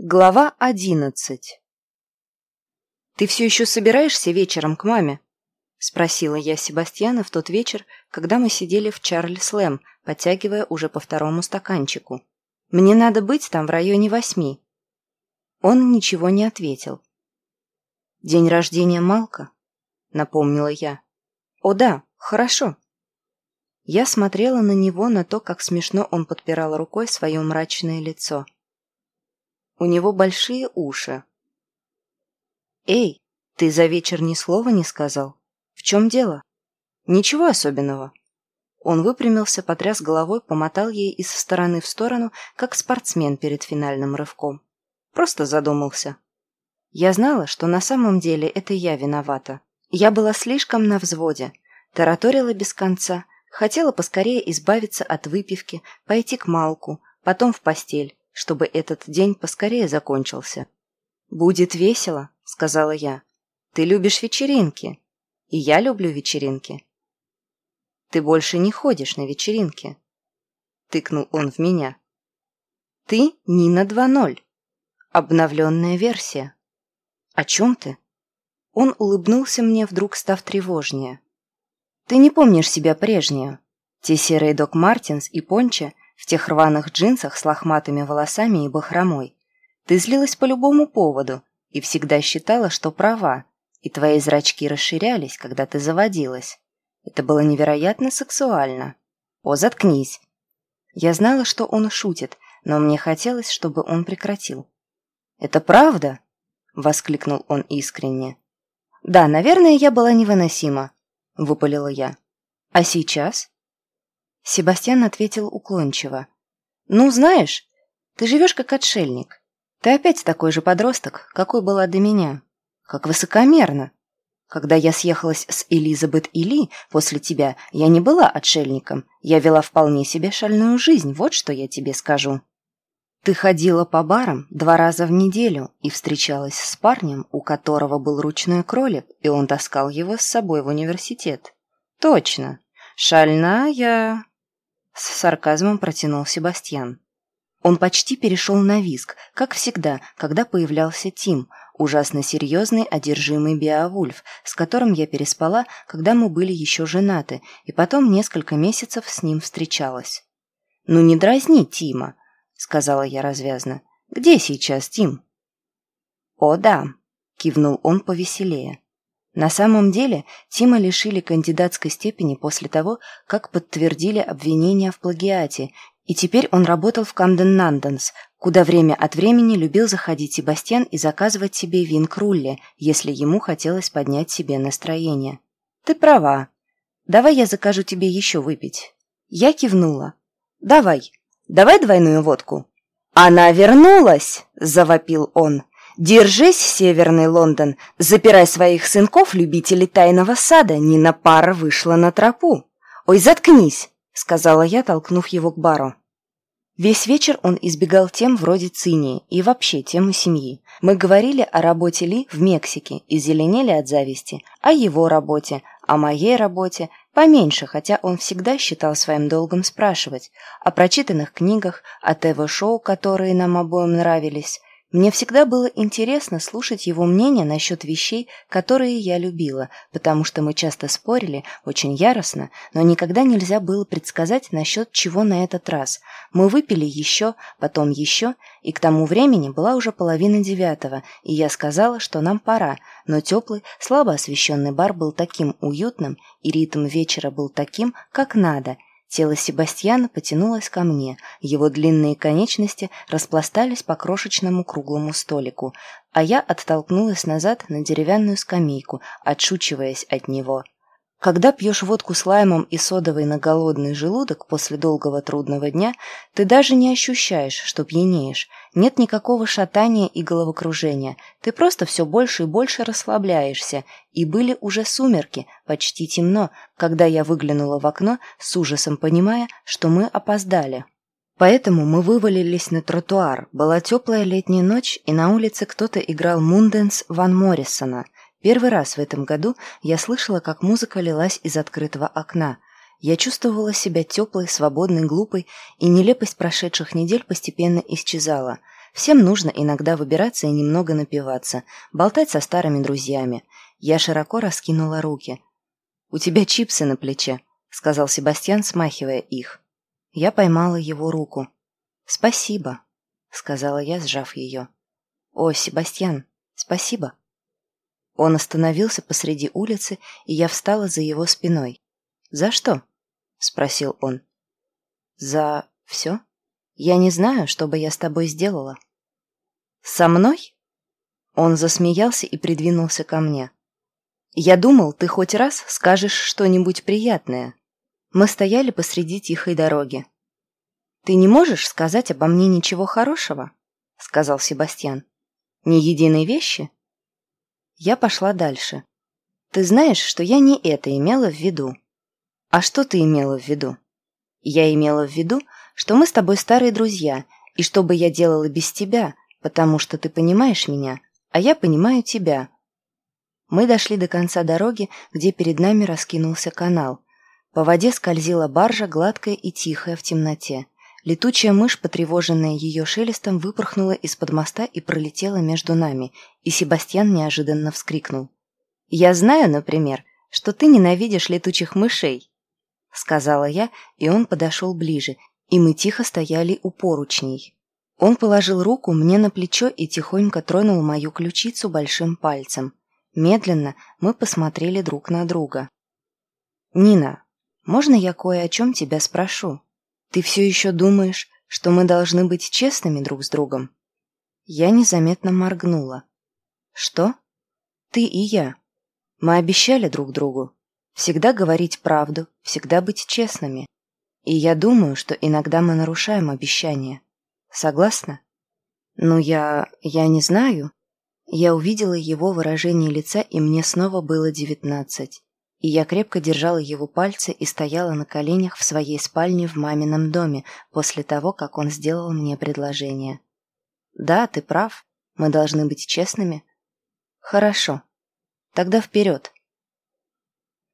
Глава одиннадцать «Ты все еще собираешься вечером к маме?» — спросила я Себастьяна в тот вечер, когда мы сидели в Чарльз Лэм, подтягивая уже по второму стаканчику. «Мне надо быть там в районе восьми». Он ничего не ответил. «День рождения Малка?» — напомнила я. «О да, хорошо». Я смотрела на него, на то, как смешно он подпирал рукой свое мрачное лицо. У него большие уши. «Эй, ты за вечер ни слова не сказал? В чем дело?» «Ничего особенного». Он выпрямился, потряс головой, помотал ей из стороны в сторону, как спортсмен перед финальным рывком. Просто задумался. Я знала, что на самом деле это я виновата. Я была слишком на взводе, тараторила без конца, хотела поскорее избавиться от выпивки, пойти к Малку, потом в постель чтобы этот день поскорее закончился. «Будет весело», — сказала я. «Ты любишь вечеринки, и я люблю вечеринки». «Ты больше не ходишь на вечеринки», — тыкнул он в меня. «Ты Нина 2.0. Обновленная версия». «О чем ты?» Он улыбнулся мне, вдруг став тревожнее. «Ты не помнишь себя прежнюю. Те серые Док Мартинс и Понча в тех рваных джинсах с лохматыми волосами и бахромой. Ты злилась по любому поводу и всегда считала, что права, и твои зрачки расширялись, когда ты заводилась. Это было невероятно сексуально. О, заткнись. Я знала, что он шутит, но мне хотелось, чтобы он прекратил. «Это правда?» — воскликнул он искренне. «Да, наверное, я была невыносима», — выпалила я. «А сейчас?» Себастьян ответил уклончиво. «Ну, знаешь, ты живешь как отшельник. Ты опять такой же подросток, какой была до меня. Как высокомерно. Когда я съехалась с Элизабет и Ли после тебя, я не была отшельником. Я вела вполне себе шальную жизнь, вот что я тебе скажу. Ты ходила по барам два раза в неделю и встречалась с парнем, у которого был ручной кролик, и он таскал его с собой в университет. Точно. Шальная, с сарказмом протянул Себастьян. Он почти перешел на виск, как всегда, когда появлялся Тим, ужасно серьезный, одержимый Беовульф, с которым я переспала, когда мы были еще женаты, и потом несколько месяцев с ним встречалась. «Ну не дразни Тима», — сказала я развязно. «Где сейчас Тим?» «О да», — кивнул он повеселее. На самом деле Тима лишили кандидатской степени после того, как подтвердили обвинения в плагиате, и теперь он работал в Камден Нанденс, куда время от времени любил заходить Себастьян и заказывать себе вин крулли, если ему хотелось поднять себе настроение. «Ты права. Давай я закажу тебе еще выпить». Я кивнула. «Давай. Давай двойную водку». «Она вернулась!» – завопил он. Держись, Северный Лондон, запирай своих сынков, любителей тайного сада, Нина пара вышла на тропу. Ой, заткнись, сказала я, толкнув его к бару. Весь вечер он избегал тем вроде цинии и вообще темы семьи. Мы говорили о работе Ли в Мексике и зеленели от зависти, о его работе, о моей работе, поменьше, хотя он всегда считал своим долгом спрашивать, о прочитанных книгах, о ТВ-шоу, которые нам обоим нравились, мне всегда было интересно слушать его мнение насчет вещей, которые я любила, потому что мы часто спорили, очень яростно, но никогда нельзя было предсказать насчет чего на этот раз. Мы выпили еще, потом еще, и к тому времени была уже половина девятого, и я сказала, что нам пора, но теплый, слабо освещенный бар был таким уютным, и ритм вечера был таким, как надо – Тело Себастьяна потянулось ко мне, его длинные конечности распластались по крошечному круглому столику, а я оттолкнулась назад на деревянную скамейку, отшучиваясь от него. Когда пьешь водку с лаймом и содовой на голодный желудок после долгого трудного дня, ты даже не ощущаешь, что пьянеешь. Нет никакого шатания и головокружения. Ты просто все больше и больше расслабляешься. И были уже сумерки, почти темно, когда я выглянула в окно, с ужасом понимая, что мы опоздали. Поэтому мы вывалились на тротуар. Была теплая летняя ночь, и на улице кто-то играл Мунденс Ван Моррисона – Первый раз в этом году я слышала, как музыка лилась из открытого окна. Я чувствовала себя теплой, свободной, глупой, и нелепость прошедших недель постепенно исчезала. Всем нужно иногда выбираться и немного напиваться, болтать со старыми друзьями. Я широко раскинула руки. «У тебя чипсы на плече», — сказал Себастьян, смахивая их. Я поймала его руку. «Спасибо», — сказала я, сжав ее. «О, Себастьян, спасибо». Он остановился посреди улицы, и я встала за его спиной. «За что?» — спросил он. «За все? Я не знаю, что бы я с тобой сделала». «Со мной?» Он засмеялся и придвинулся ко мне. «Я думал, ты хоть раз скажешь что-нибудь приятное». Мы стояли посреди тихой дороги. «Ты не можешь сказать обо мне ничего хорошего?» — сказал Себастьян. «Ни единой вещи?» Я пошла дальше. «Ты знаешь, что я не это имела в виду». «А что ты имела в виду?» «Я имела в виду, что мы с тобой старые друзья, и что бы я делала без тебя, потому что ты понимаешь меня, а я понимаю тебя». Мы дошли до конца дороги, где перед нами раскинулся канал. По воде скользила баржа, гладкая и тихая в темноте. Летучая мышь, потревоженная ее шелестом, выпорхнула из-под моста и пролетела между нами, и Себастьян неожиданно вскрикнул. «Я знаю, например, что ты ненавидишь летучих мышей», — сказала я, и он подошел ближе, и мы тихо стояли у поручней. Он положил руку мне на плечо и тихонько тронул мою ключицу большим пальцем. Медленно мы посмотрели друг на друга. «Нина, можно я кое о чем тебя спрошу?» Ты все еще думаешь, что мы должны быть честными друг с другом?» Я незаметно моргнула. «Что?» «Ты и я. Мы обещали друг другу. Всегда говорить правду, всегда быть честными. И я думаю, что иногда мы нарушаем обещания. Согласна?» «Ну, я... я не знаю». Я увидела его выражение лица, и мне снова было девятнадцать и я крепко держала его пальцы и стояла на коленях в своей спальне в мамином доме после того, как он сделал мне предложение. «Да, ты прав. Мы должны быть честными». «Хорошо. Тогда вперед».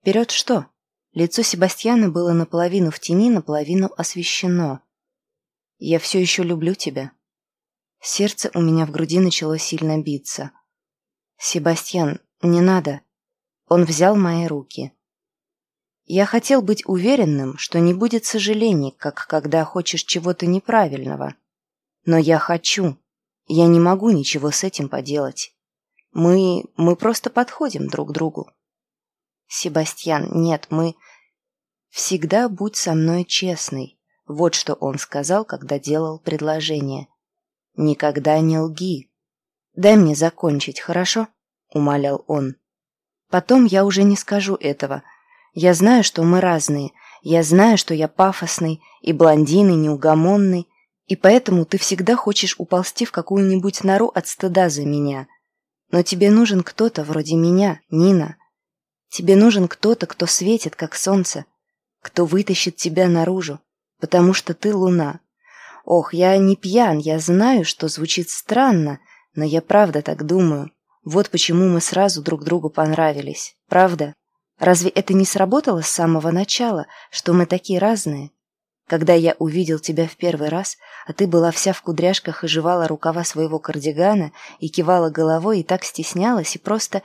«Вперед что?» Лицо Себастьяна было наполовину в тени, наполовину освещено. «Я все еще люблю тебя». Сердце у меня в груди начало сильно биться. «Себастьян, не надо. Он взял мои руки. Я хотел быть уверенным, что не будет сожалений, как когда хочешь чего-то неправильного. Но я хочу. Я не могу ничего с этим поделать. Мы... мы просто подходим друг другу. Себастьян, нет, мы... Всегда будь со мной честный. Вот что он сказал, когда делал предложение. Никогда не лги. Дай мне закончить, хорошо? Умолял он. Потом я уже не скажу этого. Я знаю, что мы разные. Я знаю, что я пафосный и блондин, и неугомонный. И поэтому ты всегда хочешь уползти в какую-нибудь нору от стыда за меня. Но тебе нужен кто-то вроде меня, Нина. Тебе нужен кто-то, кто светит, как солнце. Кто вытащит тебя наружу. Потому что ты луна. Ох, я не пьян, я знаю, что звучит странно, но я правда так думаю. Вот почему мы сразу друг другу понравились. Правда? Разве это не сработало с самого начала, что мы такие разные? Когда я увидел тебя в первый раз, а ты была вся в кудряшках и жевала рукава своего кардигана и кивала головой и так стеснялась, и просто...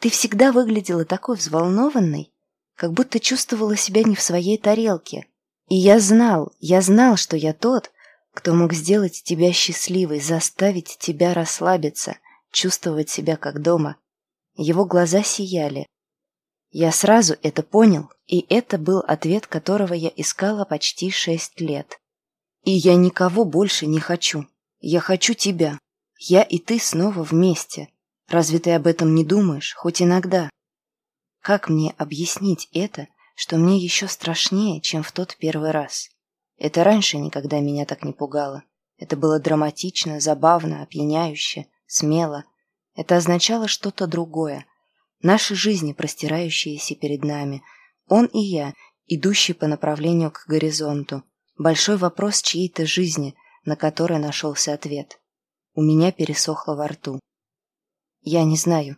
Ты всегда выглядела такой взволнованной, как будто чувствовала себя не в своей тарелке. И я знал, я знал, что я тот, кто мог сделать тебя счастливой, заставить тебя расслабиться — чувствовать себя как дома. Его глаза сияли. Я сразу это понял, и это был ответ, которого я искала почти шесть лет. И я никого больше не хочу. Я хочу тебя. Я и ты снова вместе. Разве ты об этом не думаешь, хоть иногда? Как мне объяснить это, что мне еще страшнее, чем в тот первый раз? Это раньше никогда меня так не пугало. Это было драматично, забавно, опьяняюще смело. Это означало что-то другое. Наши жизни, простирающиеся перед нами. Он и я, идущие по направлению к горизонту. Большой вопрос чьей-то жизни, на который нашелся ответ. У меня пересохло во рту. Я не знаю.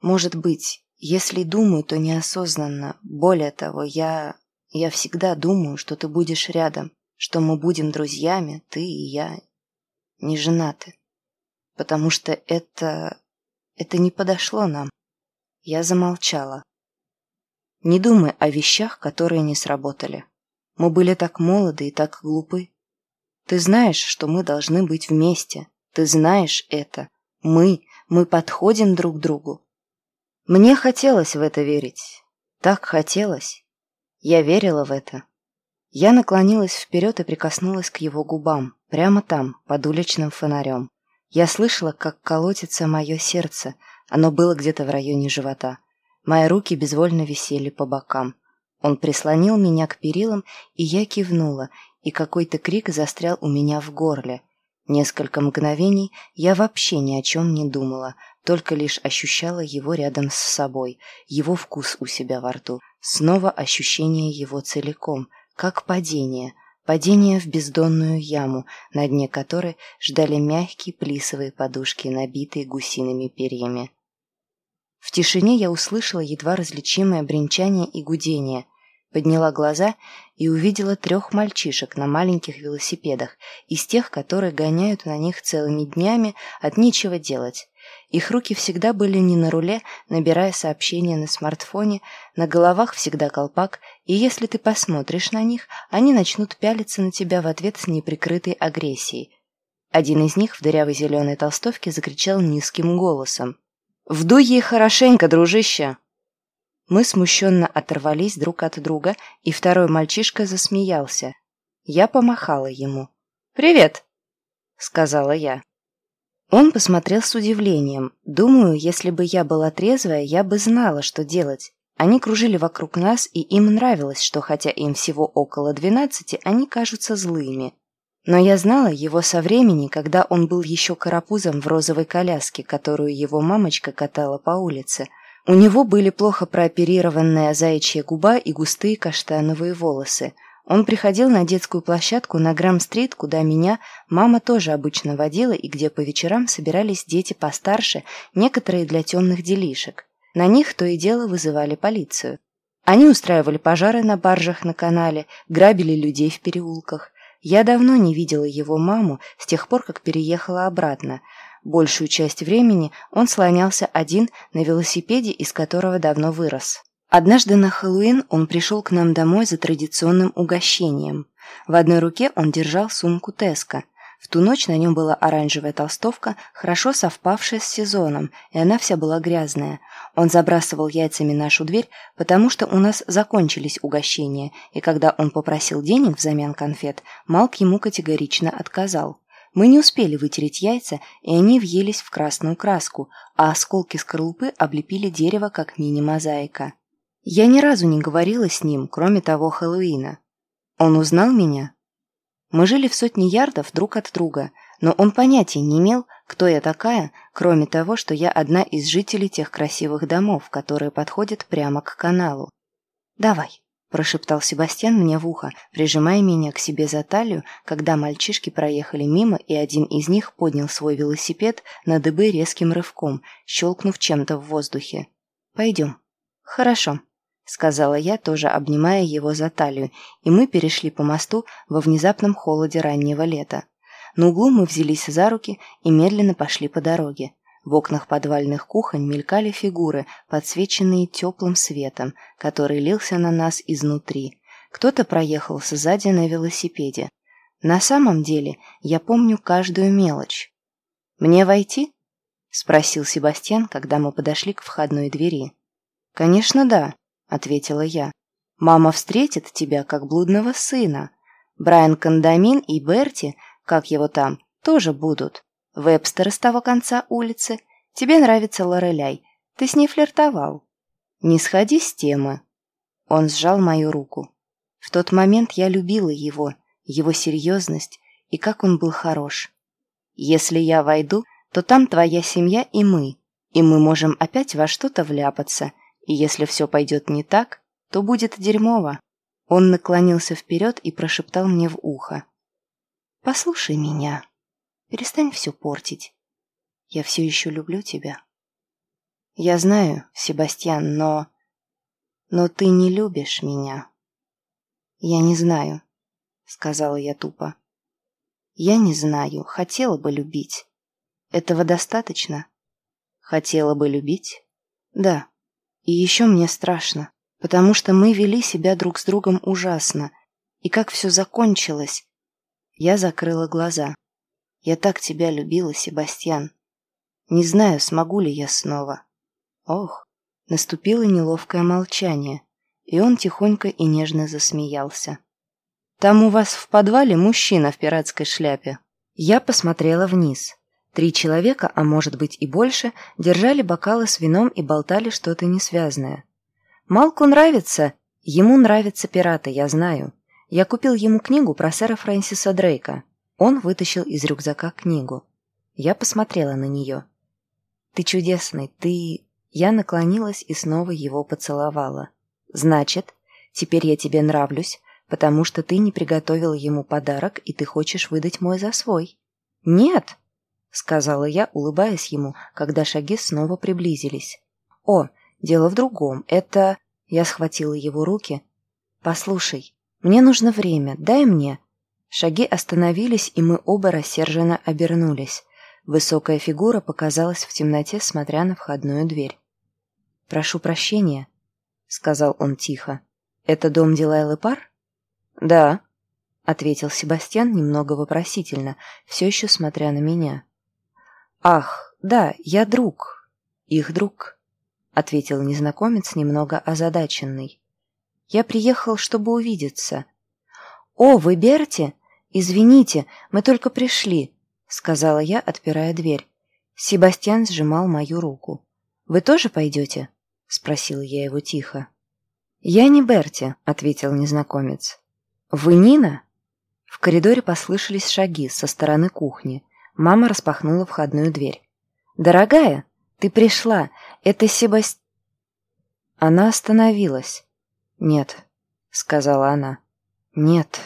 Может быть, если думаю, то неосознанно. Более того, я... Я всегда думаю, что ты будешь рядом, что мы будем друзьями, ты и я. не женаты. Потому что это... это не подошло нам. Я замолчала. Не думай о вещах, которые не сработали. Мы были так молоды и так глупы. Ты знаешь, что мы должны быть вместе. Ты знаешь это. Мы, мы подходим друг другу. Мне хотелось в это верить. Так хотелось. Я верила в это. Я наклонилась вперед и прикоснулась к его губам, прямо там, под уличным фонарем. Я слышала, как колотится мое сердце. Оно было где-то в районе живота. Мои руки безвольно висели по бокам. Он прислонил меня к перилам, и я кивнула, и какой-то крик застрял у меня в горле. Несколько мгновений я вообще ни о чем не думала, только лишь ощущала его рядом с собой, его вкус у себя во рту, снова ощущение его целиком, как падение, падение в бездонную яму, на дне которой ждали мягкие плисовые подушки, набитые гусиными перьями. В тишине я услышала едва различимое бренчание и гудение, Подняла глаза и увидела трех мальчишек на маленьких велосипедах, из тех, которые гоняют на них целыми днями от нечего делать. Их руки всегда были не на руле, набирая сообщения на смартфоне, на головах всегда колпак, и если ты посмотришь на них, они начнут пялиться на тебя в ответ с неприкрытой агрессией. Один из них в дырявой зеленой толстовке закричал низким голосом. «Вдуй ей хорошенько, дружище!» Мы смущенно оторвались друг от друга, и второй мальчишка засмеялся. Я помахала ему. «Привет!» — сказала я. Он посмотрел с удивлением. Думаю, если бы я была трезвая, я бы знала, что делать. Они кружили вокруг нас, и им нравилось, что хотя им всего около двенадцати, они кажутся злыми. Но я знала его со времени, когда он был еще карапузом в розовой коляске, которую его мамочка катала по улице — у него были плохо прооперированная заячья губа и густые каштановые волосы. Он приходил на детскую площадку на Грамм-стрит, куда меня мама тоже обычно водила и где по вечерам собирались дети постарше, некоторые для темных делишек. На них то и дело вызывали полицию. Они устраивали пожары на баржах на канале, грабили людей в переулках. Я давно не видела его маму с тех пор, как переехала обратно – Большую часть времени он слонялся один на велосипеде, из которого давно вырос. Однажды на Хэллоуин он пришел к нам домой за традиционным угощением. В одной руке он держал сумку Теска. В ту ночь на нем была оранжевая толстовка, хорошо совпавшая с сезоном, и она вся была грязная. Он забрасывал яйцами нашу дверь, потому что у нас закончились угощения, и когда он попросил денег взамен конфет, Малк ему категорично отказал. Мы не успели вытереть яйца, и они въелись в красную краску, а осколки скорлупы облепили дерево, как мини-мозаика. Я ни разу не говорила с ним, кроме того Хэллоуина. Он узнал меня? Мы жили в сотне ярдов друг от друга, но он понятия не имел, кто я такая, кроме того, что я одна из жителей тех красивых домов, которые подходят прямо к каналу. «Давай», прошептал Себастьян мне в ухо, прижимая меня к себе за талию, когда мальчишки проехали мимо, и один из них поднял свой велосипед на дыбы резким рывком, щелкнув чем-то в воздухе. «Пойдем». «Хорошо», — сказала я, тоже обнимая его за талию, и мы перешли по мосту во внезапном холоде раннего лета. На углу мы взялись за руки и медленно пошли по дороге. В окнах подвальных кухонь мелькали фигуры, подсвеченные теплым светом, который лился на нас изнутри. Кто-то проехал сзади на велосипеде. На самом деле я помню каждую мелочь. «Мне войти?» — спросил Себастьян, когда мы подошли к входной двери. «Конечно, да», — ответила я. «Мама встретит тебя как блудного сына. Брайан Кондамин и Берти, как его там, тоже будут. Вебстер с того конца улицы. Тебе нравится Лореляй. Ты с ней флиртовал. Не сходи с темы. Он сжал мою руку. В тот момент я любила его, его серьезность и как он был хорош. Если я войду, то там твоя семья и мы, и мы можем опять во что-то вляпаться, и если все пойдет не так, то будет дерьмово. Он наклонился вперед и прошептал мне в ухо. «Послушай меня». Перестань все портить. Я все еще люблю тебя. Я знаю, Себастьян, но... Но ты не любишь меня. Я не знаю, сказала я тупо. Я не знаю, хотела бы любить. Этого достаточно? Хотела бы любить? Да. И еще мне страшно, потому что мы вели себя друг с другом ужасно. И как все закончилось. Я закрыла глаза. Я так тебя любила, Себастьян. Не знаю, смогу ли я снова. Ох, наступило неловкое молчание, и он тихонько и нежно засмеялся. Там у вас в подвале мужчина в пиратской шляпе. Я посмотрела вниз. Три человека, а может быть и больше, держали бокалы с вином и болтали что-то несвязное. Малку нравится, ему нравятся пираты, я знаю. Я купил ему книгу про сэра Фрэнсиса Дрейка. Он вытащил из рюкзака книгу. Я посмотрела на нее. «Ты чудесный, ты...» Я наклонилась и снова его поцеловала. «Значит, теперь я тебе нравлюсь, потому что ты не приготовил ему подарок, и ты хочешь выдать мой за свой». «Нет!» — сказала я, улыбаясь ему, когда шаги снова приблизились. «О, дело в другом. Это...» Я схватила его руки. «Послушай, мне нужно время. Дай мне...» Шаги остановились, и мы оба рассерженно обернулись. Высокая фигура показалась в темноте, смотря на входную дверь. «Прошу прощения», — сказал он тихо. «Это дом Дилайлы Пар?» «Да», — ответил Себастьян немного вопросительно, все еще смотря на меня. «Ах, да, я друг. Их друг», — ответил незнакомец, немного озадаченный. «Я приехал, чтобы увидеться». «О, вы Берти? Извините, мы только пришли», — сказала я, отпирая дверь. Себастьян сжимал мою руку. «Вы тоже пойдете?» — спросила я его тихо. «Я не Берти», — ответил незнакомец. «Вы Нина?» В коридоре послышались шаги со стороны кухни. Мама распахнула входную дверь. «Дорогая, ты пришла. Это Себаст...» Она остановилась. «Нет», — сказала она. «Нет».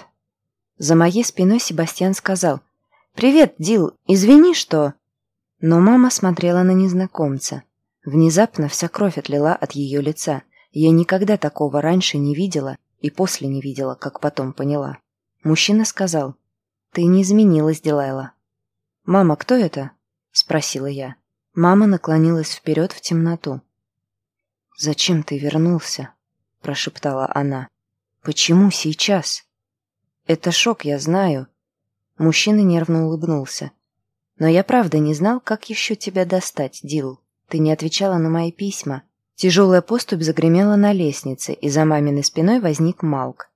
За моей спиной Себастьян сказал. «Привет, Дил, извини, что...» Но мама смотрела на незнакомца. Внезапно вся кровь отлила от ее лица. Я никогда такого раньше не видела и после не видела, как потом поняла. Мужчина сказал. «Ты не изменилась, Дилайла. «Мама, кто это?» — спросила я. Мама наклонилась вперед в темноту. «Зачем ты вернулся?» — прошептала она. «Почему сейчас?» «Это шок, я знаю». Мужчина нервно улыбнулся. «Но я правда не знал, как еще тебя достать, Дил. Ты не отвечала на мои письма». Тяжелая поступь загремела на лестнице, и за маминой спиной возник Малк.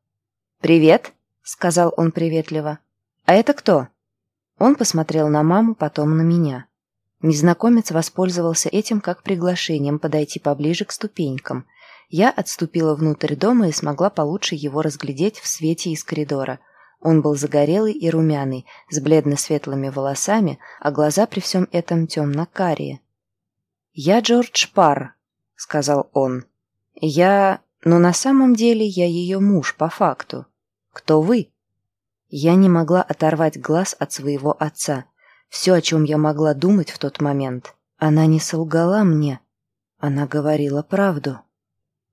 «Привет», — сказал он приветливо. «А это кто?» Он посмотрел на маму, потом на меня. Незнакомец воспользовался этим как приглашением подойти поближе к ступенькам. Я отступила внутрь дома и смогла получше его разглядеть в свете из коридора. Он был загорелый и румяный, с бледно-светлыми волосами, а глаза при всем этом темно-карие. «Я Джордж Пар», — сказал он. «Я... но на самом деле я ее муж, по факту. Кто вы?» Я не могла оторвать глаз от своего отца. Все, о чем я могла думать в тот момент. Она не солгала мне. Она говорила правду.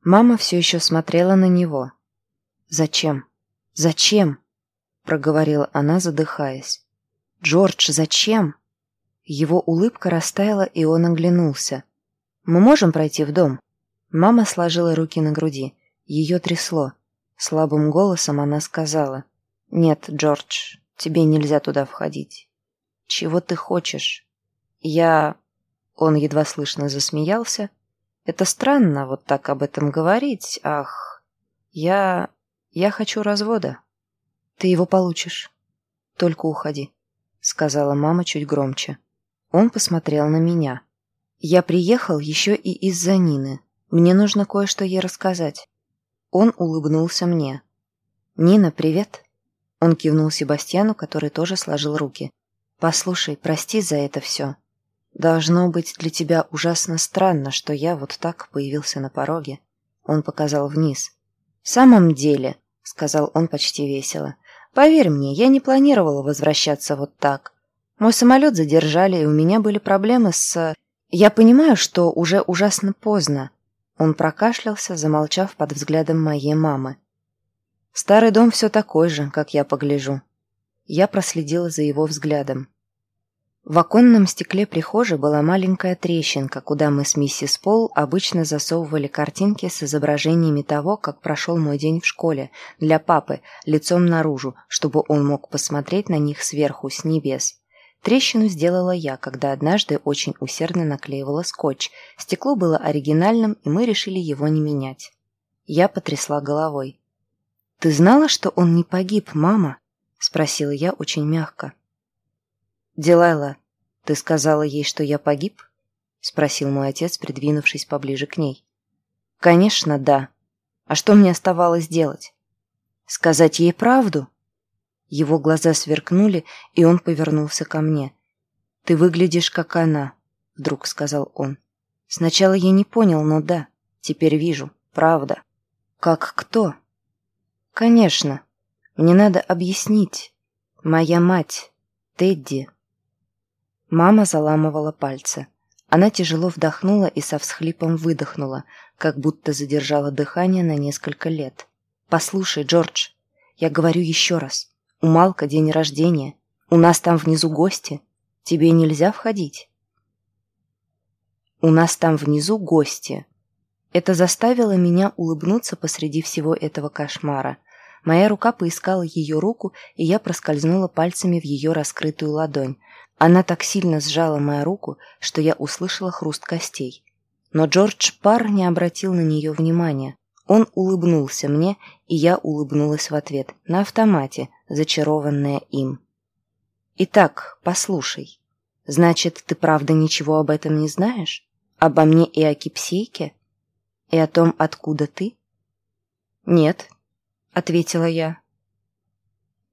Мама все еще смотрела на него. «Зачем? Зачем?» проговорила она, задыхаясь. «Джордж, зачем?» Его улыбка растаяла, и он оглянулся. «Мы можем пройти в дом?» Мама сложила руки на груди. Ее трясло. Слабым голосом она сказала — «Нет, Джордж, тебе нельзя туда входить». «Чего ты хочешь?» «Я...» Он едва слышно засмеялся. «Это странно вот так об этом говорить, ах... Я... Я хочу развода». «Ты его получишь. Только уходи», — сказала мама чуть громче. Он посмотрел на меня. «Я приехал еще и из-за Нины. Мне нужно кое-что ей рассказать». Он улыбнулся мне. «Нина, привет». Он кивнул Себастьяну, который тоже сложил руки. «Послушай, прости за это все. Должно быть для тебя ужасно странно, что я вот так появился на пороге». Он показал вниз. «В самом деле», — сказал он почти весело, — «поверь мне, я не планировала возвращаться вот так. Мой самолет задержали, и у меня были проблемы с... Я понимаю, что уже ужасно поздно». Он прокашлялся, замолчав под взглядом моей мамы. Старый дом все такой же, как я погляжу. Я проследила за его взглядом. В оконном стекле прихожей была маленькая трещинка, куда мы с миссис Пол обычно засовывали картинки с изображениями того, как прошел мой день в школе, для папы, лицом наружу, чтобы он мог посмотреть на них сверху, с небес. Трещину сделала я, когда однажды очень усердно наклеивала скотч. Стекло было оригинальным, и мы решили его не менять. Я потрясла головой. «Ты знала, что он не погиб, мама?» — спросила я очень мягко. «Дилайла, ты сказала ей, что я погиб?» — спросил мой отец, придвинувшись поближе к ней. «Конечно, да. А что мне оставалось делать? Сказать ей правду?» Его глаза сверкнули, и он повернулся ко мне. «Ты выглядишь, как она», — вдруг сказал он. «Сначала я не понял, но да, теперь вижу, правда». «Как кто?» «Конечно. Мне надо объяснить. Моя мать, Тедди, Мама заламывала пальцы. Она тяжело вдохнула и со всхлипом выдохнула, как будто задержала дыхание на несколько лет. «Послушай, Джордж, я говорю еще раз. У Малка день рождения. У нас там внизу гости. Тебе нельзя входить». «У нас там внизу гости». Это заставило меня улыбнуться посреди всего этого кошмара. Моя рука поискала ее руку, и я проскользнула пальцами в ее раскрытую ладонь, она так сильно сжала мою руку, что я услышала хруст костей. Но Джордж Пар не обратил на нее внимания. Он улыбнулся мне, и я улыбнулась в ответ, на автомате, зачарованная им. «Итак, послушай. Значит, ты правда ничего об этом не знаешь? Обо мне и о Кипсейке? И о том, откуда ты?» «Нет», — ответила я.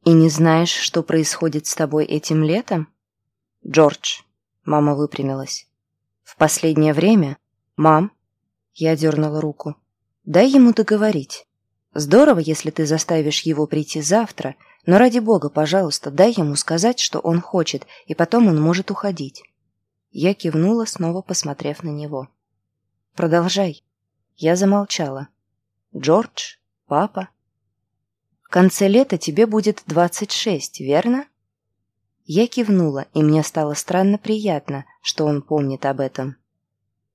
«И не знаешь, что происходит с тобой этим летом?» «Джордж!» Мама выпрямилась. «В последнее время...» «Мам!» Я дернула руку. «Дай ему договорить. Здорово, если ты заставишь его прийти завтра, но ради бога, пожалуйста, дай ему сказать, что он хочет, и потом он может уходить». Я кивнула, снова посмотрев на него. «Продолжай». Я замолчала. «Джордж? Папа?» «В конце лета тебе будет двадцать шесть, верно?» Я кивнула, и мне стало странно приятно, что он помнит об этом.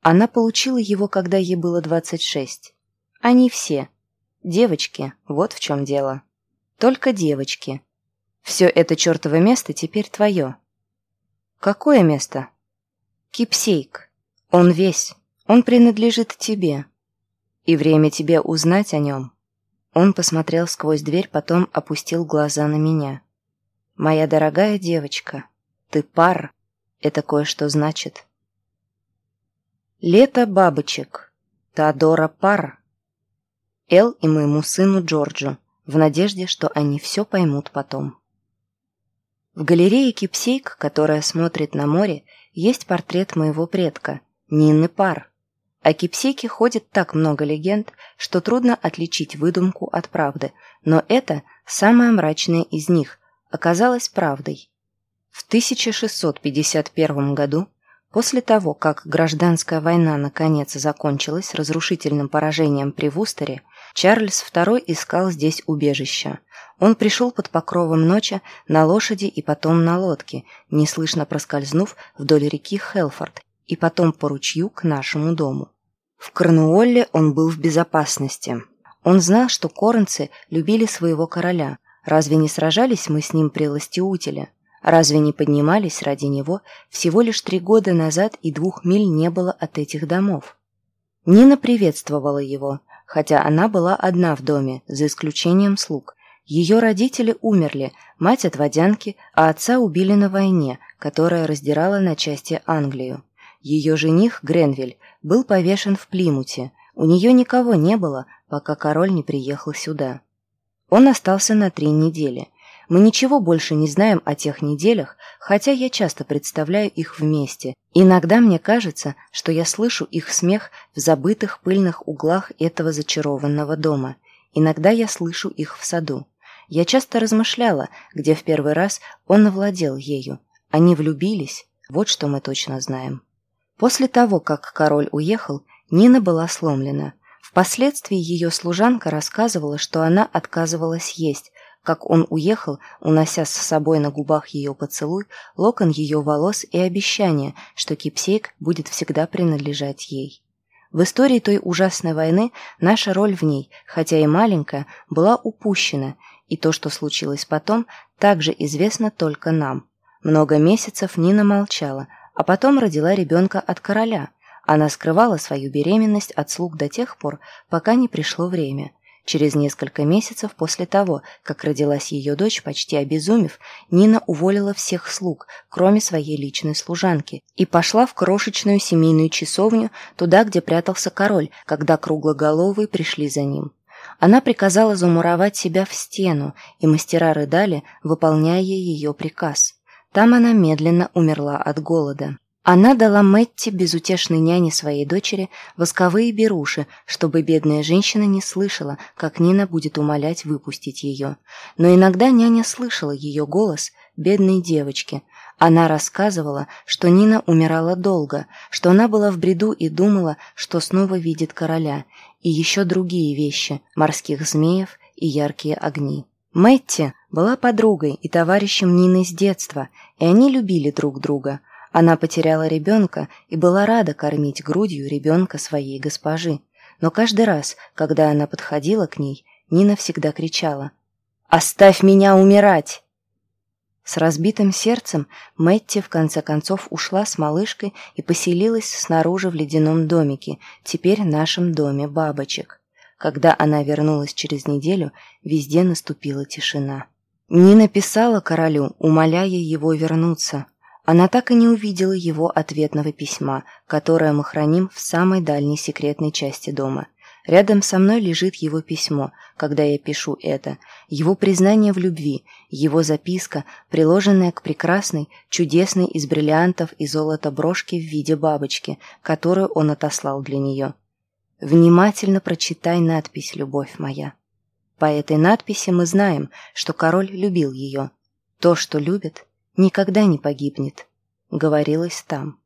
Она получила его, когда ей было двадцать шесть. Они все. Девочки, вот в чем дело. Только девочки. Все это чертово место теперь твое. Какое место? Кипсейк. Он весь. Он принадлежит тебе. И время тебе узнать о нем. Он посмотрел сквозь дверь, потом опустил глаза на меня. «Моя дорогая девочка, ты пар. Это кое-что значит». «Лето бабочек. Теодора пар». Эл и моему сыну Джорджу, в надежде, что они все поймут потом. В галерее Кипсейк, которая смотрит на море, есть портрет моего предка, Нины Пар. О Кипсейке ходит так много легенд, что трудно отличить выдумку от правды, но это самая мрачная из них, оказалась правдой. В 1651 году, после того, как гражданская война наконец закончилась разрушительным поражением при Вустере, Чарльз II искал здесь убежища. Он пришел под покровом ночи на лошади и потом на лодке, неслышно проскользнув вдоль реки Хелфорд и потом по ручью к нашему дому. В Корнуолле он был в безопасности. Он знал, что корнцы любили своего короля – Разве не сражались мы с ним при Ластиутеле? Разве не поднимались ради него всего лишь три года назад и двух миль не было от этих домов? Нина приветствовала его, хотя она была одна в доме, за исключением слуг. Ее родители умерли, мать от водянки, а отца убили на войне, которая раздирала на части Англию. Ее жених, Гренвиль, был повешен в Плимуте. У нее никого не было, пока король не приехал сюда. Он остался на три недели. Мы ничего больше не знаем о тех неделях, хотя я часто представляю их вместе. Иногда мне кажется, что я слышу их смех в забытых пыльных углах этого зачарованного дома. Иногда я слышу их в саду. Я часто размышляла, где в первый раз он овладел ею. Они влюбились, вот что мы точно знаем. После того, как король уехал, Нина была сломлена. Впоследствии ее служанка рассказывала, что она отказывалась есть, как он уехал, унося с собой на губах ее поцелуй, локон ее волос и обещание, что кипсейк будет всегда принадлежать ей. В истории той ужасной войны наша роль в ней, хотя и маленькая, была упущена, и то, что случилось потом, также известно только нам. Много месяцев Нина молчала, а потом родила ребенка от короля. Она скрывала свою беременность от слуг до тех пор, пока не пришло время – Через несколько месяцев после того, как родилась ее дочь, почти обезумев, Нина уволила всех слуг, кроме своей личной служанки, и пошла в крошечную семейную часовню, туда, где прятался король, когда круглоголовые пришли за ним. Она приказала замуровать себя в стену, и мастера рыдали, выполняя ее приказ. Там она медленно умерла от голода. Она дала Мэтти, безутешной няне своей дочери, восковые беруши, чтобы бедная женщина не слышала, как Нина будет умолять выпустить ее. Но иногда няня слышала ее голос, бедной девочки. Она рассказывала, что Нина умирала долго, что она была в бреду и думала, что снова видит короля, и еще другие вещи, морских змеев и яркие огни. Мэтти была подругой и товарищем Нины с детства, и они любили друг друга – она потеряла ребенка и была рада кормить грудью ребенка своей госпожи. Но каждый раз, когда она подходила к ней, Нина всегда кричала «Оставь меня умирать!». С разбитым сердцем Мэтти в конце концов ушла с малышкой и поселилась снаружи в ледяном домике, теперь нашем доме бабочек. Когда она вернулась через неделю, везде наступила тишина. Нина писала королю, умоляя его вернуться, она так и не увидела его ответного письма, которое мы храним в самой дальней секретной части дома. Рядом со мной лежит его письмо, когда я пишу это, его признание в любви, его записка, приложенная к прекрасной, чудесной из бриллиантов и золота брошке в виде бабочки, которую он отослал для нее. Внимательно прочитай надпись «Любовь моя». По этой надписи мы знаем, что король любил ее. То, что любит, никогда не погибнет, говорилось там.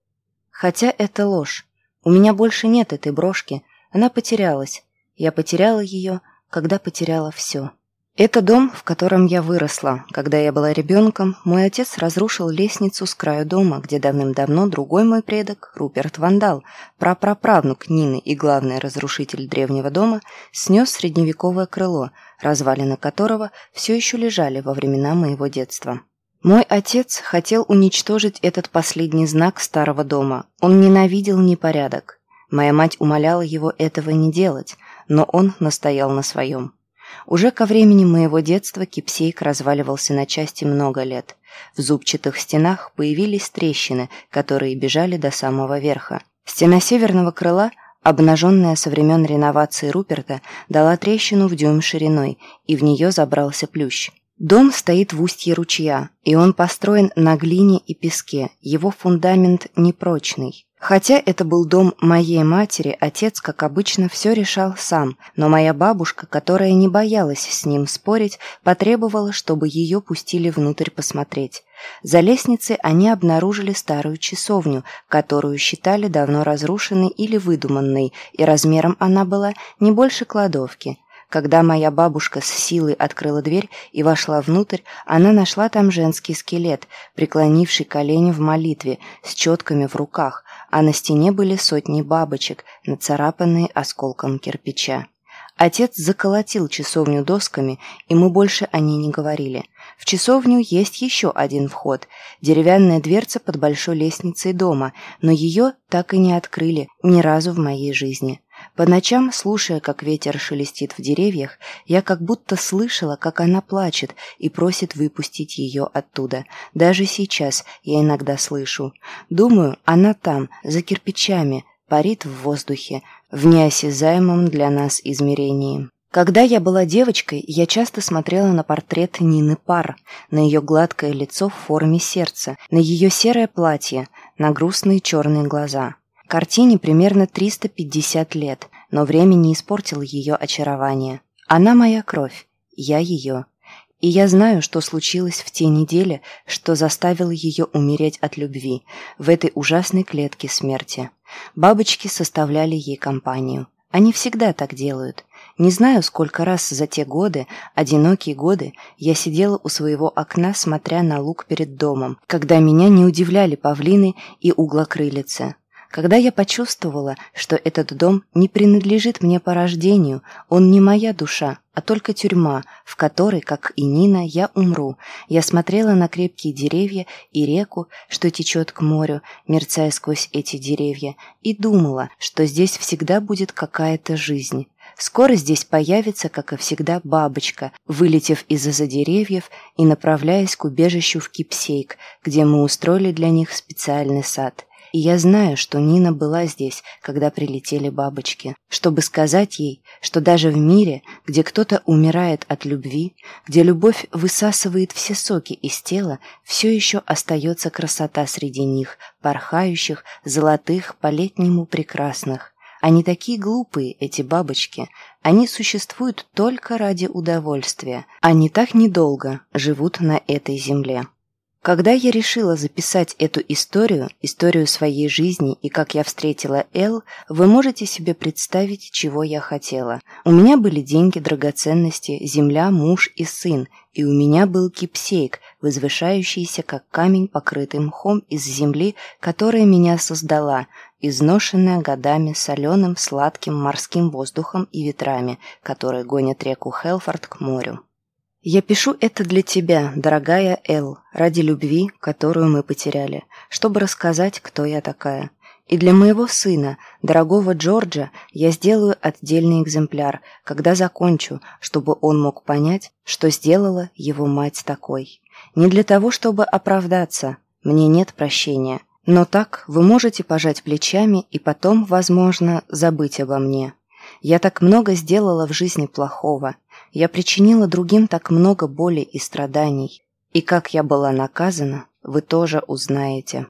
Хотя это ложь. У меня больше нет этой брошки, она потерялась. Я потеряла ее, когда потеряла все. Это дом, в котором я выросла. Когда я была ребенком, мой отец разрушил лестницу с краю дома, где давным-давно другой мой предок, Руперт Вандал, прапраправнук Нины и главный разрушитель древнего дома, снес средневековое крыло, развалины которого все еще лежали во времена моего детства. Мой отец хотел уничтожить этот последний знак старого дома. Он ненавидел непорядок. Моя мать умоляла его этого не делать, но он настоял на своем. Уже ко времени моего детства кипсейк разваливался на части много лет. В зубчатых стенах появились трещины, которые бежали до самого верха. Стена северного крыла, обнаженная со времен реновации Руперта, дала трещину в дюйм шириной, и в нее забрался плющ. Дом стоит в устье ручья, и он построен на глине и песке, его фундамент непрочный. Хотя это был дом моей матери, отец, как обычно, все решал сам, но моя бабушка, которая не боялась с ним спорить, потребовала, чтобы ее пустили внутрь посмотреть. За лестницей они обнаружили старую часовню, которую считали давно разрушенной или выдуманной, и размером она была не больше кладовки. Когда моя бабушка с силой открыла дверь и вошла внутрь, она нашла там женский скелет, преклонивший колени в молитве, с четками в руках, а на стене были сотни бабочек, нацарапанные осколком кирпича. Отец заколотил часовню досками, и мы больше о ней не говорили. В часовню есть еще один вход – деревянная дверца под большой лестницей дома, но ее так и не открыли ни разу в моей жизни. По ночам, слушая, как ветер шелестит в деревьях, я как будто слышала, как она плачет и просит выпустить ее оттуда. Даже сейчас я иногда слышу. Думаю, она там, за кирпичами, парит в воздухе, в неосязаемом для нас измерении. Когда я была девочкой, я часто смотрела на портрет Нины Пар, на ее гладкое лицо в форме сердца, на ее серое платье, на грустные черные глаза. Картине примерно 350 лет, но время не испортило ее очарование. Она моя кровь, я ее. И я знаю, что случилось в те недели, что заставило ее умереть от любви, в этой ужасной клетке смерти. Бабочки составляли ей компанию. Они всегда так делают. Не знаю, сколько раз за те годы, одинокие годы, я сидела у своего окна, смотря на луг перед домом, когда меня не удивляли павлины и углокрылицы. Когда я почувствовала, что этот дом не принадлежит мне по рождению, он не моя душа, а только тюрьма, в которой, как и Нина, я умру, я смотрела на крепкие деревья и реку, что течет к морю, мерцая сквозь эти деревья, и думала, что здесь всегда будет какая-то жизнь. Скоро здесь появится, как и всегда, бабочка, вылетев из-за деревьев и направляясь к убежищу в Кипсейк, где мы устроили для них специальный сад. И я знаю, что Нина была здесь, когда прилетели бабочки, чтобы сказать ей, что даже в мире, где кто-то умирает от любви, где любовь высасывает все соки из тела, все еще остается красота среди них, порхающих, золотых, по-летнему прекрасных. Они такие глупые, эти бабочки. Они существуют только ради удовольствия. Они так недолго живут на этой земле. Когда я решила записать эту историю, историю своей жизни и как я встретила Эл, вы можете себе представить, чего я хотела. У меня были деньги, драгоценности, земля, муж и сын, и у меня был кипсейк, возвышающийся как камень, покрытый мхом из земли, которая меня создала, изношенная годами соленым, сладким морским воздухом и ветрами, которые гонят реку Хелфорд к морю. Я пишу это для тебя, дорогая Эл, ради любви, которую мы потеряли, чтобы рассказать, кто я такая. И для моего сына, дорогого Джорджа, я сделаю отдельный экземпляр, когда закончу, чтобы он мог понять, что сделала его мать такой. Не для того, чтобы оправдаться, мне нет прощения, но так вы можете пожать плечами и потом, возможно, забыть обо мне. Я так много сделала в жизни плохого, я причинила другим так много боли и страданий. И как я была наказана, вы тоже узнаете.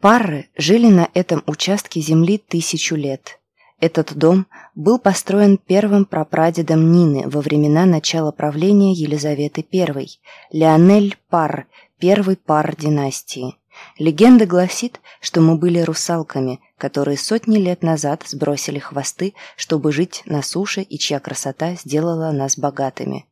Парры жили на этом участке земли тысячу лет. Этот дом был построен первым прапрадедом Нины во времена начала правления Елизаветы I, Леонель Пар, первый пар династии. Легенда гласит, что мы были русалками, которые сотни лет назад сбросили хвосты, чтобы жить на суше и чья красота сделала нас богатыми.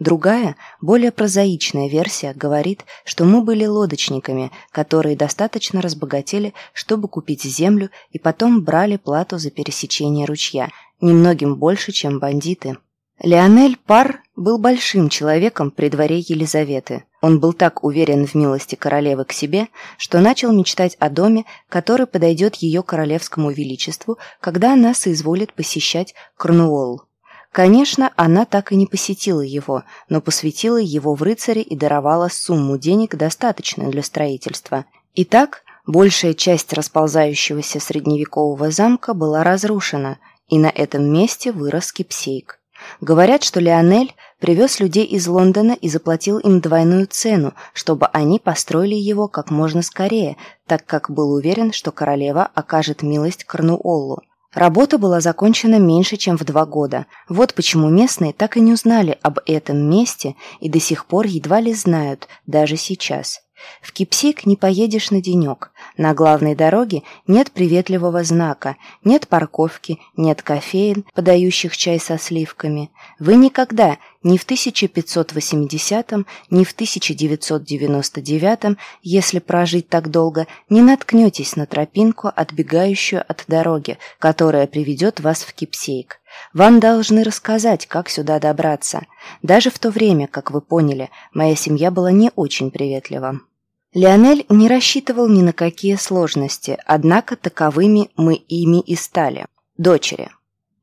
Другая, более прозаичная версия говорит, что мы были лодочниками, которые достаточно разбогатели, чтобы купить землю и потом брали плату за пересечение ручья, немногим больше, чем бандиты. Леонель Пар был большим человеком при дворе Елизаветы. Он был так уверен в милости королевы к себе, что начал мечтать о доме, который подойдет ее королевскому величеству, когда она соизволит посещать Корнуолл. Конечно, она так и не посетила его, но посвятила его в рыцаре и даровала сумму денег, достаточную для строительства. Итак, большая часть расползающегося средневекового замка была разрушена, и на этом месте вырос кипсейк. Говорят, что Леонель привез людей из Лондона и заплатил им двойную цену, чтобы они построили его как можно скорее, так как был уверен, что королева окажет милость Корнуоллу. Работа была закончена меньше, чем в два года. Вот почему местные так и не узнали об этом месте и до сих пор едва ли знают, даже сейчас. В Кипсик не поедешь на денек. На главной дороге нет приветливого знака, нет парковки, нет кофеин, подающих чай со сливками. Вы никогда, ни в 1580-м, ни в 1999-м, если прожить так долго, не наткнетесь на тропинку, отбегающую от дороги, которая приведет вас в Кипсейк. Вам должны рассказать, как сюда добраться. Даже в то время, как вы поняли, моя семья была не очень приветлива. Леонель не рассчитывал ни на какие сложности, однако таковыми мы ими и стали. Дочери.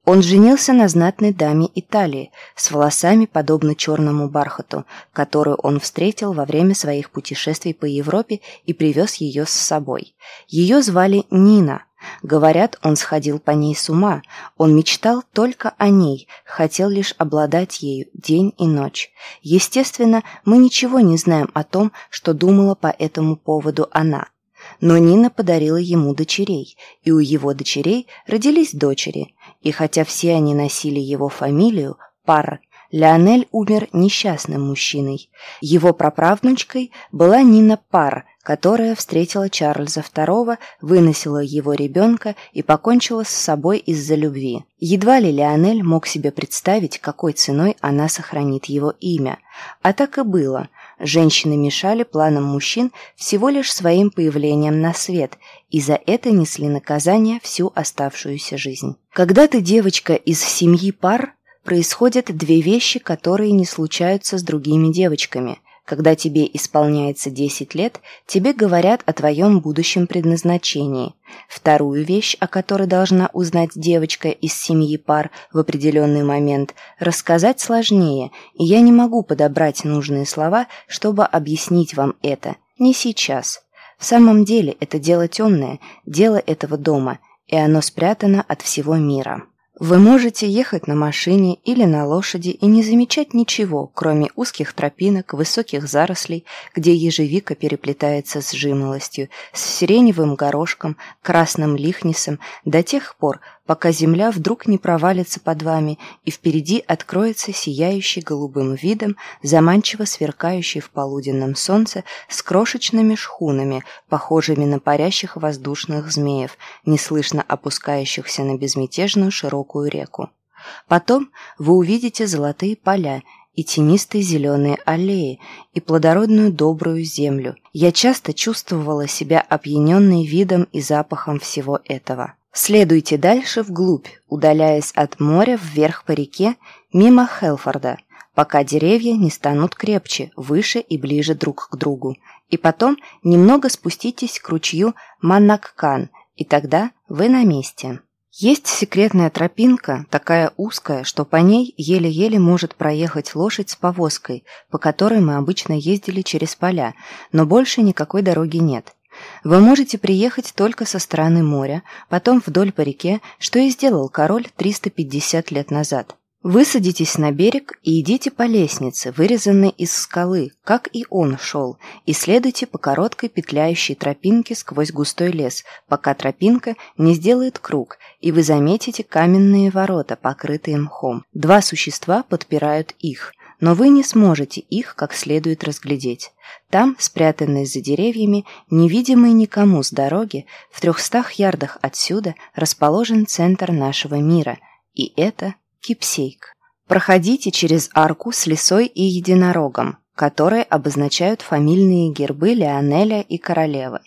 Он женился на знатной даме Италии, с волосами, подобно черному бархату, которую он встретил во время своих путешествий по Европе и привез ее с собой. Ее звали Нина – Говорят, он сходил по ней с ума. Он мечтал только о ней, хотел лишь обладать ею день и ночь. Естественно, мы ничего не знаем о том, что думала по этому поводу она. Но Нина подарила ему дочерей, и у его дочерей родились дочери. И хотя все они носили его фамилию, пар, Леонель умер несчастным мужчиной. Его праправнучкой была Нина Пар, которая встретила Чарльза II, выносила его ребенка и покончила с собой из-за любви. Едва ли Леонель мог себе представить, какой ценой она сохранит его имя. А так и было. Женщины мешали планам мужчин всего лишь своим появлением на свет, и за это несли наказание всю оставшуюся жизнь. Когда ты девочка из семьи пар, происходят две вещи, которые не случаются с другими девочками. Когда тебе исполняется 10 лет, тебе говорят о твоем будущем предназначении. Вторую вещь, о которой должна узнать девочка из семьи пар в определенный момент, рассказать сложнее, и я не могу подобрать нужные слова, чтобы объяснить вам это. Не сейчас. В самом деле это дело темное, дело этого дома, и оно спрятано от всего мира. Вы можете ехать на машине или на лошади и не замечать ничего, кроме узких тропинок, высоких зарослей, где ежевика переплетается с жимолостью, с сиреневым горошком, красным лихнисом, до тех пор, пока земля вдруг не провалится под вами и впереди откроется сияющий голубым видом, заманчиво сверкающий в полуденном солнце с крошечными шхунами, похожими на парящих воздушных змеев, неслышно опускающихся на безмятежную широкую реку. Потом вы увидите золотые поля и тенистые зеленые аллеи, и плодородную добрую землю. Я часто чувствовала себя опьяненной видом и запахом всего этого. Следуйте дальше вглубь, удаляясь от моря вверх по реке, мимо Хелфорда, пока деревья не станут крепче, выше и ближе друг к другу. И потом немного спуститесь к ручью Маннаккан, и тогда вы на месте. Есть секретная тропинка, такая узкая, что по ней еле-еле может проехать лошадь с повозкой, по которой мы обычно ездили через поля, но больше никакой дороги нет. Вы можете приехать только со стороны моря, потом вдоль по реке, что и сделал король 350 лет назад. Высадитесь на берег и идите по лестнице, вырезанной из скалы, как и он шел, и следуйте по короткой петляющей тропинке сквозь густой лес, пока тропинка не сделает круг, и вы заметите каменные ворота, покрытые мхом. Два существа подпирают их – но вы не сможете их как следует разглядеть. Там, спрятанные за деревьями, невидимые никому с дороги, в трехстах ярдах отсюда расположен центр нашего мира, и это Кипсейк. Проходите через арку с лисой и единорогом, которые обозначают фамильные гербы Леонеля и королевы.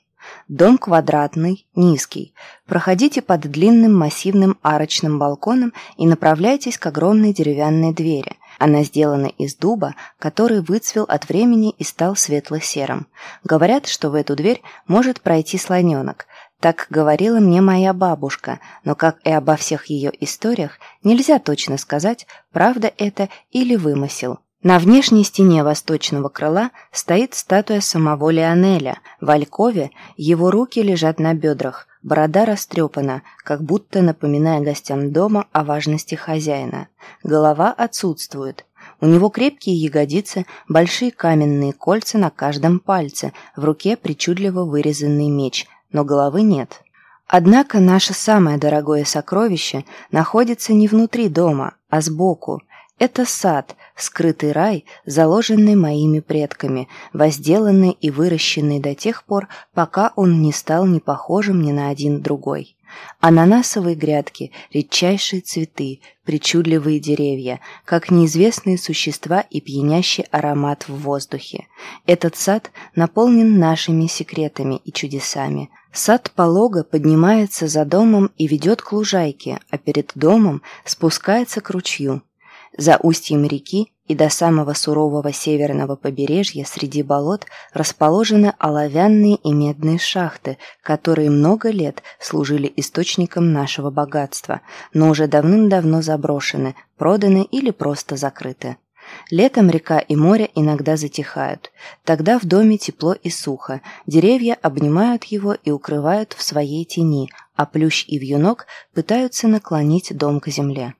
Дом квадратный, низкий. Проходите под длинным массивным арочным балконом и направляйтесь к огромной деревянной двери – она сделана из дуба, который выцвел от времени и стал светло-серым. Говорят, что в эту дверь может пройти слоненок. Так говорила мне моя бабушка, но, как и обо всех ее историях, нельзя точно сказать, правда это или вымысел. На внешней стене восточного крыла стоит статуя самого Леонеля. В Алькове его руки лежат на бедрах, борода растрепана, как будто напоминая гостям дома о важности хозяина. Голова отсутствует. У него крепкие ягодицы, большие каменные кольца на каждом пальце, в руке причудливо вырезанный меч, но головы нет. Однако наше самое дорогое сокровище находится не внутри дома, а сбоку. Это сад, скрытый рай, заложенный моими предками, возделанный и выращенный до тех пор, пока он не стал не похожим ни на один другой. Ананасовые грядки, редчайшие цветы, причудливые деревья, как неизвестные существа и пьянящий аромат в воздухе. Этот сад наполнен нашими секретами и чудесами. Сад полога поднимается за домом и ведет к лужайке, а перед домом спускается к ручью. За устьем реки и до самого сурового северного побережья среди болот расположены оловянные и медные шахты, которые много лет служили источником нашего богатства, но уже давным-давно заброшены, проданы или просто закрыты. Летом река и море иногда затихают. Тогда в доме тепло и сухо, деревья обнимают его и укрывают в своей тени, а плющ и вьюнок пытаются наклонить дом к земле.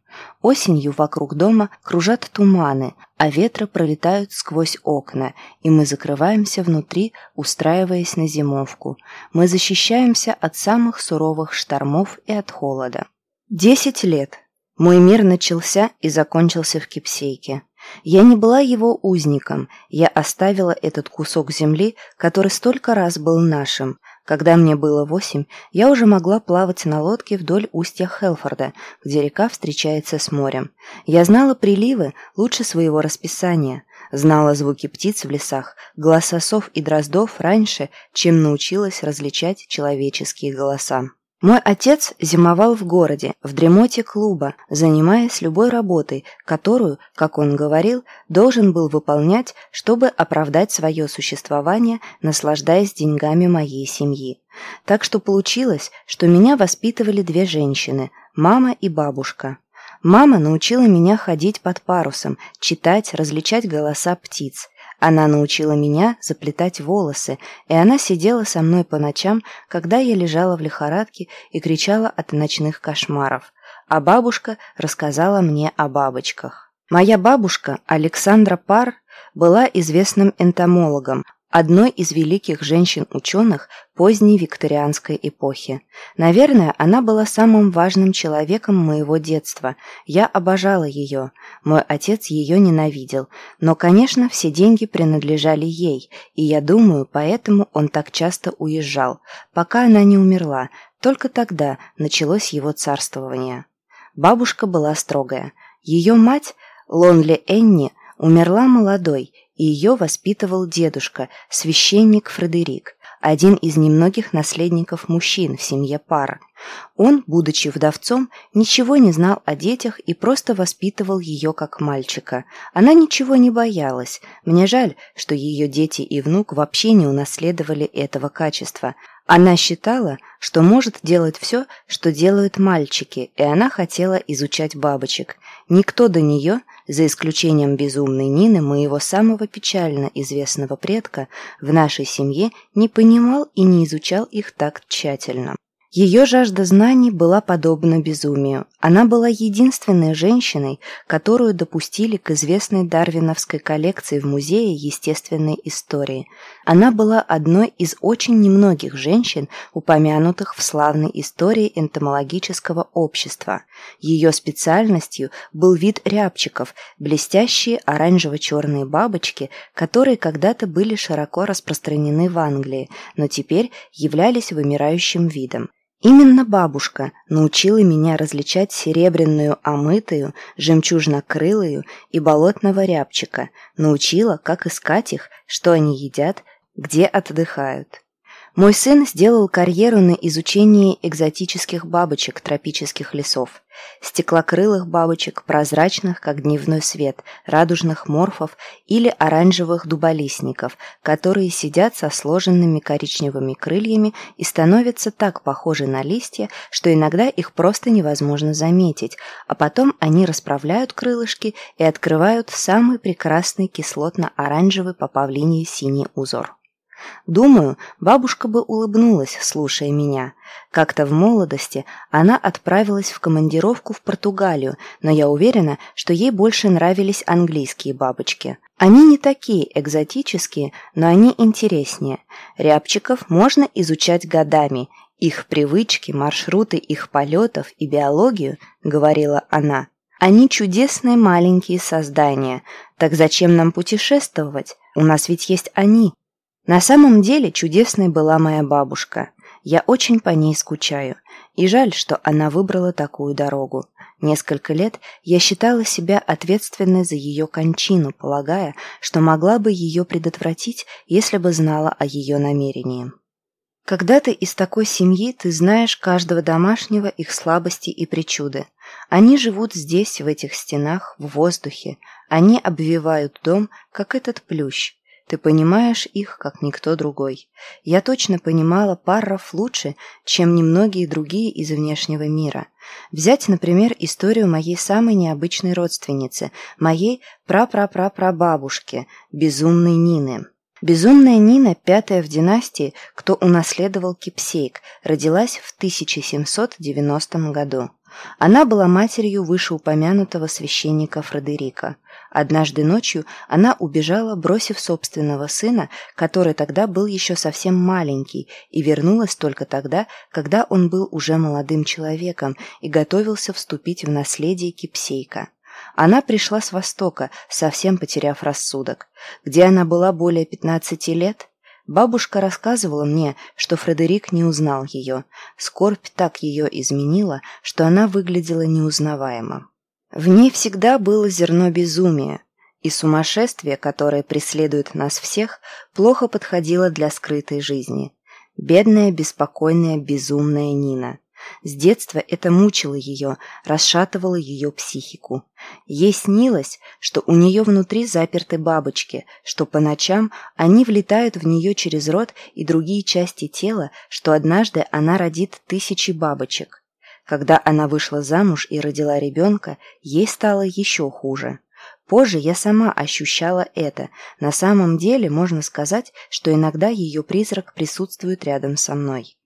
Осенью вокруг дома кружат туманы, а ветры пролетают сквозь окна, и мы закрываемся внутри, устраиваясь на зимовку. Мы защищаемся от самых суровых штормов и от холода. Десять лет. Мой мир начался и закончился в Кипсейке. Я не была его узником, я оставила этот кусок земли, который столько раз был нашим. Когда мне было восемь, я уже могла плавать на лодке вдоль устья Хелфорда, где река встречается с морем. Я знала приливы лучше своего расписания, знала звуки птиц в лесах, голоса сов и дроздов раньше, чем научилась различать человеческие голоса. Мой отец зимовал в городе, в дремоте клуба, занимаясь любой работой, которую, как он говорил, должен был выполнять, чтобы оправдать свое существование, наслаждаясь деньгами моей семьи. Так что получилось, что меня воспитывали две женщины – мама и бабушка. Мама научила меня ходить под парусом, читать, различать голоса птиц – она научила меня заплетать волосы, и она сидела со мной по ночам, когда я лежала в лихорадке и кричала от ночных кошмаров. А бабушка рассказала мне о бабочках. Моя бабушка, Александра Пар, была известным энтомологом, одной из великих женщин-ученых поздней викторианской эпохи. Наверное, она была самым важным человеком моего детства. Я обожала ее. Мой отец ее ненавидел. Но, конечно, все деньги принадлежали ей, и я думаю, поэтому он так часто уезжал, пока она не умерла. Только тогда началось его царствование. Бабушка была строгая. Ее мать, Лонли Энни, умерла молодой, и ее воспитывал дедушка, священник Фредерик, один из немногих наследников мужчин в семье пара. Он, будучи вдовцом, ничего не знал о детях и просто воспитывал ее как мальчика. Она ничего не боялась. Мне жаль, что ее дети и внук вообще не унаследовали этого качества. Она считала, что может делать все, что делают мальчики, и она хотела изучать бабочек. Никто до нее – за исключением безумной Нины, моего самого печально известного предка, в нашей семье не понимал и не изучал их так тщательно. Ее жажда знаний была подобна безумию. Она была единственной женщиной, которую допустили к известной дарвиновской коллекции в Музее естественной истории. Она была одной из очень немногих женщин, упомянутых в славной истории энтомологического общества. Ее специальностью был вид рябчиков, блестящие оранжево-черные бабочки, которые когда-то были широко распространены в Англии, но теперь являлись вымирающим видом. Именно бабушка научила меня различать серебряную омытую, жемчужно-крылую и болотного рябчика, научила, как искать их, что они едят, где отдыхают. Мой сын сделал карьеру на изучении экзотических бабочек тропических лесов, стеклокрылых бабочек, прозрачных, как дневной свет, радужных морфов или оранжевых дуболистников, которые сидят со сложенными коричневыми крыльями и становятся так похожи на листья, что иногда их просто невозможно заметить, а потом они расправляют крылышки и открывают самый прекрасный кислотно-оранжевый по павлинии синий узор. Думаю, бабушка бы улыбнулась, слушая меня. Как-то в молодости она отправилась в командировку в Португалию, но я уверена, что ей больше нравились английские бабочки. Они не такие экзотические, но они интереснее. Рябчиков можно изучать годами. Их привычки, маршруты их полетов и биологию, говорила она. Они чудесные маленькие создания. Так зачем нам путешествовать? У нас ведь есть они. На самом деле чудесной была моя бабушка. Я очень по ней скучаю. И жаль, что она выбрала такую дорогу. Несколько лет я считала себя ответственной за ее кончину, полагая, что могла бы ее предотвратить, если бы знала о ее намерении. Когда ты из такой семьи, ты знаешь каждого домашнего их слабости и причуды. Они живут здесь, в этих стенах, в воздухе. Они обвивают дом, как этот плющ. Ты понимаешь их, как никто другой. Я точно понимала парров лучше, чем немногие другие из внешнего мира. Взять, например, историю моей самой необычной родственницы, моей прапрапрапрабабушки, безумной Нины. Безумная Нина, пятая в династии, кто унаследовал Кипсейк, родилась в 1790 году. Она была матерью вышеупомянутого священника Фредерика. Однажды ночью она убежала, бросив собственного сына, который тогда был еще совсем маленький, и вернулась только тогда, когда он был уже молодым человеком и готовился вступить в наследие Кипсейка. Она пришла с Востока, совсем потеряв рассудок. Где она была более 15 лет? Бабушка рассказывала мне, что Фредерик не узнал ее. Скорбь так ее изменила, что она выглядела неузнаваемо. В ней всегда было зерно безумия, и сумасшествие, которое преследует нас всех, плохо подходило для скрытой жизни. Бедная, беспокойная, безумная Нина. С детства это мучило ее, расшатывало ее психику. Ей снилось, что у нее внутри заперты бабочки, что по ночам они влетают в нее через рот и другие части тела, что однажды она родит тысячи бабочек. Когда она вышла замуж и родила ребенка, ей стало еще хуже. Позже я сама ощущала это. На самом деле можно сказать, что иногда ее призрак присутствует рядом со мной.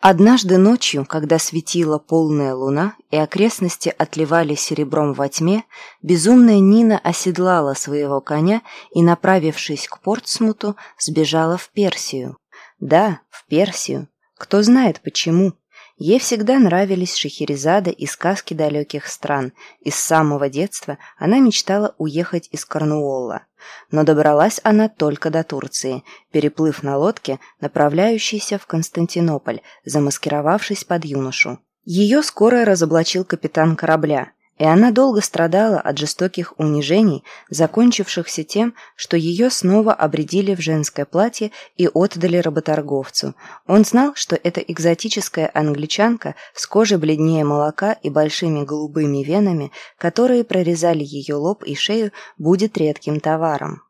Однажды ночью, когда светила полная луна и окрестности отливали серебром во тьме, безумная Нина оседлала своего коня и, направившись к Портсмуту, сбежала в Персию. Да, в Персию. Кто знает почему. Ей всегда нравились Шахерезада и сказки далеких стран, и с самого детства она мечтала уехать из Корнуолла. Но добралась она только до Турции, переплыв на лодке, направляющейся в Константинополь, замаскировавшись под юношу. Ее скоро разоблачил капитан корабля, и она долго страдала от жестоких унижений, закончившихся тем, что ее снова обредили в женское платье и отдали работорговцу. Он знал, что эта экзотическая англичанка с кожей бледнее молока и большими голубыми венами, которые прорезали ее лоб и шею, будет редким товаром.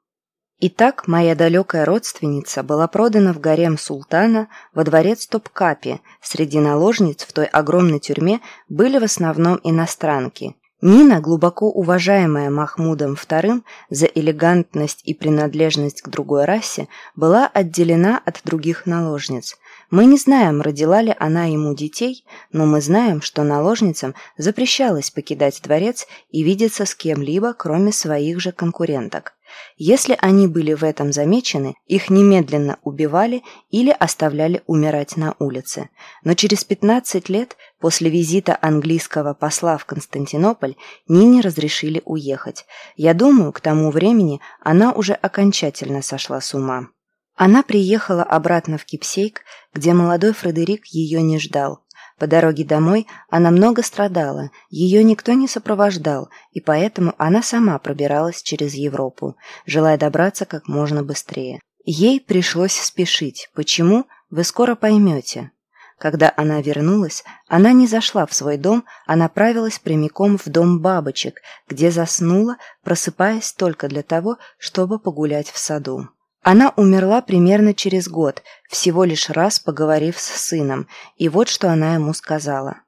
Итак, моя далекая родственница была продана в гарем султана во дворец Топкапи. Среди наложниц в той огромной тюрьме были в основном иностранки. Нина, глубоко уважаемая Махмудом II за элегантность и принадлежность к другой расе, была отделена от других наложниц. Мы не знаем, родила ли она ему детей, но мы знаем, что наложницам запрещалось покидать дворец и видеться с кем-либо, кроме своих же конкуренток. Если они были в этом замечены, их немедленно убивали или оставляли умирать на улице. Но через 15 лет после визита английского посла в Константинополь Нине разрешили уехать. Я думаю, к тому времени она уже окончательно сошла с ума. Она приехала обратно в Кипсейк, где молодой Фредерик ее не ждал. По дороге домой она много страдала, ее никто не сопровождал, и поэтому она сама пробиралась через Европу, желая добраться как можно быстрее. Ей пришлось спешить. Почему? Вы скоро поймете. Когда она вернулась, она не зашла в свой дом, а направилась прямиком в дом бабочек, где заснула, просыпаясь только для того, чтобы погулять в саду. Она умерла примерно через год, всего лишь раз поговорив с сыном, и вот что она ему сказала.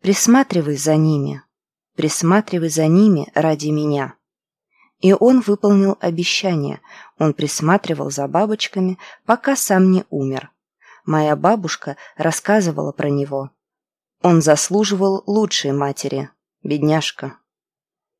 «Присматривай за ними, присматривай за ними ради меня». И он выполнил обещание, он присматривал за бабочками, пока сам не умер. Моя бабушка рассказывала про него. Он заслуживал лучшей матери, бедняжка.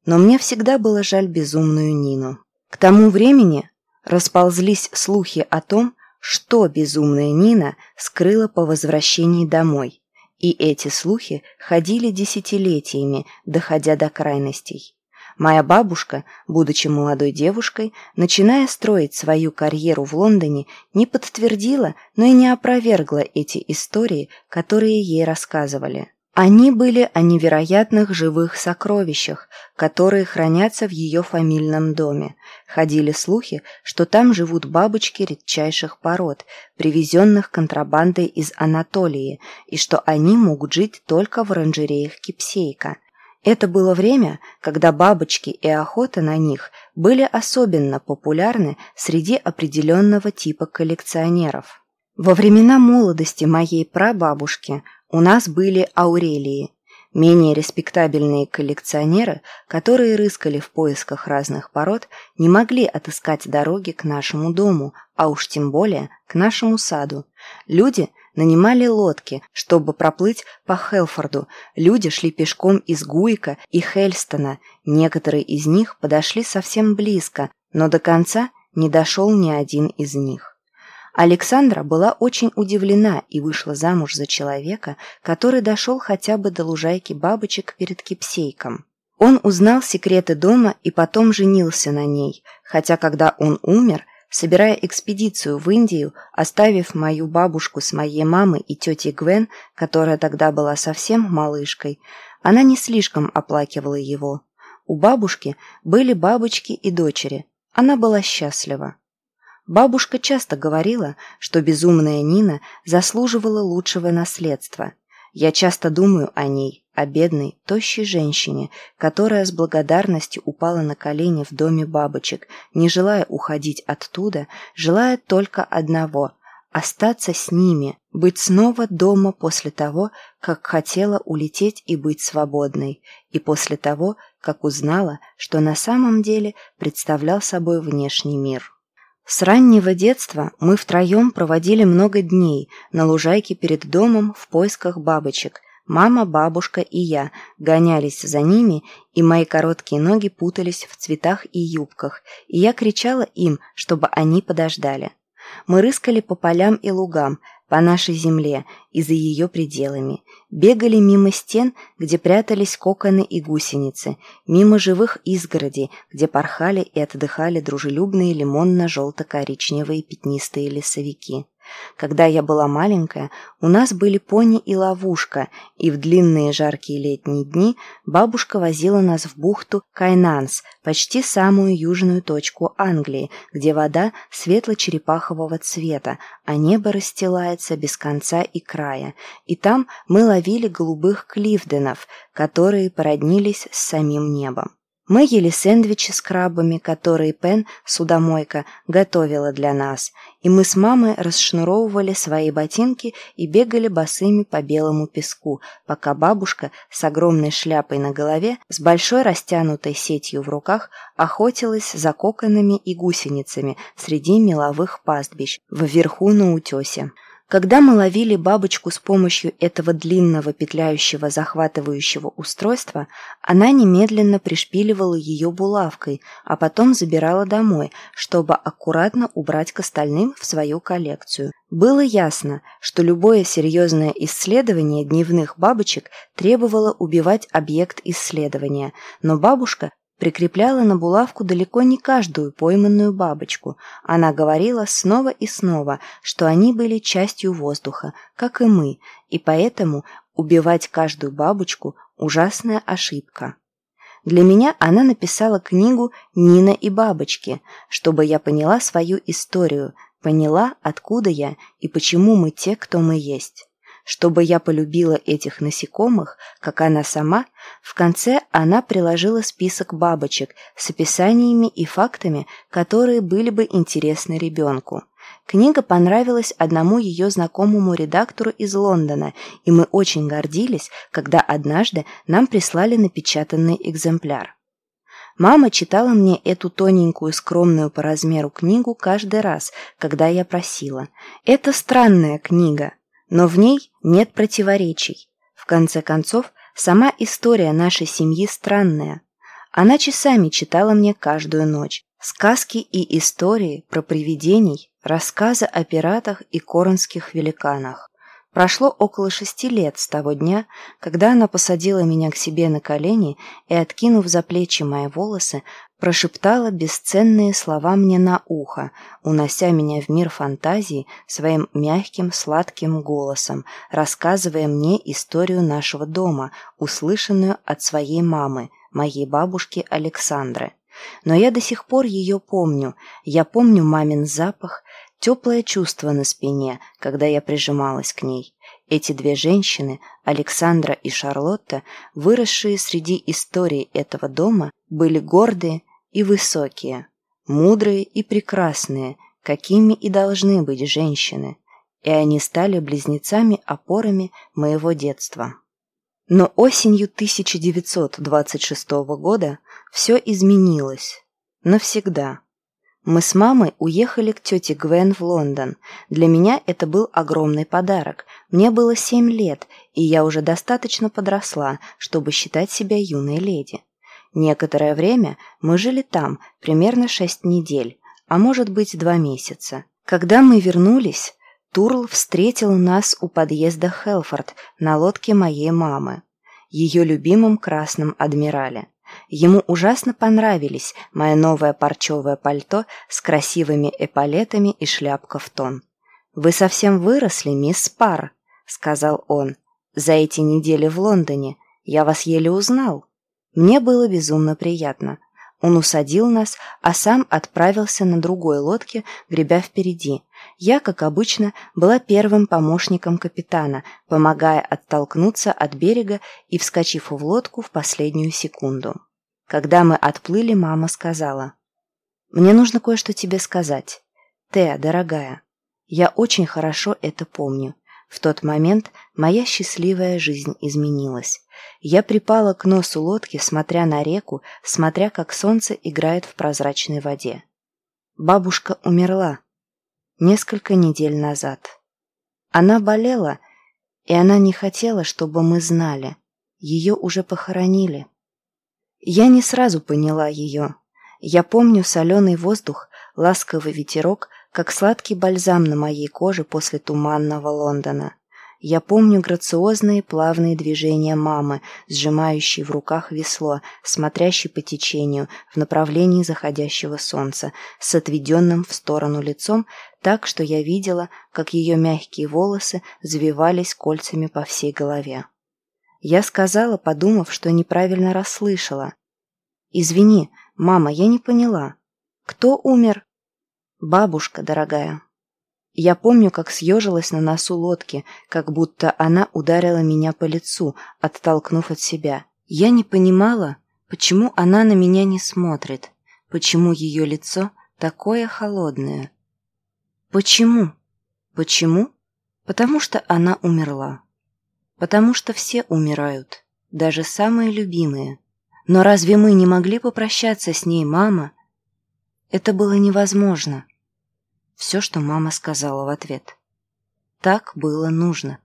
Но мне всегда было жаль безумную Нину. К тому времени Расползлись слухи о том, что безумная Нина скрыла по возвращении домой, и эти слухи ходили десятилетиями, доходя до крайностей. Моя бабушка, будучи молодой девушкой, начиная строить свою карьеру в Лондоне, не подтвердила, но и не опровергла эти истории, которые ей рассказывали. Они были о невероятных живых сокровищах, которые хранятся в ее фамильном доме. Ходили слухи, что там живут бабочки редчайших пород, привезенных контрабандой из Анатолии, и что они могут жить только в оранжереях Кипсейка. Это было время, когда бабочки и охота на них были особенно популярны среди определенного типа коллекционеров. Во времена молодости моей прабабушки – у нас были Аурелии, менее респектабельные коллекционеры, которые рыскали в поисках разных пород, не могли отыскать дороги к нашему дому, а уж тем более к нашему саду. Люди нанимали лодки, чтобы проплыть по Хелфорду. Люди шли пешком из Гуика и Хельстона. Некоторые из них подошли совсем близко, но до конца не дошел ни один из них. Александра была очень удивлена и вышла замуж за человека, который дошел хотя бы до лужайки бабочек перед кипсейком. Он узнал секреты дома и потом женился на ней, хотя когда он умер, собирая экспедицию в Индию, оставив мою бабушку с моей мамой и тетей Гвен, которая тогда была совсем малышкой, она не слишком оплакивала его. У бабушки были бабочки и дочери. Она была счастлива. Бабушка часто говорила, что безумная Нина заслуживала лучшего наследства. Я часто думаю о ней, о бедной, тощей женщине, которая с благодарностью упала на колени в доме бабочек, не желая уходить оттуда, желая только одного – остаться с ними, быть снова дома после того, как хотела улететь и быть свободной, и после того, как узнала, что на самом деле представлял собой внешний мир. С раннего детства мы втроем проводили много дней на лужайке перед домом в поисках бабочек. Мама, бабушка и я гонялись за ними, и мои короткие ноги путались в цветах и юбках, и я кричала им, чтобы они подождали. Мы рыскали по полям и лугам, по нашей земле и за ее пределами, бегали мимо стен, где прятались коконы и гусеницы, мимо живых изгородей, где порхали и отдыхали дружелюбные лимонно-желто-коричневые пятнистые лесовики. Когда я была маленькая, у нас были пони и ловушка, и в длинные жаркие летние дни бабушка возила нас в бухту Кайнанс, почти самую южную точку Англии, где вода светло-черепахового цвета, а небо расстилается без конца и края. И там мы ловили голубых кливденов, которые породнились с самим небом. Мы ели сэндвичи с крабами, которые Пен, судомойка, готовила для нас, и мы с мамой расшнуровывали свои ботинки и бегали босыми по белому песку, пока бабушка с огромной шляпой на голове, с большой растянутой сетью в руках, охотилась за коконами и гусеницами среди меловых пастбищ вверху на утесе. Когда мы ловили бабочку с помощью этого длинного петляющего захватывающего устройства, она немедленно пришпиливала ее булавкой, а потом забирала домой, чтобы аккуратно убрать к остальным в свою коллекцию. Было ясно, что любое серьезное исследование дневных бабочек требовало убивать объект исследования, но бабушка прикрепляла на булавку далеко не каждую пойманную бабочку. Она говорила снова и снова, что они были частью воздуха, как и мы, и поэтому убивать каждую бабочку – ужасная ошибка. Для меня она написала книгу «Нина и бабочки», чтобы я поняла свою историю, поняла, откуда я и почему мы те, кто мы есть. Чтобы я полюбила этих насекомых, как она сама, в конце она приложила список бабочек с описаниями и фактами, которые были бы интересны ребенку. Книга понравилась одному ее знакомому редактору из Лондона, и мы очень гордились, когда однажды нам прислали напечатанный экземпляр. Мама читала мне эту тоненькую, скромную по размеру книгу каждый раз, когда я просила. «Это странная книга», но в ней нет противоречий. В конце концов, сама история нашей семьи странная. Она часами читала мне каждую ночь. Сказки и истории про привидений, рассказы о пиратах и коронских великанах. Прошло около шести лет с того дня, когда она посадила меня к себе на колени и, откинув за плечи мои волосы, прошептала бесценные слова мне на ухо, унося меня в мир фантазии своим мягким сладким голосом, рассказывая мне историю нашего дома, услышанную от своей мамы, моей бабушки Александры. Но я до сих пор ее помню. Я помню мамин запах, теплое чувство на спине, когда я прижималась к ней. Эти две женщины, Александра и Шарлотта, выросшие среди истории этого дома, были гордые и высокие, мудрые и прекрасные, какими и должны быть женщины, и они стали близнецами-опорами моего детства. Но осенью 1926 года все изменилось. Навсегда. Мы с мамой уехали к тете Гвен в Лондон. Для меня это был огромный подарок. Мне было семь лет, и я уже достаточно подросла, чтобы считать себя юной леди. Некоторое время мы жили там, примерно шесть недель, а может быть два месяца. Когда мы вернулись, Турл встретил нас у подъезда Хелфорд на лодке моей мамы, ее любимом красном адмирале. Ему ужасно понравились мое новое парчевое пальто с красивыми эполетами и шляпка в тон. «Вы совсем выросли, мисс Пар», — сказал он. «За эти недели в Лондоне я вас еле узнал». Мне было безумно приятно. Он усадил нас, а сам отправился на другой лодке, гребя впереди. Я, как обычно, была первым помощником капитана, помогая оттолкнуться от берега и вскочив в лодку в последнюю секунду. Когда мы отплыли, мама сказала, «Мне нужно кое-что тебе сказать. Теа, дорогая, я очень хорошо это помню. В тот момент моя счастливая жизнь изменилась. Я припала к носу лодки, смотря на реку, смотря, как солнце играет в прозрачной воде. Бабушка умерла несколько недель назад. Она болела, и она не хотела, чтобы мы знали. Ее уже похоронили. Я не сразу поняла ее. Я помню соленый воздух, ласковый ветерок, как сладкий бальзам на моей коже после туманного Лондона. Я помню грациозные плавные движения мамы, сжимающей в руках весло, смотрящей по течению в направлении заходящего солнца, с отведенным в сторону лицом, так что я видела, как ее мягкие волосы завивались кольцами по всей голове. Я сказала, подумав, что неправильно расслышала. «Извини, мама, я не поняла. Кто умер?» «Бабушка, дорогая». Я помню, как съежилась на носу лодки, как будто она ударила меня по лицу, оттолкнув от себя. Я не понимала, почему она на меня не смотрит, почему ее лицо такое холодное. Почему? Почему? Потому что она умерла. Потому что все умирают, даже самые любимые. Но разве мы не могли попрощаться с ней, мама? Это было невозможно все, что мама сказала в ответ. Так было нужно.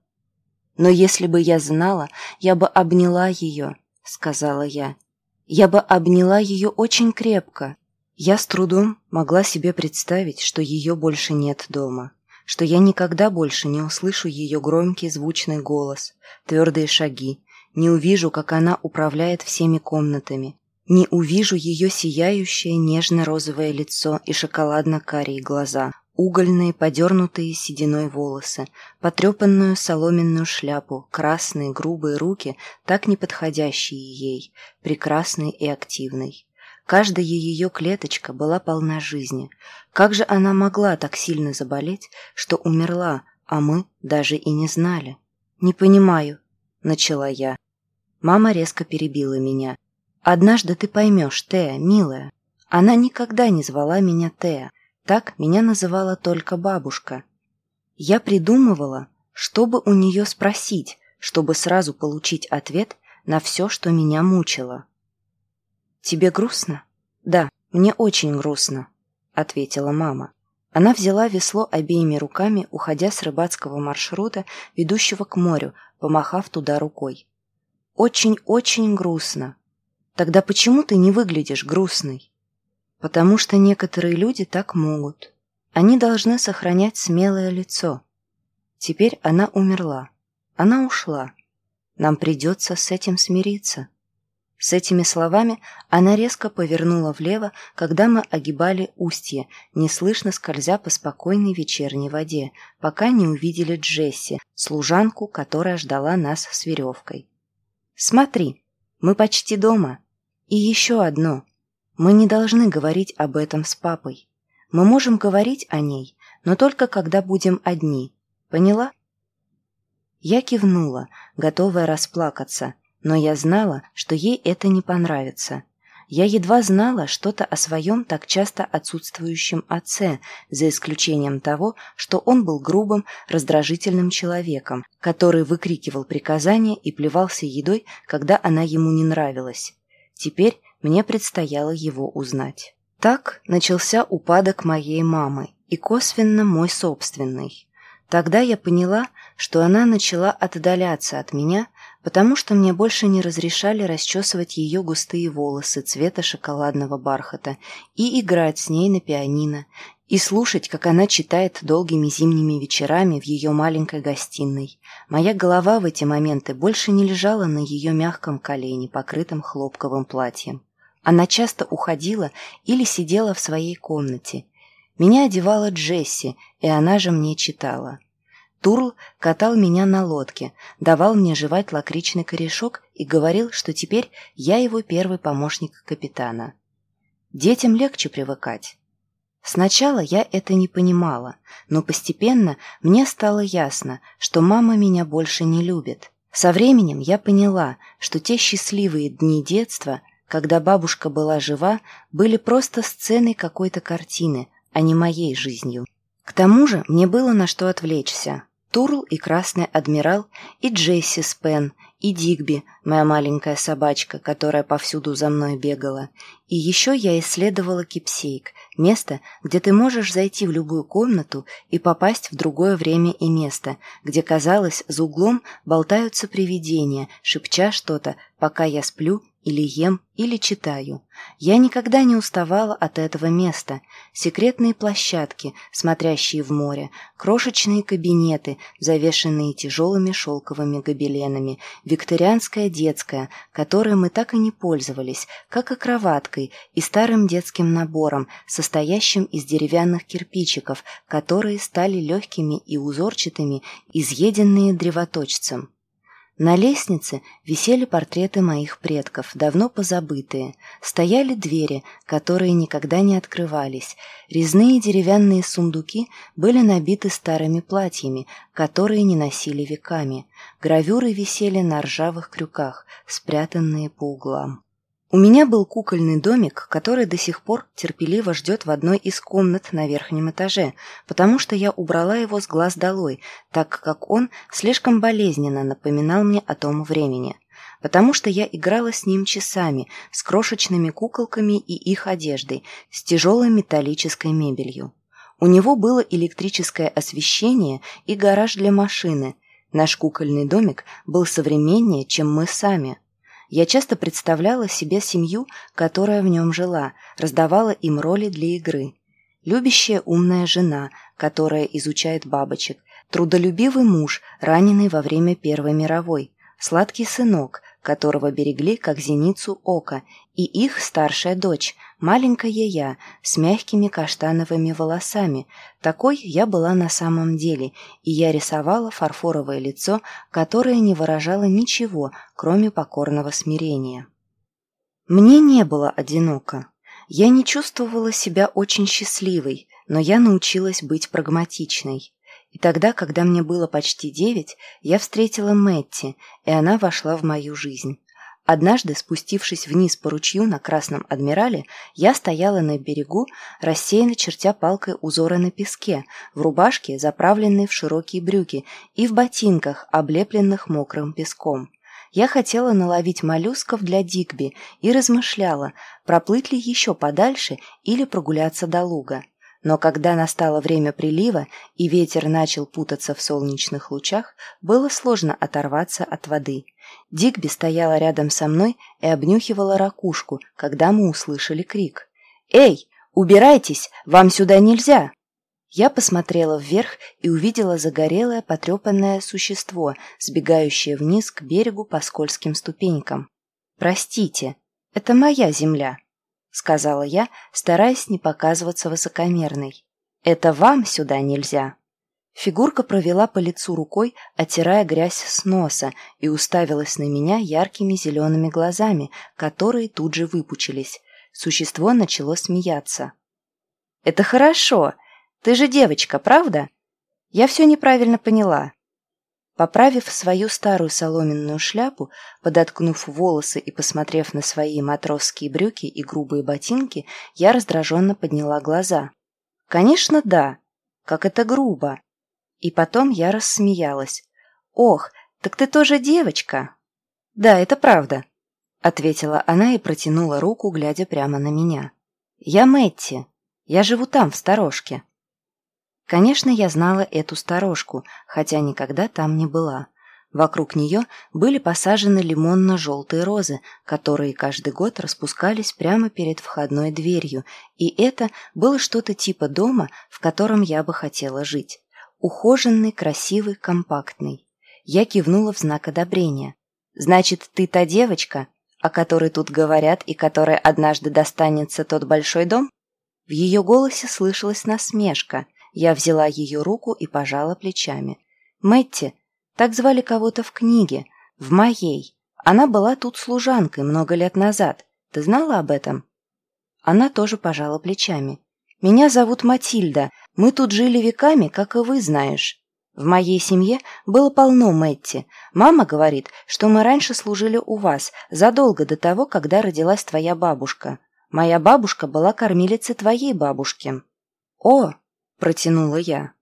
«Но если бы я знала, я бы обняла ее», — сказала я. «Я бы обняла ее очень крепко». Я с трудом могла себе представить, что ее больше нет дома, что я никогда больше не услышу ее громкий звучный голос, твердые шаги, не увижу, как она управляет всеми комнатами, не увижу ее сияющее нежно-розовое лицо и шоколадно-карие глаза, угольные, подернутые сединой волосы, потрепанную соломенную шляпу, красные грубые руки, так не подходящие ей, прекрасной и активной. Каждая ее клеточка была полна жизни. Как же она могла так сильно заболеть, что умерла, а мы даже и не знали? «Не понимаю», — начала я. Мама резко перебила меня. «Однажды ты поймешь, Тея, милая. Она никогда не звала меня Тея. Так меня называла только бабушка. Я придумывала, чтобы у нее спросить, чтобы сразу получить ответ на все, что меня мучило. «Тебе грустно?» «Да, мне очень грустно», — ответила мама. Она взяла весло обеими руками, уходя с рыбацкого маршрута, ведущего к морю, помахав туда рукой. «Очень-очень грустно. Тогда почему ты не выглядишь грустной?» Потому что некоторые люди так могут. Они должны сохранять смелое лицо. Теперь она умерла. Она ушла. Нам придется с этим смириться. С этими словами она резко повернула влево, когда мы огибали устье, неслышно скользя по спокойной вечерней воде, пока не увидели Джесси, служанку, которая ждала нас с веревкой. «Смотри, мы почти дома. И еще одно. Мы не должны говорить об этом с папой. Мы можем говорить о ней, но только когда будем одни. Поняла? Я кивнула, готовая расплакаться, но я знала, что ей это не понравится. Я едва знала что-то о своем так часто отсутствующем отце, за исключением того, что он был грубым, раздражительным человеком, который выкрикивал приказания и плевался едой, когда она ему не нравилась. Теперь мне предстояло его узнать. Так начался упадок моей мамы и косвенно мой собственный. Тогда я поняла, что она начала отдаляться от меня, потому что мне больше не разрешали расчесывать ее густые волосы цвета шоколадного бархата и играть с ней на пианино, и слушать, как она читает долгими зимними вечерами в ее маленькой гостиной. Моя голова в эти моменты больше не лежала на ее мягком колене, покрытом хлопковым платьем. Она часто уходила или сидела в своей комнате. Меня одевала Джесси, и она же мне читала. Турл катал меня на лодке, давал мне жевать лакричный корешок и говорил, что теперь я его первый помощник капитана. Детям легче привыкать. Сначала я это не понимала, но постепенно мне стало ясно, что мама меня больше не любит. Со временем я поняла, что те счастливые дни детства, когда бабушка была жива, были просто сценой какой-то картины, а не моей жизнью. К тому же мне было на что отвлечься. Турл и Красный Адмирал, и Джесси Спен, и Дигби, моя маленькая собачка, которая повсюду за мной бегала. И еще я исследовала Кипсейк, место, где ты можешь зайти в любую комнату и попасть в другое время и место, где, казалось, за углом болтаются привидения, шепча что-то, пока я сплю или ем, или читаю. Я никогда не уставала от этого места. Секретные площадки, смотрящие в море, крошечные кабинеты, завешенные тяжелыми шелковыми гобеленами, викторианская детская, которой мы так и не пользовались, как и кроваткой и старым детским набором, состоящим из деревянных кирпичиков, которые стали легкими и узорчатыми, изъеденные древоточцем. На лестнице висели портреты моих предков, давно позабытые. Стояли двери, которые никогда не открывались. Резные деревянные сундуки были набиты старыми платьями, которые не носили веками. Гравюры висели на ржавых крюках, спрятанные по углам. У меня был кукольный домик, который до сих пор терпеливо ждет в одной из комнат на верхнем этаже, потому что я убрала его с глаз долой, так как он слишком болезненно напоминал мне о том времени. Потому что я играла с ним часами, с крошечными куколками и их одеждой, с тяжелой металлической мебелью. У него было электрическое освещение и гараж для машины. Наш кукольный домик был современнее, чем мы сами – я часто представляла себе семью, которая в нем жила, раздавала им роли для игры. Любящая умная жена, которая изучает бабочек, трудолюбивый муж, раненый во время Первой мировой, сладкий сынок, которого берегли как зеницу ока, и их старшая дочь, маленькая я, с мягкими каштановыми волосами. Такой я была на самом деле, и я рисовала фарфоровое лицо, которое не выражало ничего, кроме покорного смирения. Мне не было одиноко. Я не чувствовала себя очень счастливой, но я научилась быть прагматичной. И тогда, когда мне было почти девять, я встретила Мэтти, и она вошла в мою жизнь. Однажды, спустившись вниз по ручью на Красном Адмирале, я стояла на берегу, рассеянно чертя палкой узоры на песке, в рубашке, заправленной в широкие брюки, и в ботинках, облепленных мокрым песком. Я хотела наловить моллюсков для Дигби и размышляла, проплыть ли еще подальше или прогуляться до луга. Но когда настало время прилива и ветер начал путаться в солнечных лучах, было сложно оторваться от воды. Дигби стояла рядом со мной и обнюхивала ракушку, когда мы услышали крик. «Эй, убирайтесь! Вам сюда нельзя!» Я посмотрела вверх и увидела загорелое потрепанное существо, сбегающее вниз к берегу по скользким ступенькам. «Простите, это моя земля», сказала я, стараясь не показываться высокомерной. «Это вам сюда нельзя!» Фигурка провела по лицу рукой, оттирая грязь с носа, и уставилась на меня яркими зелеными глазами, которые тут же выпучились. Существо начало смеяться. «Это хорошо! Ты же девочка, правда?» «Я все неправильно поняла. Поправив свою старую соломенную шляпу, подоткнув волосы и посмотрев на свои матросские брюки и грубые ботинки, я раздраженно подняла глаза. «Конечно, да. Как это грубо!» И потом я рассмеялась. «Ох, так ты тоже девочка!» «Да, это правда», — ответила она и протянула руку, глядя прямо на меня. «Я Мэтти. Я живу там, в сторожке». Конечно, я знала эту сторожку, хотя никогда там не была. Вокруг нее были посажены лимонно-желтые розы, которые каждый год распускались прямо перед входной дверью, и это было что-то типа дома, в котором я бы хотела жить. Ухоженный, красивый, компактный. Я кивнула в знак одобрения. «Значит, ты та девочка, о которой тут говорят и которой однажды достанется тот большой дом?» В ее голосе слышалась насмешка. Я взяла ее руку и пожала плечами. «Мэтти, так звали кого-то в книге. В моей. Она была тут служанкой много лет назад. Ты знала об этом?» Она тоже пожала плечами. «Меня зовут Матильда. Мы тут жили веками, как и вы знаешь. В моей семье было полно Мэтти. Мама говорит, что мы раньше служили у вас, задолго до того, когда родилась твоя бабушка. Моя бабушка была кормилицей твоей бабушки». «О!» – протянула я.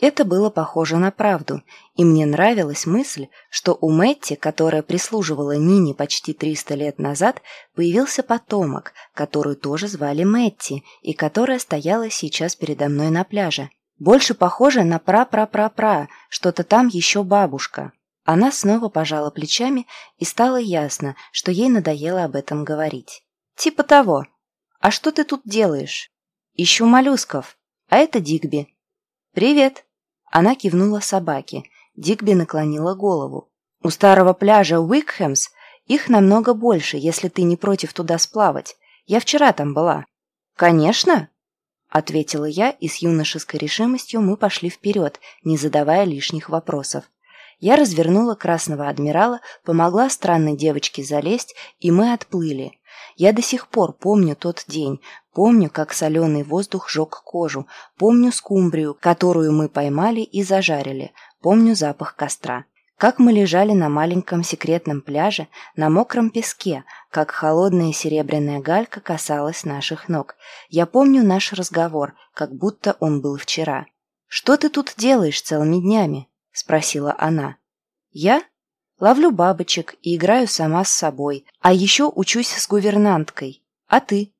Это было похоже на правду, и мне нравилась мысль, что у Мэтти, которая прислуживала Нине почти 300 лет назад, появился потомок, который тоже звали Мэтти, и которая стояла сейчас передо мной на пляже. Больше похоже на пра-пра-пра-пра, что-то там еще бабушка. Она снова пожала плечами, и стало ясно, что ей надоело об этом говорить. «Типа того. А что ты тут делаешь?» «Ищу моллюсков. А это Дигби». «Привет». Она кивнула собаке. Дигби наклонила голову. «У старого пляжа Уикхэмс их намного больше, если ты не против туда сплавать. Я вчера там была». «Конечно!» — ответила я, и с юношеской решимостью мы пошли вперед, не задавая лишних вопросов. Я развернула красного адмирала, помогла странной девочке залезть, и мы отплыли. Я до сих пор помню тот день, помню, как соленый воздух жег кожу, помню скумбрию, которую мы поймали и зажарили, помню запах костра. Как мы лежали на маленьком секретном пляже, на мокром песке, как холодная серебряная галька касалась наших ног. Я помню наш разговор, как будто он был вчера. «Что ты тут делаешь целыми днями?» – спросила она. «Я? Ловлю бабочек и играю сама с собой, а еще учусь с гувернанткой. А ты?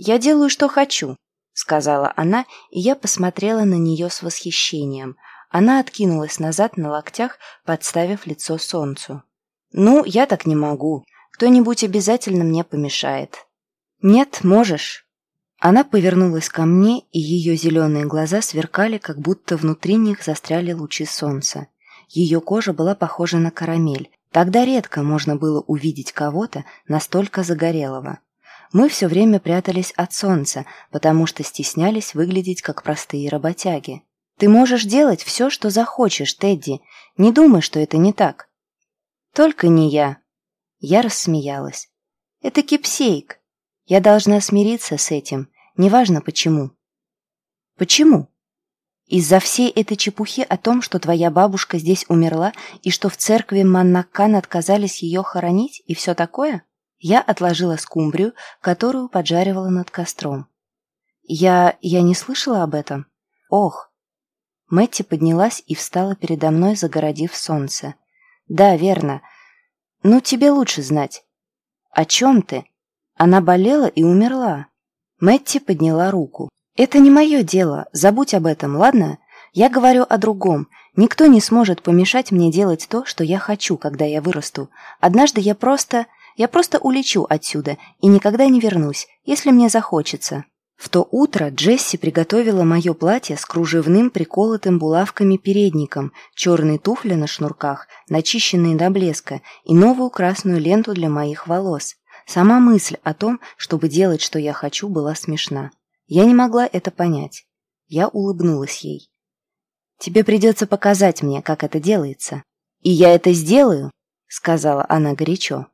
Я делаю, что хочу, сказала она, и я посмотрела на нее с восхищением. Она откинулась назад на локтях, подставив лицо солнцу. «Ну, я так не могу. Кто-нибудь обязательно мне помешает». «Нет, можешь». Она повернулась ко мне, и ее зеленые глаза сверкали, как будто внутри них застряли лучи солнца. Ее кожа была похожа на карамель. Тогда редко можно было увидеть кого-то настолько загорелого. Мы все время прятались от солнца, потому что стеснялись выглядеть как простые работяги. «Ты можешь делать все, что захочешь, Тедди. Не думай, что это не так». «Только не я». Я рассмеялась. «Это кипсейк. Я должна смириться с этим, неважно почему». «Почему?» Из-за всей этой чепухи о том, что твоя бабушка здесь умерла и что в церкви Маннакан отказались ее хоронить и все такое, я отложила скумбрию, которую поджаривала над костром. Я... я не слышала об этом? Ох! Мэтти поднялась и встала передо мной, загородив солнце. Да, верно. Ну, тебе лучше знать. О чем ты? Она болела и умерла. Мэтти подняла руку. «Это не мое дело, забудь об этом, ладно? Я говорю о другом. Никто не сможет помешать мне делать то, что я хочу, когда я вырасту. Однажды я просто... я просто улечу отсюда и никогда не вернусь, если мне захочется». В то утро Джесси приготовила мое платье с кружевным приколотым булавками передником, черные туфли на шнурках, начищенные до блеска и новую красную ленту для моих волос. Сама мысль о том, чтобы делать, что я хочу, была смешна. Я не могла это понять. Я улыбнулась ей. «Тебе придется показать мне, как это делается». «И я это сделаю», — сказала она горячо.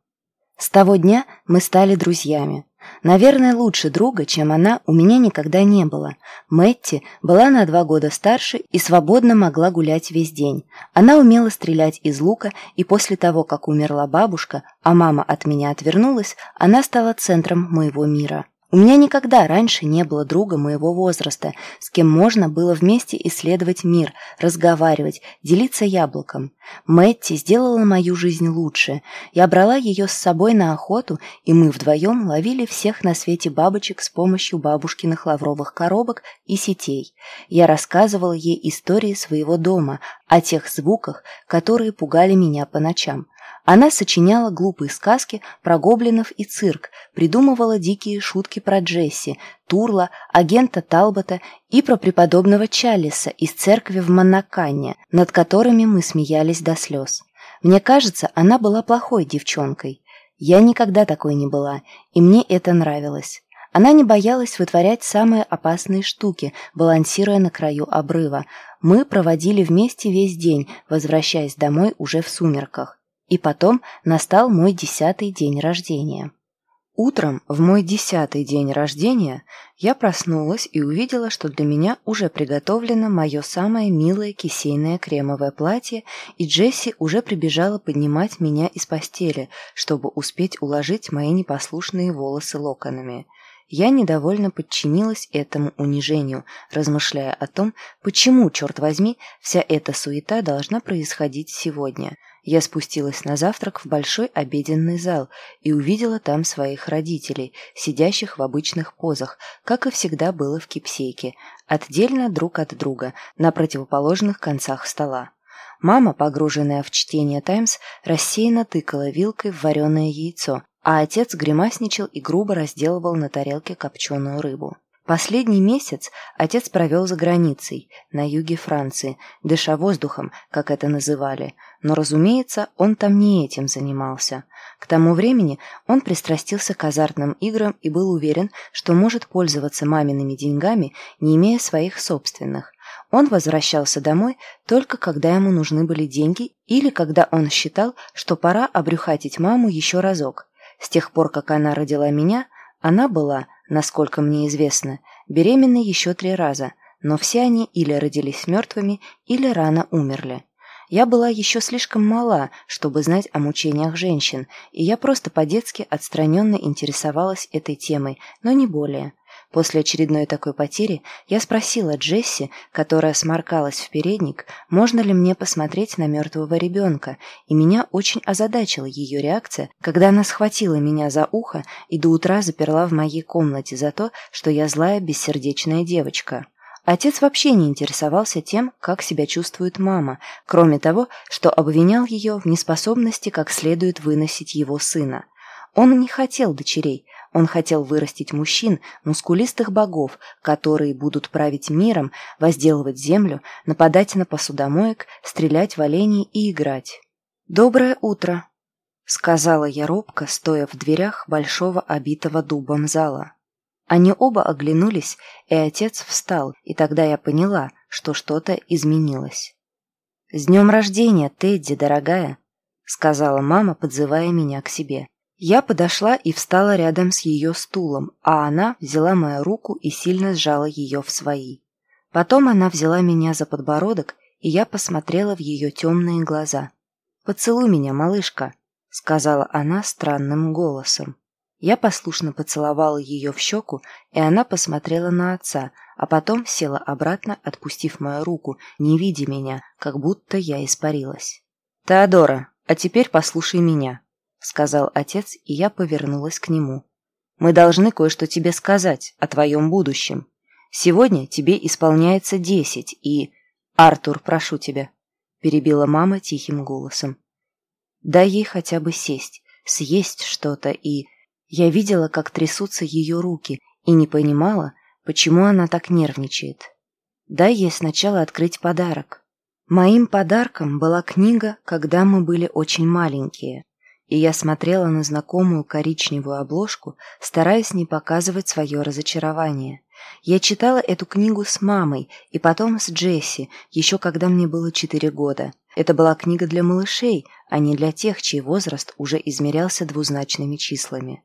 С того дня мы стали друзьями. Наверное, лучше друга, чем она, у меня никогда не было. Мэтти была на два года старше и свободно могла гулять весь день. Она умела стрелять из лука, и после того, как умерла бабушка, а мама от меня отвернулась, она стала центром моего мира. У меня никогда раньше не было друга моего возраста, с кем можно было вместе исследовать мир, разговаривать, делиться яблоком. Мэтти сделала мою жизнь лучше. Я брала ее с собой на охоту, и мы вдвоем ловили всех на свете бабочек с помощью бабушкиных лавровых коробок и сетей. Я рассказывала ей истории своего дома, о тех звуках, которые пугали меня по ночам. Она сочиняла глупые сказки про гоблинов и цирк, придумывала дикие шутки про Джесси, Турла, агента Талбота и про преподобного Чаллиса из церкви в Монакане, над которыми мы смеялись до слез. Мне кажется, она была плохой девчонкой. Я никогда такой не была, и мне это нравилось. Она не боялась вытворять самые опасные штуки, балансируя на краю обрыва. Мы проводили вместе весь день, возвращаясь домой уже в сумерках. И потом настал мой десятый день рождения. Утром, в мой десятый день рождения, я проснулась и увидела, что для меня уже приготовлено мое самое милое кисейное кремовое платье, и Джесси уже прибежала поднимать меня из постели, чтобы успеть уложить мои непослушные волосы локонами. Я недовольно подчинилась этому унижению, размышляя о том, почему, черт возьми, вся эта суета должна происходить сегодня – я спустилась на завтрак в большой обеденный зал и увидела там своих родителей, сидящих в обычных позах, как и всегда было в кипсейке, отдельно друг от друга, на противоположных концах стола. Мама, погруженная в чтение «Таймс», рассеянно тыкала вилкой в вареное яйцо, а отец гримасничал и грубо разделывал на тарелке копченую рыбу. Последний месяц отец провел за границей, на юге Франции, дыша воздухом, как это называли, но, разумеется, он там не этим занимался. К тому времени он пристрастился к азартным играм и был уверен, что может пользоваться мамиными деньгами, не имея своих собственных. Он возвращался домой только когда ему нужны были деньги или когда он считал, что пора обрюхатить маму еще разок. С тех пор, как она родила меня, она была, насколько мне известно, беременна еще три раза, но все они или родились мертвыми, или рано умерли. Я была еще слишком мала, чтобы знать о мучениях женщин, и я просто по-детски отстраненно интересовалась этой темой, но не более. После очередной такой потери я спросила Джесси, которая сморкалась в передник, можно ли мне посмотреть на мертвого ребенка, и меня очень озадачила ее реакция, когда она схватила меня за ухо и до утра заперла в моей комнате за то, что я злая бессердечная девочка. Отец вообще не интересовался тем, как себя чувствует мама, кроме того, что обвинял ее в неспособности как следует выносить его сына. Он не хотел дочерей, он хотел вырастить мужчин, мускулистых богов, которые будут править миром, возделывать землю, нападать на посудомоек, стрелять в оленей и играть. «Доброе утро», — сказала я робко, стоя в дверях большого обитого дубом зала. Они оба оглянулись, и отец встал, и тогда я поняла, что что-то изменилось. «С днем рождения, Тедди, дорогая», — сказала мама, подзывая меня к себе. Я подошла и встала рядом с ее стулом, а она взяла мою руку и сильно сжала ее в свои. Потом она взяла меня за подбородок, и я посмотрела в ее темные глаза. «Поцелуй меня, малышка», — сказала она странным голосом. Я послушно поцеловала ее в щеку, и она посмотрела на отца, а потом села обратно, отпустив мою руку, не видя меня, как будто я испарилась. «Теодора, а теперь послушай меня», сказал отец, и я повернулась к нему. «Мы должны кое-что тебе сказать о твоем будущем. Сегодня тебе исполняется десять, и... Артур, прошу тебя», — перебила мама тихим голосом. «Дай ей хотя бы сесть, съесть что-то, и...» Я видела, как трясутся ее руки, и не понимала, почему она так нервничает. «Дай ей сначала открыть подарок». Моим подарком была книга «Когда мы были очень маленькие», и я смотрела на знакомую коричневую обложку, стараясь не показывать свое разочарование. Я читала эту книгу с мамой и потом с Джесси, еще когда мне было четыре года. Это была книга для малышей, а не для тех, чей возраст уже измерялся двузначными числами.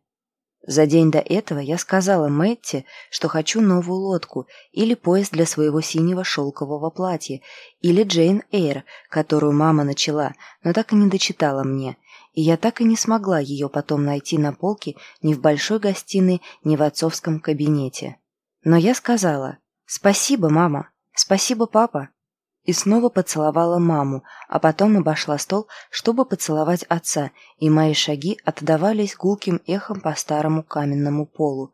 За день до этого я сказала Мэтти, что хочу новую лодку или поезд для своего синего шелкового платья, или Джейн Эйр, которую мама начала, но так и не дочитала мне – и я так и не смогла ее потом найти на полке ни в большой гостиной, ни в отцовском кабинете. Но я сказала «Спасибо, мама! Спасибо, папа!» и снова поцеловала маму, а потом обошла стол, чтобы поцеловать отца, и мои шаги отдавались гулким эхом по старому каменному полу.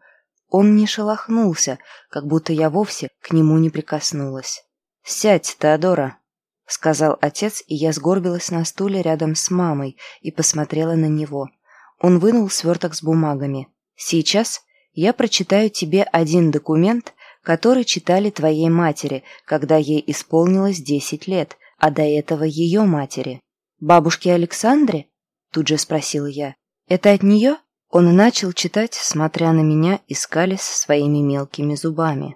Он не шелохнулся, как будто я вовсе к нему не прикоснулась. «Сядь, Теодора!» — сказал отец, и я сгорбилась на стуле рядом с мамой и посмотрела на него. Он вынул сверток с бумагами. «Сейчас я прочитаю тебе один документ, который читали твоей матери, когда ей исполнилось десять лет, а до этого ее матери». «Бабушке Александре?» — тут же спросила я. «Это от нее?» Он начал читать, смотря на меня и скалясь своими мелкими зубами.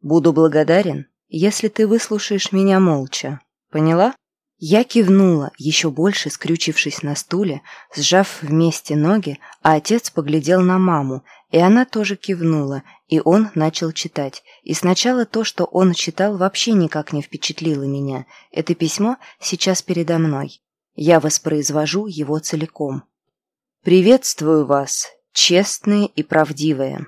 «Буду благодарен, если ты выслушаешь меня молча. Поняла? Я кивнула, еще больше скрючившись на стуле, сжав вместе ноги, а отец поглядел на маму, и она тоже кивнула, и он начал читать. И сначала то, что он читал, вообще никак не впечатлило меня. Это письмо сейчас передо мной. Я воспроизвожу его целиком. «Приветствую вас, честные и правдивые.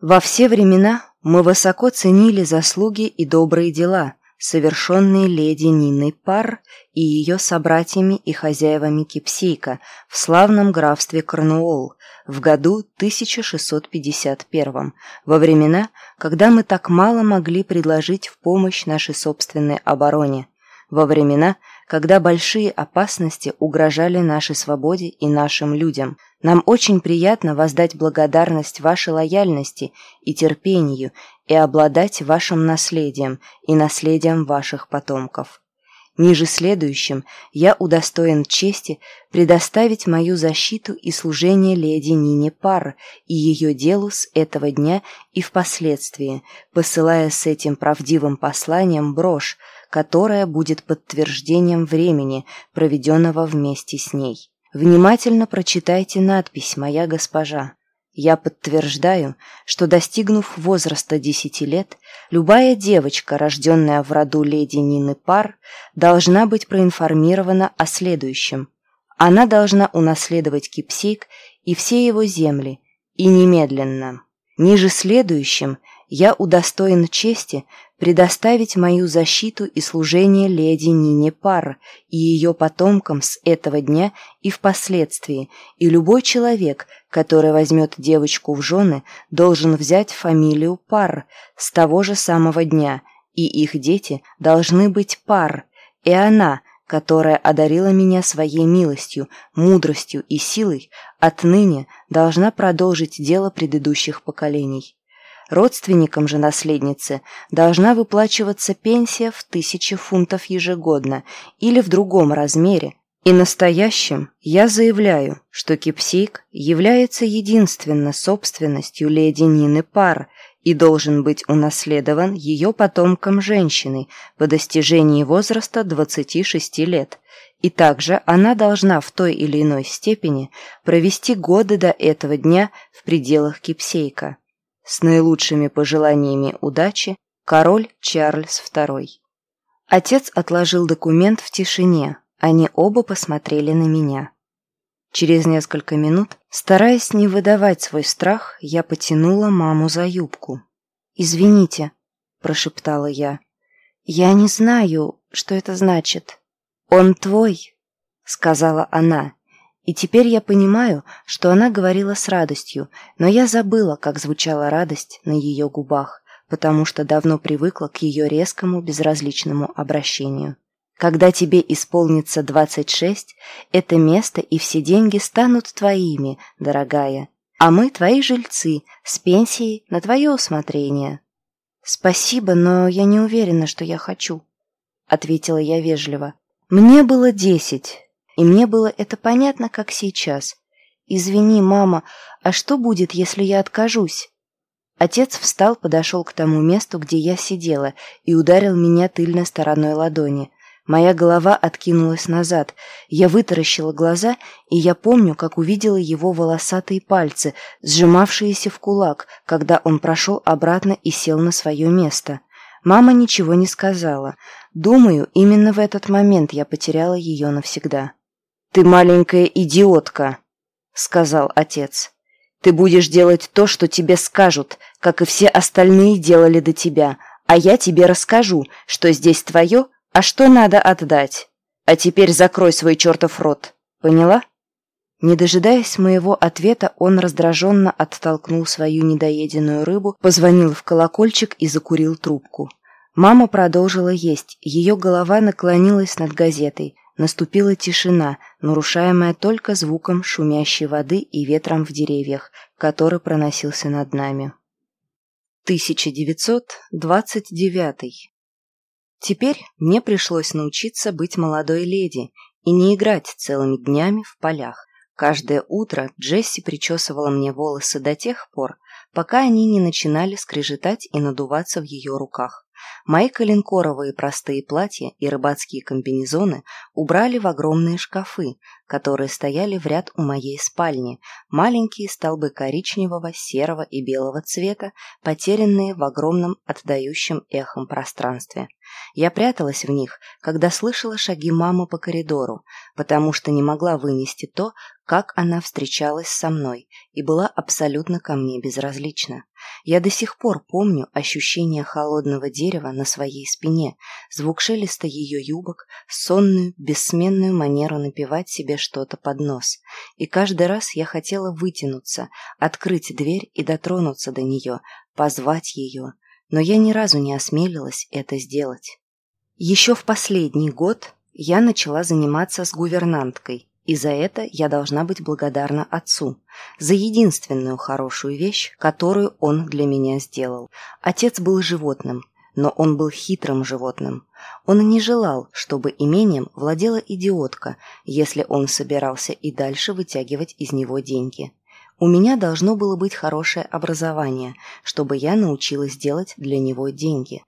Во все времена мы высоко ценили заслуги и добрые дела – совершенные леди Ниной Пар и ее собратьями и хозяевами Кипсейка в славном графстве Корнуолл в году 1651, во времена, когда мы так мало могли предложить в помощь нашей собственной обороне, во времена, когда большие опасности угрожали нашей свободе и нашим людям. Нам очень приятно воздать благодарность вашей лояльности и терпению и обладать вашим наследием и наследием ваших потомков. Ниже следующим я удостоен чести предоставить мою защиту и служение леди Нине Пар и ее делу с этого дня и впоследствии, посылая с этим правдивым посланием брошь, которая будет подтверждением времени, проведенного вместе с ней. Внимательно прочитайте надпись «Моя госпожа». Я подтверждаю, что, достигнув возраста десяти лет, любая девочка, рожденная в роду леди Нины Пар, должна быть проинформирована о следующем. Она должна унаследовать Кипсик и все его земли, и немедленно. Ниже следующим я удостоен чести предоставить мою защиту и служение леди Нине Пар и ее потомкам с этого дня и впоследствии, и любой человек, который возьмет девочку в жены, должен взять фамилию Пар с того же самого дня, и их дети должны быть Пар, и она, которая одарила меня своей милостью, мудростью и силой, отныне должна продолжить дело предыдущих поколений. Родственникам же наследницы должна выплачиваться пенсия в тысячи фунтов ежегодно или в другом размере. И настоящим я заявляю, что Кипсик является единственно собственностью леди Нины Пар и должен быть унаследован ее потомком женщины по достижении возраста 26 лет. И также она должна в той или иной степени провести годы до этого дня в пределах Кипсейка. С наилучшими пожеланиями удачи, король Чарльз II. Отец отложил документ в тишине, они оба посмотрели на меня. Через несколько минут, стараясь не выдавать свой страх, я потянула маму за юбку. «Извините», — прошептала я. «Я не знаю, что это значит». «Он твой», — сказала она, и теперь я понимаю, что она говорила с радостью, но я забыла, как звучала радость на ее губах, потому что давно привыкла к ее резкому, безразличному обращению. Когда тебе исполнится двадцать шесть, это место и все деньги станут твоими, дорогая, а мы твои жильцы, с пенсией на твое усмотрение. Спасибо, но я не уверена, что я хочу, ответила я вежливо. Мне было десять, и мне было это понятно, как сейчас. «Извини, мама, а что будет, если я откажусь?» Отец встал, подошел к тому месту, где я сидела, и ударил меня тыльной стороной ладони. Моя голова откинулась назад. Я вытаращила глаза, и я помню, как увидела его волосатые пальцы, сжимавшиеся в кулак, когда он прошел обратно и сел на свое место. Мама ничего не сказала. Думаю, именно в этот момент я потеряла ее навсегда. «Ты маленькая идиотка», — сказал отец. «Ты будешь делать то, что тебе скажут, как и все остальные делали до тебя, а я тебе расскажу, что здесь твое, а что надо отдать. А теперь закрой свой чертов рот. Поняла?» Не дожидаясь моего ответа, он раздраженно оттолкнул свою недоеденную рыбу, позвонил в колокольчик и закурил трубку. Мама продолжила есть, ее голова наклонилась над газетой. Наступила тишина, нарушаемая только звуком шумящей воды и ветром в деревьях, который проносился над нами. 1929. Теперь мне пришлось научиться быть молодой леди и не играть целыми днями в полях. Каждое утро Джесси причесывала мне волосы до тех пор, пока они не начинали скрежетать и надуваться в ее руках. Мои коленкоровые простые платья и рыбацкие комбинезоны убрали в огромные шкафы, которые стояли в ряд у моей спальни, маленькие столбы коричневого, серого и белого цвета, потерянные в огромном отдающем эхом пространстве. Я пряталась в них, когда слышала шаги мамы по коридору, потому что не могла вынести то, как она встречалась со мной, и была абсолютно ко мне безразлична. Я до сих пор помню ощущение холодного дерева на своей спине, звук шелеста ее юбок, сонную, бессменную манеру напевать себе что-то под нос. И каждый раз я хотела вытянуться, открыть дверь и дотронуться до нее, позвать ее, но я ни разу не осмелилась это сделать. Еще в последний год я начала заниматься с гувернанткой, и за это я должна быть благодарна отцу, за единственную хорошую вещь, которую он для меня сделал. Отец был животным, но он был хитрым животным. Он не желал, чтобы имением владела идиотка, если он собирался и дальше вытягивать из него деньги. У меня должно было быть хорошее образование, чтобы я научилась делать для него деньги.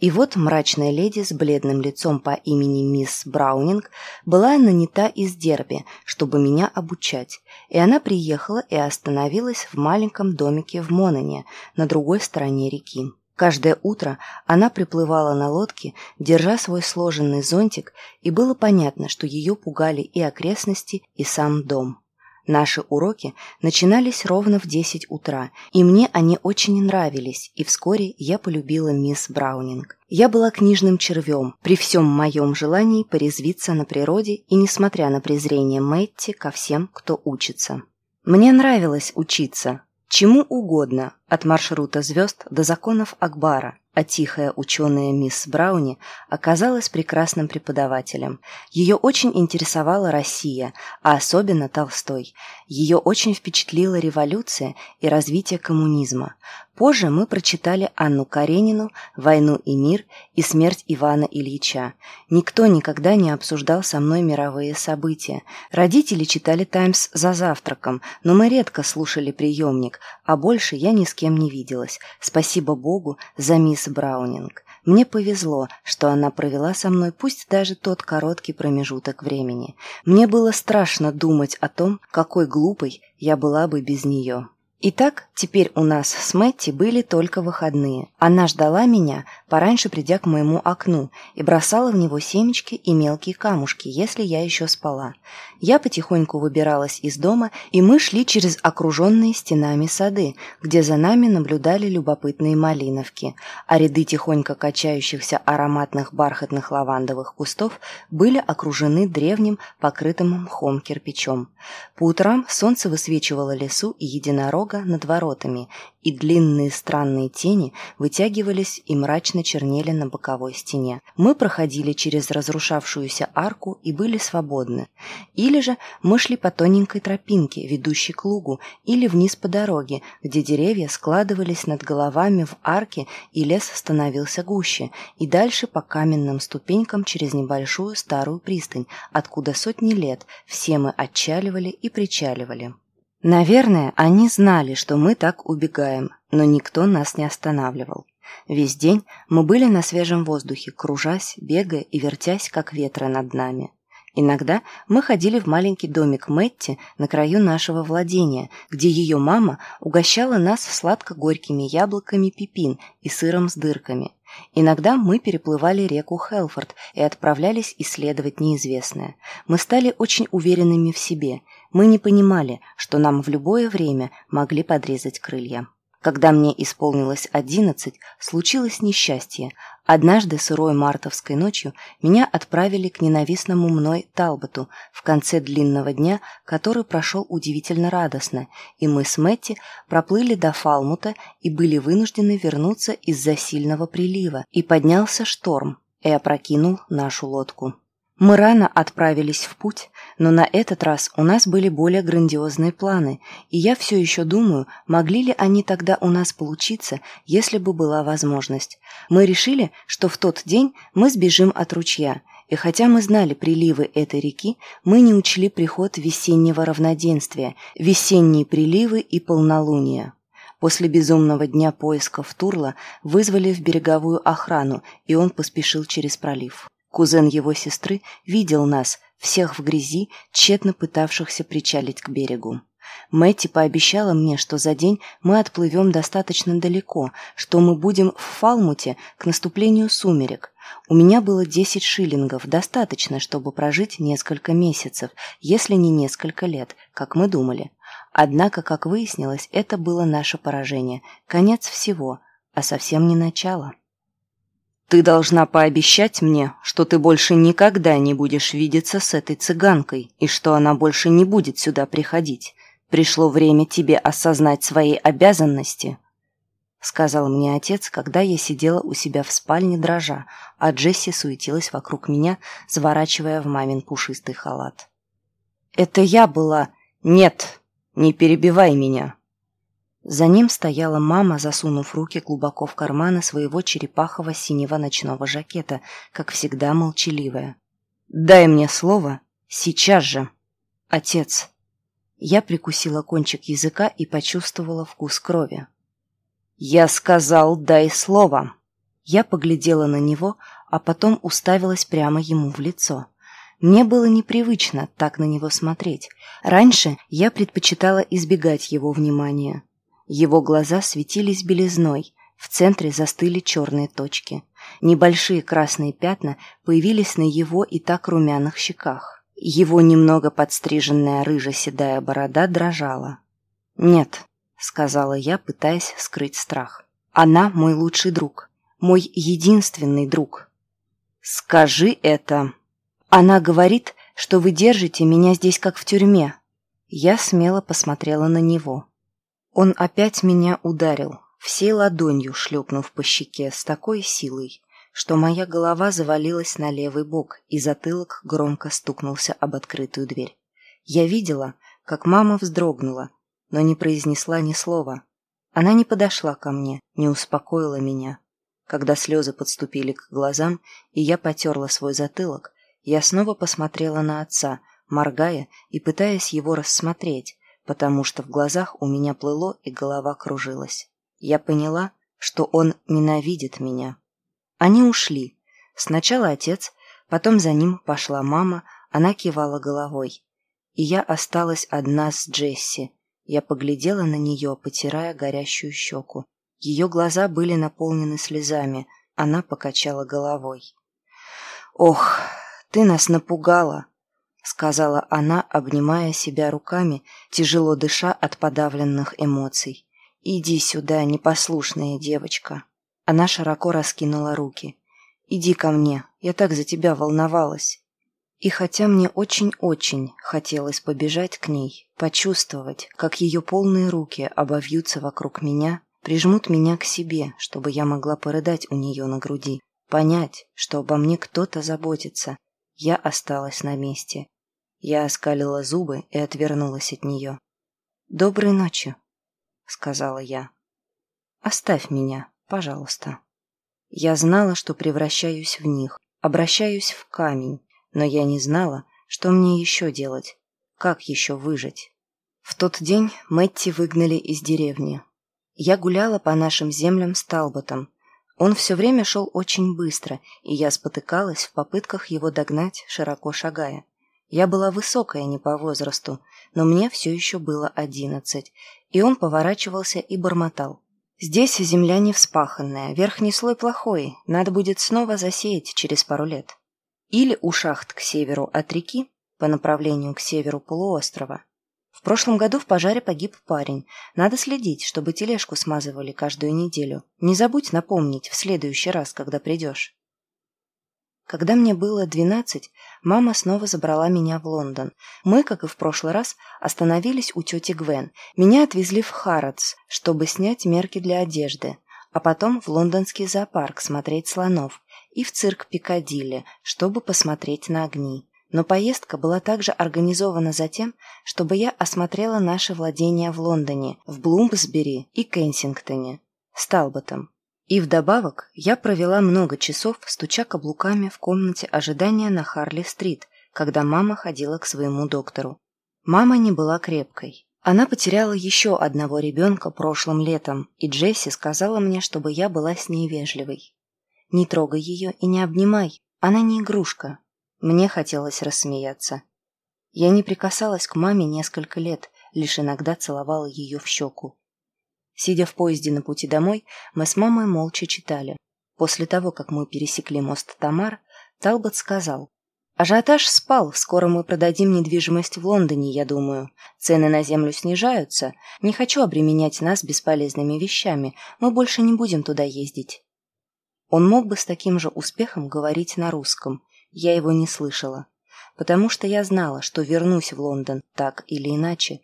И вот мрачная леди с бледным лицом по имени мисс Браунинг была нанята из Дерби, чтобы меня обучать, и она приехала и остановилась в маленьком домике в Мононе, на другой стороне реки. Каждое утро она приплывала на лодке, держа свой сложенный зонтик, и было понятно, что ее пугали и окрестности, и сам дом. Наши уроки начинались ровно в 10 утра, и мне они очень нравились, и вскоре я полюбила мисс Браунинг. Я была книжным червем, при всем моем желании порезвиться на природе и несмотря на презрение Мэтти ко всем, кто учится. Мне нравилось учиться, чему угодно, от маршрута звезд до законов Акбара, а тихая ученая мисс Брауни оказалась прекрасным преподавателем. Ее очень интересовала Россия, а особенно Толстой. Ее очень впечатлила революция и развитие коммунизма. Позже мы прочитали Анну Каренину «Войну и мир» и «Смерть Ивана Ильича». Никто никогда не обсуждал со мной мировые события. Родители читали «Таймс» за завтраком, но мы редко слушали приемник, а больше я ни с кем не виделась. Спасибо Богу за мисс Браунинг. Мне повезло, что она провела со мной пусть даже тот короткий промежуток времени. Мне было страшно думать о том, какой глупой я была бы без нее. Итак, теперь у нас с Мэтти были только выходные. Она ждала меня, пораньше придя к моему окну, и бросала в него семечки и мелкие камушки, если я еще спала. Я потихоньку выбиралась из дома, и мы шли через окруженные стенами сады, где за нами наблюдали любопытные малиновки, а ряды тихонько качающихся ароматных бархатных лавандовых кустов были окружены древним, покрытым мхом кирпичом. По утрам солнце высвечивало лесу и единорог много над воротами, и длинные странные тени вытягивались и мрачно чернели на боковой стене. Мы проходили через разрушавшуюся арку и были свободны. Или же мы шли по тоненькой тропинке, ведущей к лугу, или вниз по дороге, где деревья складывались над головами в арке, и лес становился гуще, и дальше по каменным ступенькам через небольшую старую пристань, откуда сотни лет все мы отчаливали и причаливали. Наверное, они знали, что мы так убегаем, но никто нас не останавливал. Весь день мы были на свежем воздухе, кружась, бегая и вертясь, как ветры над нами. Иногда мы ходили в маленький домик Мэтти на краю нашего владения, где ее мама угощала нас сладко-горькими яблоками пипин и сыром с дырками. Иногда мы переплывали реку Хелфорд и отправлялись исследовать неизвестное. Мы стали очень уверенными в себе. Мы не понимали, что нам в любое время могли подрезать крылья. Когда мне исполнилось одиннадцать, случилось несчастье. Однажды сырой мартовской ночью меня отправили к ненавистному мной Талботу в конце длинного дня, который прошел удивительно радостно, и мы с Мэтти проплыли до Фалмута и были вынуждены вернуться из-за сильного прилива, и поднялся шторм, и опрокинул нашу лодку. Мы рано отправились в путь, но на этот раз у нас были более грандиозные планы, и я все еще думаю, могли ли они тогда у нас получиться, если бы была возможность. Мы решили, что в тот день мы сбежим от ручья, и хотя мы знали приливы этой реки, мы не учли приход весеннего равноденствия, весенние приливы и полнолуния. После безумного дня поисков Турла вызвали в береговую охрану, и он поспешил через пролив. Кузен его сестры видел нас, всех в грязи, тщетно пытавшихся причалить к берегу. Мэтти пообещала мне, что за день мы отплывем достаточно далеко, что мы будем в Фалмуте к наступлению сумерек. У меня было десять шиллингов, достаточно, чтобы прожить несколько месяцев, если не несколько лет, как мы думали. Однако, как выяснилось, это было наше поражение, конец всего, а совсем не начало. Ты должна пообещать мне, что ты больше никогда не будешь видеться с этой цыганкой и что она больше не будет сюда приходить. Пришло время тебе осознать свои обязанности, сказал мне отец, когда я сидела у себя в спальне дрожа, а Джесси суетилась вокруг меня, заворачивая в мамин пушистый халат. Это я была. Нет, не перебивай меня. За ним стояла мама, засунув руки глубоко в карманы своего черепахового синего ночного жакета, как всегда молчаливая. «Дай мне слово. Сейчас же. Отец». Я прикусила кончик языка и почувствовала вкус крови. «Я сказал, дай слово». Я поглядела на него, а потом уставилась прямо ему в лицо. Мне было непривычно так на него смотреть. Раньше я предпочитала избегать его внимания. Его глаза светились белизной, в центре застыли черные точки. Небольшие красные пятна появились на его и так румяных щеках. Его немного подстриженная рыжо-седая борода дрожала. «Нет», — сказала я, пытаясь скрыть страх. «Она мой лучший друг, мой единственный друг». «Скажи это!» «Она говорит, что вы держите меня здесь как в тюрьме». Я смело посмотрела на него. Он опять меня ударил, всей ладонью шлепнув по щеке с такой силой, что моя голова завалилась на левый бок, и затылок громко стукнулся об открытую дверь. Я видела, как мама вздрогнула, но не произнесла ни слова. Она не подошла ко мне, не успокоила меня. Когда слезы подступили к глазам, и я потерла свой затылок, я снова посмотрела на отца, моргая и пытаясь его рассмотреть, потому что в глазах у меня плыло и голова кружилась. Я поняла, что он ненавидит меня. Они ушли. Сначала отец, потом за ним пошла мама, она кивала головой. И я осталась одна с Джесси. Я поглядела на нее, потирая горящую щеку. Ее глаза были наполнены слезами, она покачала головой. «Ох, ты нас напугала!» — сказала она, обнимая себя руками, тяжело дыша от подавленных эмоций. «Иди сюда, непослушная девочка». Она широко раскинула руки. «Иди ко мне, я так за тебя волновалась». И хотя мне очень-очень хотелось побежать к ней, почувствовать, как ее полные руки обовьются вокруг меня, прижмут меня к себе, чтобы я могла порыдать у нее на груди, понять, что обо мне кто-то заботится, я осталась на месте. Я оскалила зубы и отвернулась от нее. «Доброй ночи», — сказала я. «Оставь меня, пожалуйста». Я знала, что превращаюсь в них, обращаюсь в камень, но я не знала, что мне еще делать, как еще выжить. В тот день Мэтти выгнали из деревни. Я гуляла по нашим землям с Талботом. Он все время шел очень быстро, и я спотыкалась в попытках его догнать, широко шагая. Я была высокая не по возрасту, но мне все еще было одиннадцать, и он поворачивался и бормотал. Здесь земля не вспаханная, верхний слой плохой, надо будет снова засеять через пару лет. Или у шахт к северу от реки, по направлению к северу полуострова. В прошлом году в пожаре погиб парень. Надо следить, чтобы тележку смазывали каждую неделю. Не забудь напомнить в следующий раз, когда придешь. Когда мне было двенадцать, мама снова забрала меня в Лондон. Мы, как и в прошлый раз, остановились у тети Гвен. Меня отвезли в Харатс, чтобы снять мерки для одежды, а потом в лондонский зоопарк смотреть слонов и в цирк Пикадилли, чтобы посмотреть на огни. Но поездка была также организована за тем, чтобы я осмотрела наши владения в Лондоне, в Блумсбери и Кенсингтоне, с Талботом. И вдобавок я провела много часов, стуча каблуками в комнате ожидания на Харли-стрит, когда мама ходила к своему доктору. Мама не была крепкой. Она потеряла еще одного ребенка прошлым летом, и Джесси сказала мне, чтобы я была с ней вежливой. «Не трогай ее и не обнимай, она не игрушка». Мне хотелось рассмеяться. Я не прикасалась к маме несколько лет, лишь иногда целовала ее в щеку. Сидя в поезде на пути домой, мы с мамой молча читали. После того, как мы пересекли мост Тамар, Талбот сказал, «Ажиотаж спал, скоро мы продадим недвижимость в Лондоне, я думаю. Цены на землю снижаются. Не хочу обременять нас бесполезными вещами, мы больше не будем туда ездить». Он мог бы с таким же успехом говорить на русском. Я его не слышала. Потому что я знала, что вернусь в Лондон так или иначе.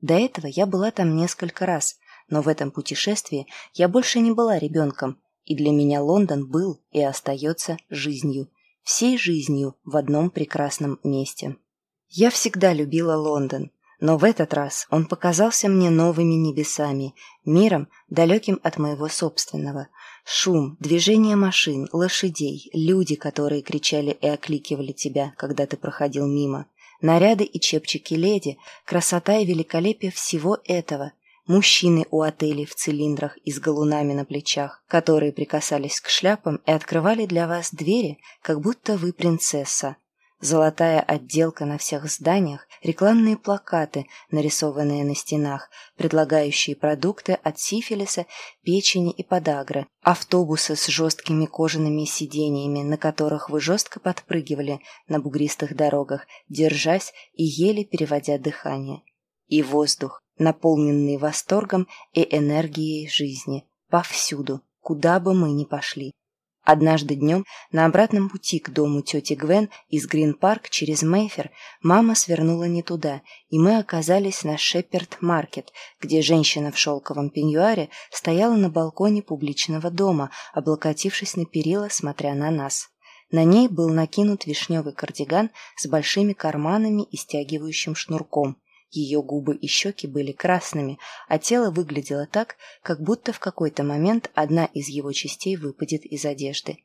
До этого я была там несколько раз, но в этом путешествии я больше не была ребенком, и для меня Лондон был и остается жизнью, всей жизнью в одном прекрасном месте. Я всегда любила Лондон, но в этот раз он показался мне новыми небесами, миром, далеким от моего собственного. Шум, движение машин, лошадей, люди, которые кричали и окликивали тебя, когда ты проходил мимо, наряды и чепчики леди, красота и великолепие всего этого мужчины у отелей в цилиндрах и с галунами на плечах, которые прикасались к шляпам и открывали для вас двери, как будто вы принцесса. Золотая отделка на всех зданиях, рекламные плакаты, нарисованные на стенах, предлагающие продукты от сифилиса, печени и подагры, автобусы с жесткими кожаными сиденьями, на которых вы жестко подпрыгивали на бугристых дорогах, держась и еле переводя дыхание. И воздух, наполненный восторгом и энергией жизни, повсюду, куда бы мы ни пошли. Однажды днем на обратном пути к дому тети Гвен из Грин-парк через Мейфер мама свернула не туда, и мы оказались на Шеперд-маркет, где женщина в шелковом пеньюаре стояла на балконе публичного дома, облокотившись на перила, смотря на нас. На ней был накинут вишневый кардиган с большими карманами и стягивающим шнурком. Ее губы и щеки были красными, а тело выглядело так, как будто в какой-то момент одна из его частей выпадет из одежды.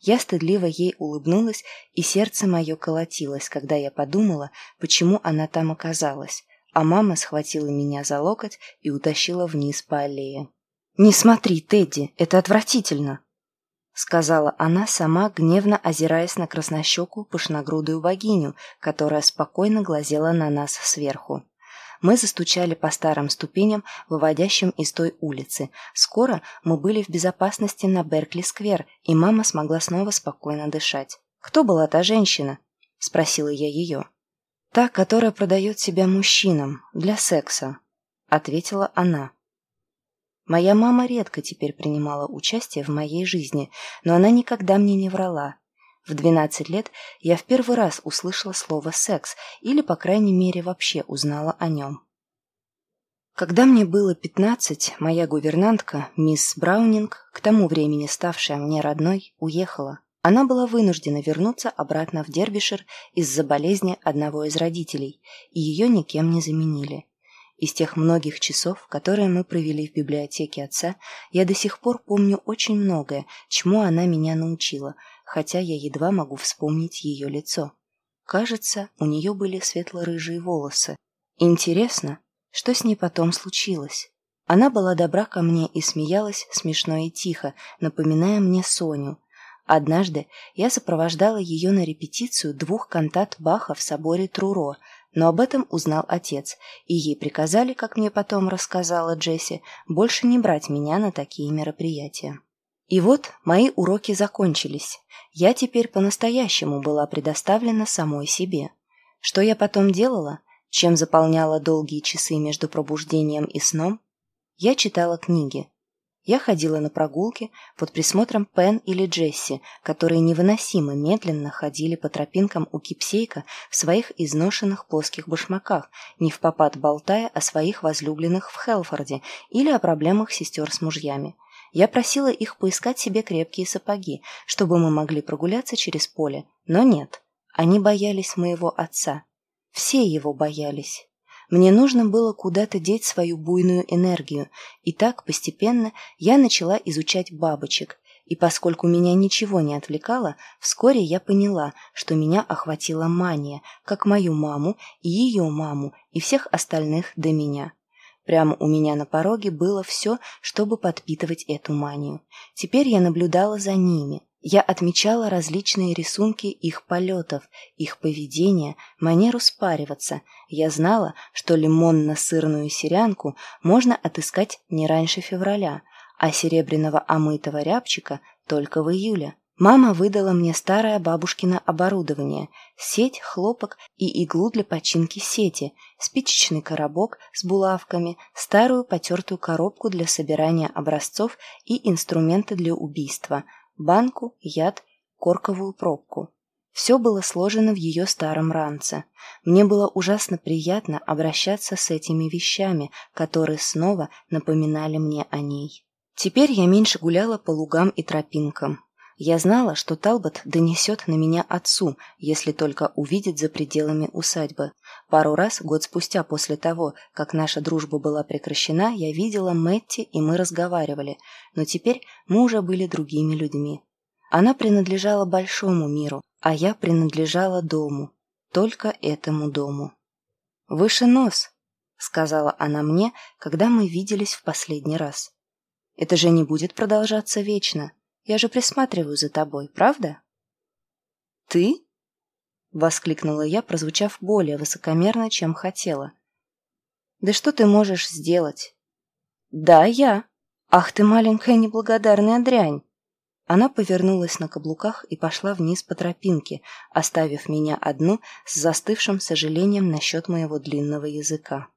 Я стыдливо ей улыбнулась, и сердце мое колотилось, когда я подумала, почему она там оказалась, а мама схватила меня за локоть и утащила вниз по аллее. «Не смотри, Тедди, это отвратительно!» сказала она сама, гневно озираясь на краснощекую пышногрудую богиню, которая спокойно глазела на нас сверху. Мы застучали по старым ступеням, выводящим из той улицы. Скоро мы были в безопасности на Беркли-сквер, и мама смогла снова спокойно дышать. «Кто была та женщина?» – спросила я ее. «Та, которая продает себя мужчинам, для секса», – ответила она. Моя мама редко теперь принимала участие в моей жизни, но она никогда мне не врала. В 12 лет я в первый раз услышала слово «секс» или, по крайней мере, вообще узнала о нем. Когда мне было 15, моя гувернантка, мисс Браунинг, к тому времени ставшая мне родной, уехала. Она была вынуждена вернуться обратно в Дербишир из-за болезни одного из родителей, и ее никем не заменили. Из тех многих часов, которые мы провели в библиотеке отца, я до сих пор помню очень многое, чему она меня научила – хотя я едва могу вспомнить ее лицо. Кажется, у нее были светло-рыжие волосы. Интересно, что с ней потом случилось? Она была добра ко мне и смеялась смешно и тихо, напоминая мне Соню. Однажды я сопровождала ее на репетицию двух кантат Баха в соборе Труро. Но об этом узнал отец, и ей приказали, как мне потом рассказала Джесси, больше не брать меня на такие мероприятия. И вот мои уроки закончились. Я теперь по-настоящему была предоставлена самой себе. Что я потом делала? Чем заполняла долгие часы между пробуждением и сном? Я читала книги. Я ходила на прогулки под присмотром Пен или Джесси, которые невыносимо медленно ходили по тропинкам у кипсейка в своих изношенных плоских башмаках, не в попад болтая о своих возлюбленных в Хелфорде или о проблемах сестер с мужьями. Я просила их поискать себе крепкие сапоги, чтобы мы могли прогуляться через поле, но нет. Они боялись моего отца. Все его боялись. Мне нужно было куда-то деть свою буйную энергию, и так постепенно я начала изучать бабочек, и поскольку меня ничего не отвлекало, вскоре я поняла, что меня охватила мания, как мою маму и ее маму, и всех остальных до меня. Прямо у меня на пороге было все, чтобы подпитывать эту манию. Теперь я наблюдала за ними. Я отмечала различные рисунки их полетов, их поведения, манеру спариваться. Я знала, что лимонно-сырную серянку можно отыскать не раньше февраля, а серебряного омытого рябчика только в июле. Мама выдала мне старое бабушкино оборудование, сеть, хлопок и иглу для починки сети, спичечный коробок с булавками, старую потертую коробку для собирания образцов и инструменты для убийства, банку, яд, корковую пробку. Все было сложено в ее старом ранце. Мне было ужасно приятно обращаться с этими вещами, которые снова напоминали мне о ней. Теперь я меньше гуляла по лугам и тропинкам. Я знала, что Талбот донесет на меня отцу, если только увидит за пределами усадьбы. Пару раз, год спустя после того, как наша дружба была прекращена, я видела Мэтти, и мы разговаривали, но теперь мы уже были другими людьми. Она принадлежала большому миру, а я принадлежала дому, только этому дому. «Выше нос», — сказала она мне, когда мы виделись в последний раз. «Это же не будет продолжаться вечно». Я же присматриваю за тобой, правда?» «Ты?» — воскликнула я, прозвучав более высокомерно, чем хотела. «Да что ты можешь сделать?» «Да, я. Ах ты маленькая неблагодарная дрянь!» Она повернулась на каблуках и пошла вниз по тропинке, оставив меня одну с застывшим сожалением насчет моего длинного языка.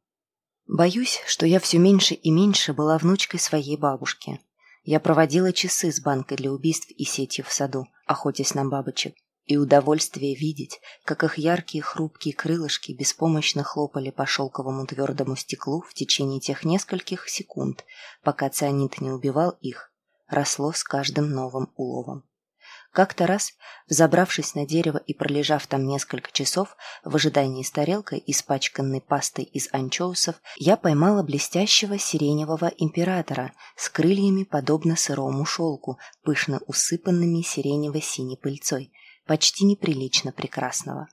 Боюсь, что я все меньше и меньше была внучкой своей бабушки. Я проводила часы с банкой для убийств и сетью в саду, охотясь на бабочек, и удовольствие видеть, как их яркие хрупкие крылышки беспомощно хлопали по шелковому твердому стеклу в течение тех нескольких секунд, пока цианид не убивал их, росло с каждым новым уловом. Как-то раз, взобравшись на дерево и пролежав там несколько часов, в ожидании с тарелкой, испачканной пастой из анчоусов, я поймала блестящего сиреневого императора с крыльями, подобно сырому шелку, пышно усыпанными сиренево-синей пыльцой, почти неприлично прекрасного.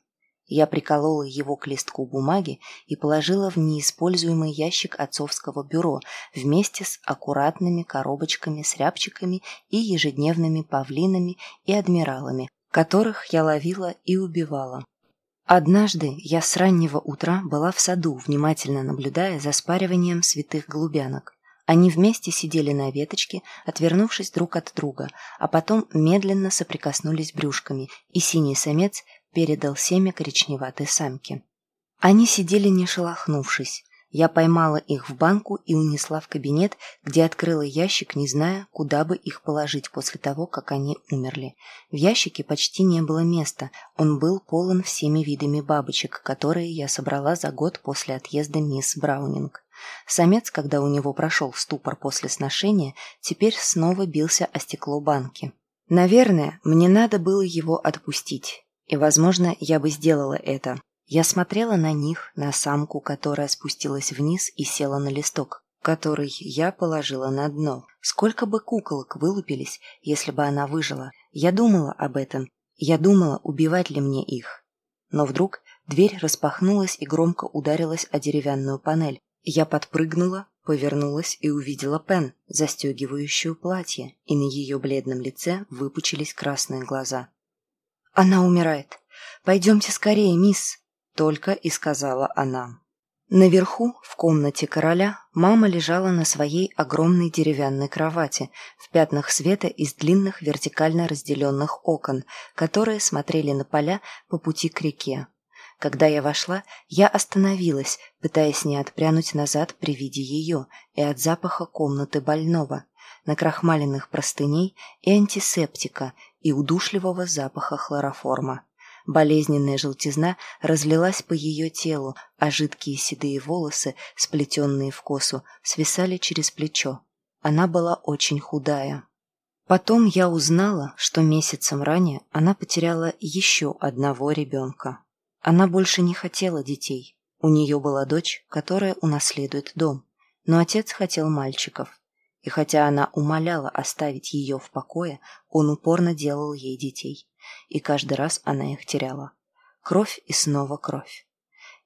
Я приколола его к листку бумаги и положила в неиспользуемый ящик отцовского бюро вместе с аккуратными коробочками с рябчиками и ежедневными павлинами и адмиралами, которых я ловила и убивала. Однажды я с раннего утра была в саду, внимательно наблюдая за спариванием святых голубянок. Они вместе сидели на веточке, отвернувшись друг от друга, а потом медленно соприкоснулись брюшками, и синий самец передал семя коричневатой самке. Они сидели не шелохнувшись. Я поймала их в банку и унесла в кабинет, где открыла ящик, не зная, куда бы их положить после того, как они умерли. В ящике почти не было места, он был полон всеми видами бабочек, которые я собрала за год после отъезда мисс Браунинг. Самец, когда у него прошел ступор после сношения, теперь снова бился о стекло банки. Наверное, мне надо было его отпустить. И, возможно, я бы сделала это. Я смотрела на них, на самку, которая спустилась вниз и села на листок, который я положила на дно. Сколько бы куколок вылупились, если бы она выжила. Я думала об этом. Я думала, убивать ли мне их. Но вдруг дверь распахнулась и громко ударилась о деревянную панель. Я подпрыгнула, повернулась и увидела Пен, застегивающую платье, и на ее бледном лице выпучились красные глаза. «Она умирает. Пойдемте скорее, мисс!» только и сказала она. Наверху, в комнате короля, мама лежала на своей огромной деревянной кровати в пятнах света из длинных вертикально разделенных окон, которые смотрели на поля по пути к реке. Когда я вошла, я остановилась, пытаясь не отпрянуть назад при виде ее и от запаха комнаты больного, накрахмаленных простыней и антисептика и удушливого запаха хлороформа. Болезненная желтизна разлилась по ее телу, а жидкие седые волосы, сплетенные в косу, свисали через плечо. Она была очень худая. Потом я узнала, что месяцем ранее она потеряла еще одного ребенка. Она больше не хотела детей. У нее была дочь, которая унаследует дом. Но отец хотел мальчиков. И хотя она умоляла оставить ее в покое, он упорно делал ей детей и каждый раз она их теряла. Кровь и снова кровь.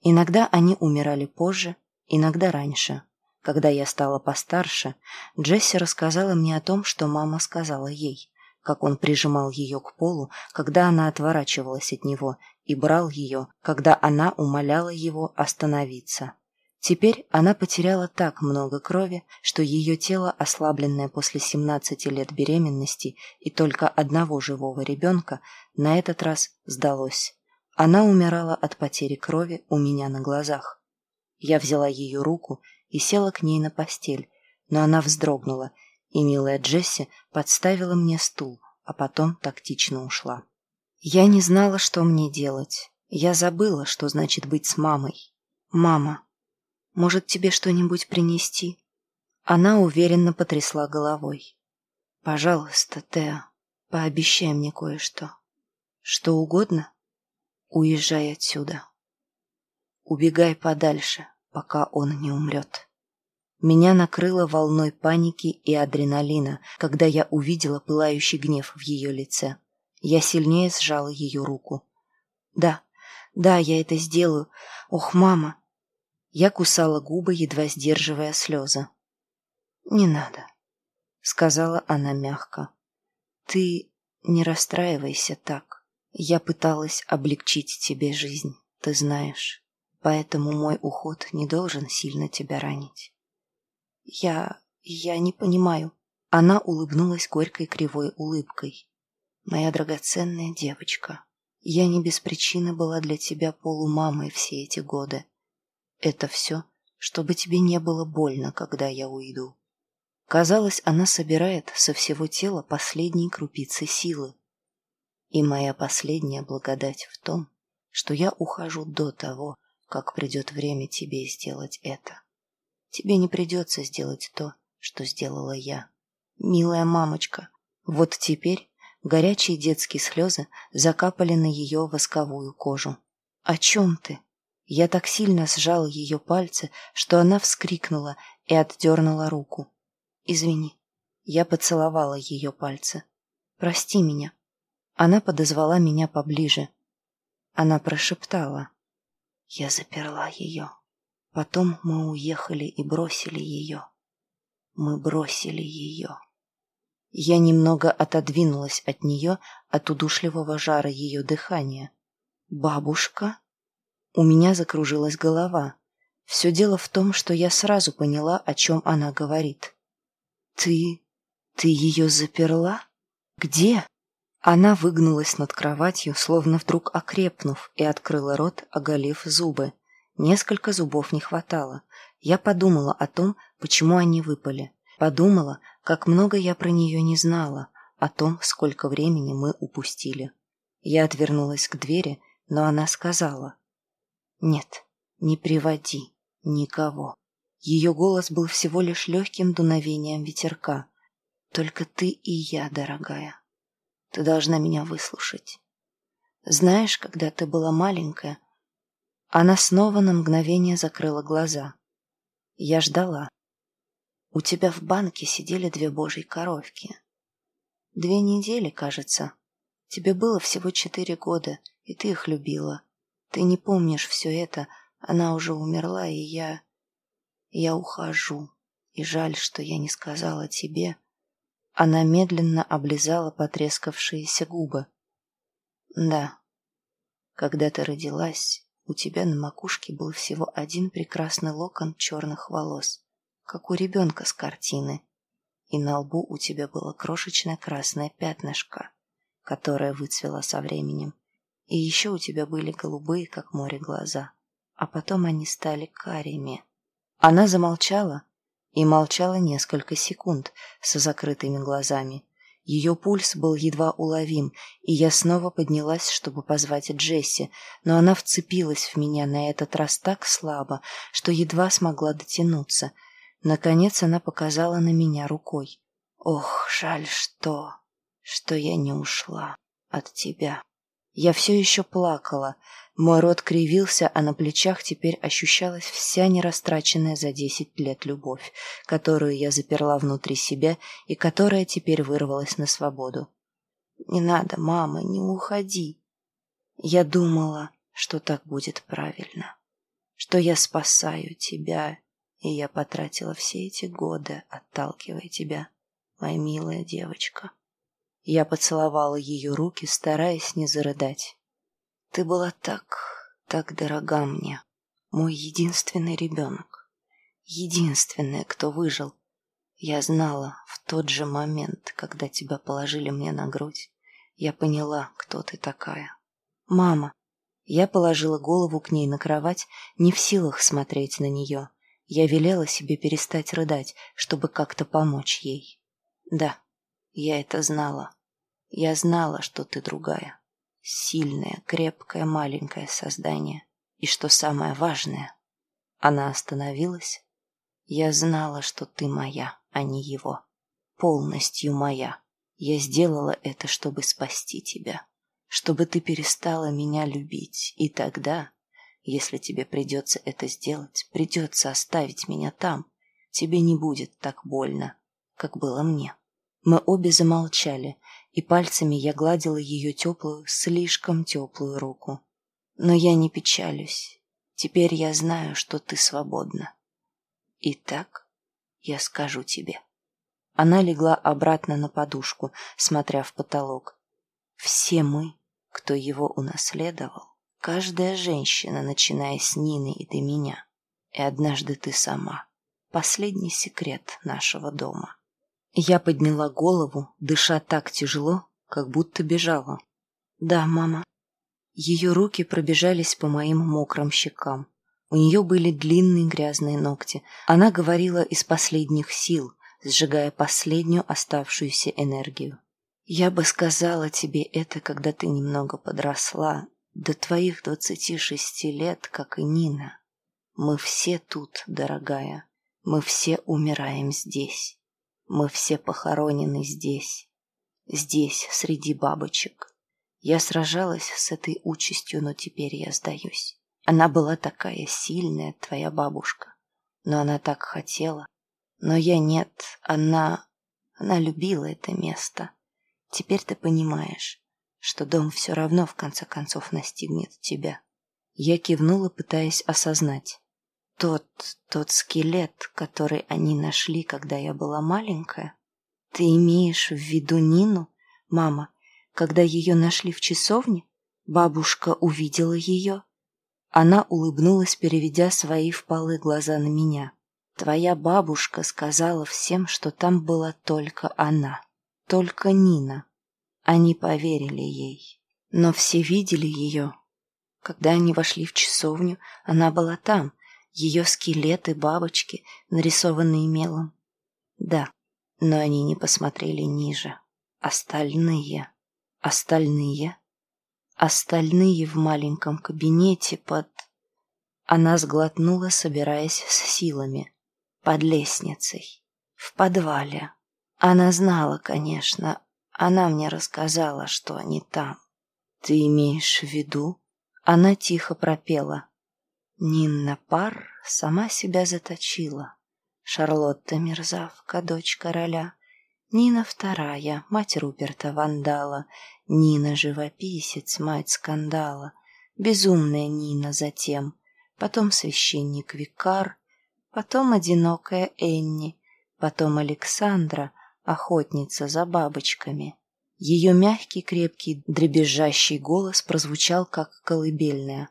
Иногда они умирали позже, иногда раньше. Когда я стала постарше, Джесси рассказала мне о том, что мама сказала ей, как он прижимал ее к полу, когда она отворачивалась от него, и брал ее, когда она умоляла его остановиться. Теперь она потеряла так много крови, что ее тело, ослабленное после 17 лет беременности и только одного живого ребенка, на этот раз сдалось. Она умирала от потери крови у меня на глазах. Я взяла ее руку и села к ней на постель, но она вздрогнула, и милая Джесси подставила мне стул, а потом тактично ушла. Я не знала, что мне делать. Я забыла, что значит быть с мамой. Мама. Может, тебе что-нибудь принести?» Она уверенно потрясла головой. «Пожалуйста, Теа, пообещай мне кое-что. Что угодно? Уезжай отсюда. Убегай подальше, пока он не умрет». Меня накрыло волной паники и адреналина, когда я увидела пылающий гнев в ее лице. Я сильнее сжала ее руку. «Да, да, я это сделаю. Ох, мама, я кусала губы, едва сдерживая слезы. «Не надо», — сказала она мягко. «Ты не расстраивайся так. Я пыталась облегчить тебе жизнь, ты знаешь. Поэтому мой уход не должен сильно тебя ранить». «Я... я не понимаю». Она улыбнулась горькой кривой улыбкой. «Моя драгоценная девочка, я не без причины была для тебя полумамой все эти годы. Это все, чтобы тебе не было больно, когда я уйду. Казалось, она собирает со всего тела последние крупицы силы. И моя последняя благодать в том, что я ухожу до того, как придет время тебе сделать это. Тебе не придется сделать то, что сделала я. Милая мамочка, вот теперь горячие детские слезы закапали на ее восковую кожу. О чем ты? Я так сильно сжал ее пальцы, что она вскрикнула и отдернула руку. «Извини». Я поцеловала ее пальцы. «Прости меня». Она подозвала меня поближе. Она прошептала. Я заперла ее. Потом мы уехали и бросили ее. Мы бросили ее. Я немного отодвинулась от нее, от удушливого жара ее дыхания. «Бабушка?» У меня закружилась голова. Все дело в том, что я сразу поняла, о чем она говорит. «Ты... ты ее заперла? Где?» Она выгнулась над кроватью, словно вдруг окрепнув, и открыла рот, оголив зубы. Несколько зубов не хватало. Я подумала о том, почему они выпали. Подумала, как много я про нее не знала, о том, сколько времени мы упустили. Я отвернулась к двери, но она сказала. Нет, не приводи никого. Ее голос был всего лишь легким дуновением ветерка. Только ты и я, дорогая. Ты должна меня выслушать. Знаешь, когда ты была маленькая, она снова на мгновение закрыла глаза. Я ждала. У тебя в банке сидели две божьи коровки. Две недели, кажется. Тебе было всего четыре года, и ты их любила. Ты не помнишь все это, она уже умерла, и я... Я ухожу. И жаль, что я не сказала тебе. Она медленно облизала потрескавшиеся губы. Да, когда ты родилась, У тебя на макушке был всего один прекрасный локон черных волос, как у ребенка с картины. И на лбу у тебя было крошечное красное пятнышко, которое выцвело со временем. И еще у тебя были голубые, как море, глаза. А потом они стали карими. Она замолчала и молчала несколько секунд со закрытыми глазами. Ее пульс был едва уловим, и я снова поднялась, чтобы позвать Джесси, но она вцепилась в меня на этот раз так слабо, что едва смогла дотянуться. Наконец она показала на меня рукой. «Ох, жаль, что... что я не ушла от тебя». Я все еще плакала. Мой рот кривился, а на плечах теперь ощущалась вся нерастраченная за десять лет любовь, которую я заперла внутри себя и которая теперь вырвалась на свободу. «Не надо, мама, не уходи!» Я думала, что так будет правильно, что я спасаю тебя, и я потратила все эти годы, отталкивая тебя, моя милая девочка. Я поцеловала ее руки, стараясь не зарыдать. Ты была так, так дорога мне. Мой единственный ребенок. Единственный, кто выжил. Я знала в тот же момент, когда тебя положили мне на грудь, я поняла, кто ты такая. Мама. Я положила голову к ней на кровать, не в силах смотреть на нее. Я велела себе перестать рыдать, чтобы как-то помочь ей. Да, я это знала. Я знала, что ты другая. Сильное, крепкое, маленькое создание. И что самое важное, она остановилась. Я знала, что ты моя, а не его. Полностью моя. Я сделала это, чтобы спасти тебя. Чтобы ты перестала меня любить. И тогда, если тебе придется это сделать, придется оставить меня там, тебе не будет так больно, как было мне. Мы обе замолчали, и пальцами я гладила ее теплую, слишком теплую руку. Но я не печалюсь. Теперь я знаю, что ты свободна. Итак, я скажу тебе. Она легла обратно на подушку, смотря в потолок. Все мы, кто его унаследовал, каждая женщина, начиная с Нины и до меня, и однажды ты сама, последний секрет нашего дома. Я подняла голову, дыша так тяжело, как будто бежала. «Да, мама». Ее руки пробежались по моим мокрым щекам. У нее были длинные грязные ногти. Она говорила из последних сил, сжигая последнюю оставшуюся энергию. «Я бы сказала тебе это, когда ты немного подросла, до твоих двадцати шести лет, как и Нина. Мы все тут, дорогая, мы все умираем здесь». Мы все похоронены здесь, здесь, среди бабочек. Я сражалась с этой участью, но теперь я сдаюсь. Она была такая сильная, твоя бабушка. Но она так хотела. Но я нет, она... Она любила это место. Теперь ты понимаешь, что дом все равно в конце концов настигнет тебя. Я кивнула, пытаясь осознать. Тот, тот скелет, который они нашли, когда я была маленькая? Ты имеешь в виду Нину, мама, когда ее нашли в часовне? Бабушка увидела ее? Она улыбнулась, переведя свои впалые глаза на меня. Твоя бабушка сказала всем, что там была только она, только Нина. Они поверили ей. Но все видели ее. Когда они вошли в часовню, она была там, ее скелеты, бабочки, нарисованные мелом. Да, но они не посмотрели ниже. Остальные, остальные, остальные в маленьком кабинете под... Она сглотнула, собираясь с силами. Под лестницей. В подвале. Она знала, конечно. Она мне рассказала, что они там. Ты имеешь в виду? Она тихо пропела. Нинна Пар сама себя заточила. Шарлотта Мерзавка, дочь короля. Нина Вторая, мать Руперта Вандала. Нина Живописец, мать скандала. Безумная Нина затем. Потом священник Викар. Потом одинокая Энни. Потом Александра, охотница за бабочками. Ее мягкий, крепкий, дребезжащий голос прозвучал, как колыбельная.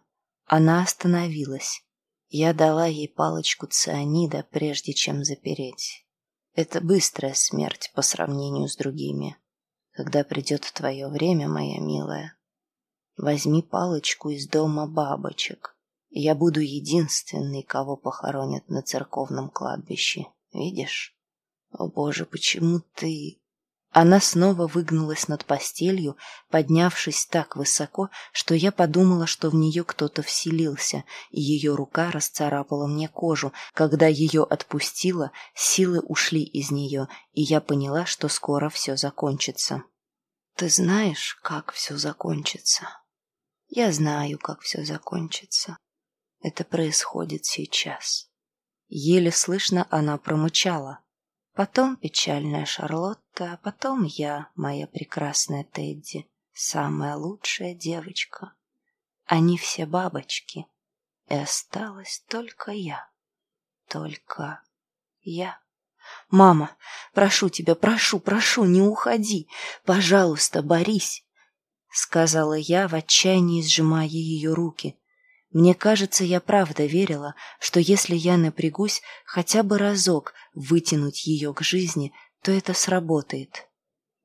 Она остановилась. Я дала ей палочку цианида, прежде чем запереть. Это быстрая смерть по сравнению с другими. Когда придет твое время, моя милая, возьми палочку из дома бабочек. Я буду единственный, кого похоронят на церковном кладбище. Видишь? О боже, почему ты... Она снова выгнулась над постелью, поднявшись так высоко, что я подумала, что в нее кто-то вселился, и ее рука расцарапала мне кожу. Когда ее отпустила, силы ушли из нее, и я поняла, что скоро все закончится. «Ты знаешь, как все закончится?» «Я знаю, как все закончится. Это происходит сейчас». Еле слышно она промычала потом печальная Шарлотта, а потом я, моя прекрасная Тедди, самая лучшая девочка. Они все бабочки, и осталась только я, только я. «Мама, прошу тебя, прошу, прошу, не уходи! Пожалуйста, борись!» Сказала я, в отчаянии сжимая ее руки. Мне кажется, я правда верила, что если я напрягусь хотя бы разок вытянуть ее к жизни, то это сработает.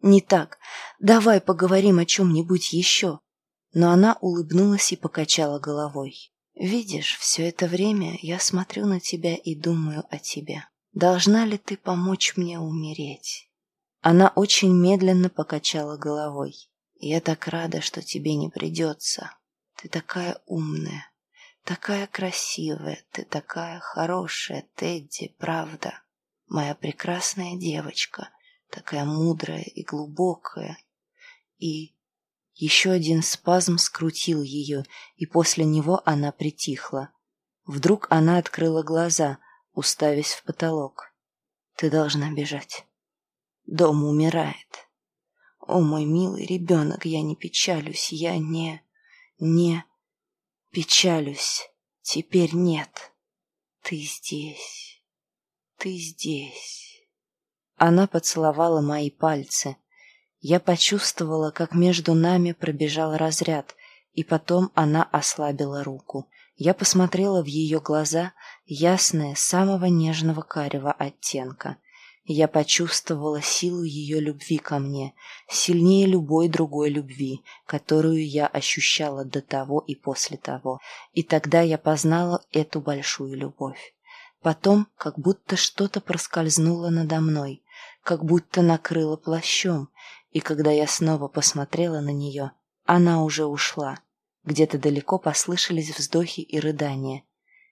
Не так. Давай поговорим о чем-нибудь еще. Но она улыбнулась и покачала головой. Видишь, все это время я смотрю на тебя и думаю о тебе. Должна ли ты помочь мне умереть? Она очень медленно покачала головой. Я так рада, что тебе не придется. Ты такая умная. Такая красивая, ты такая хорошая, Тедди, правда. Моя прекрасная девочка, такая мудрая и глубокая. И еще один спазм скрутил ее, и после него она притихла. Вдруг она открыла глаза, уставясь в потолок. Ты должна бежать. Дом умирает. О, мой милый ребенок, я не печалюсь, я не... не... Печалюсь. Теперь нет. Ты здесь. Ты здесь. Она поцеловала мои пальцы. Я почувствовала, как между нами пробежал разряд, и потом она ослабила руку. Я посмотрела в ее глаза, ясные, самого нежного карего оттенка. Я почувствовала силу ее любви ко мне, сильнее любой другой любви, которую я ощущала до того и после того. И тогда я познала эту большую любовь. Потом как будто что-то проскользнуло надо мной, как будто накрыло плащом, и когда я снова посмотрела на нее, она уже ушла. Где-то далеко послышались вздохи и рыдания.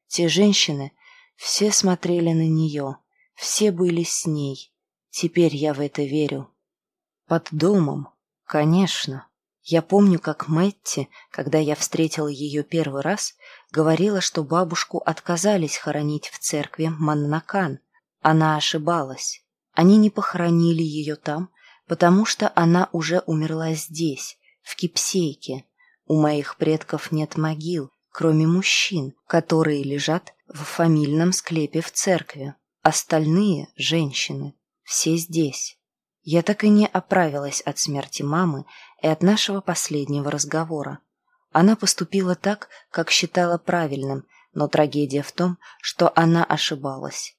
Те женщины все смотрели на нее — все были с ней. Теперь я в это верю. Под домом, конечно. Я помню, как Мэтти, когда я встретила ее первый раз, говорила, что бабушку отказались хоронить в церкви Маннакан. Она ошибалась. Они не похоронили ее там, потому что она уже умерла здесь, в Кипсейке. У моих предков нет могил, кроме мужчин, которые лежат в фамильном склепе в церкви. Остальные – женщины. Все здесь. Я так и не оправилась от смерти мамы и от нашего последнего разговора. Она поступила так, как считала правильным, но трагедия в том, что она ошибалась.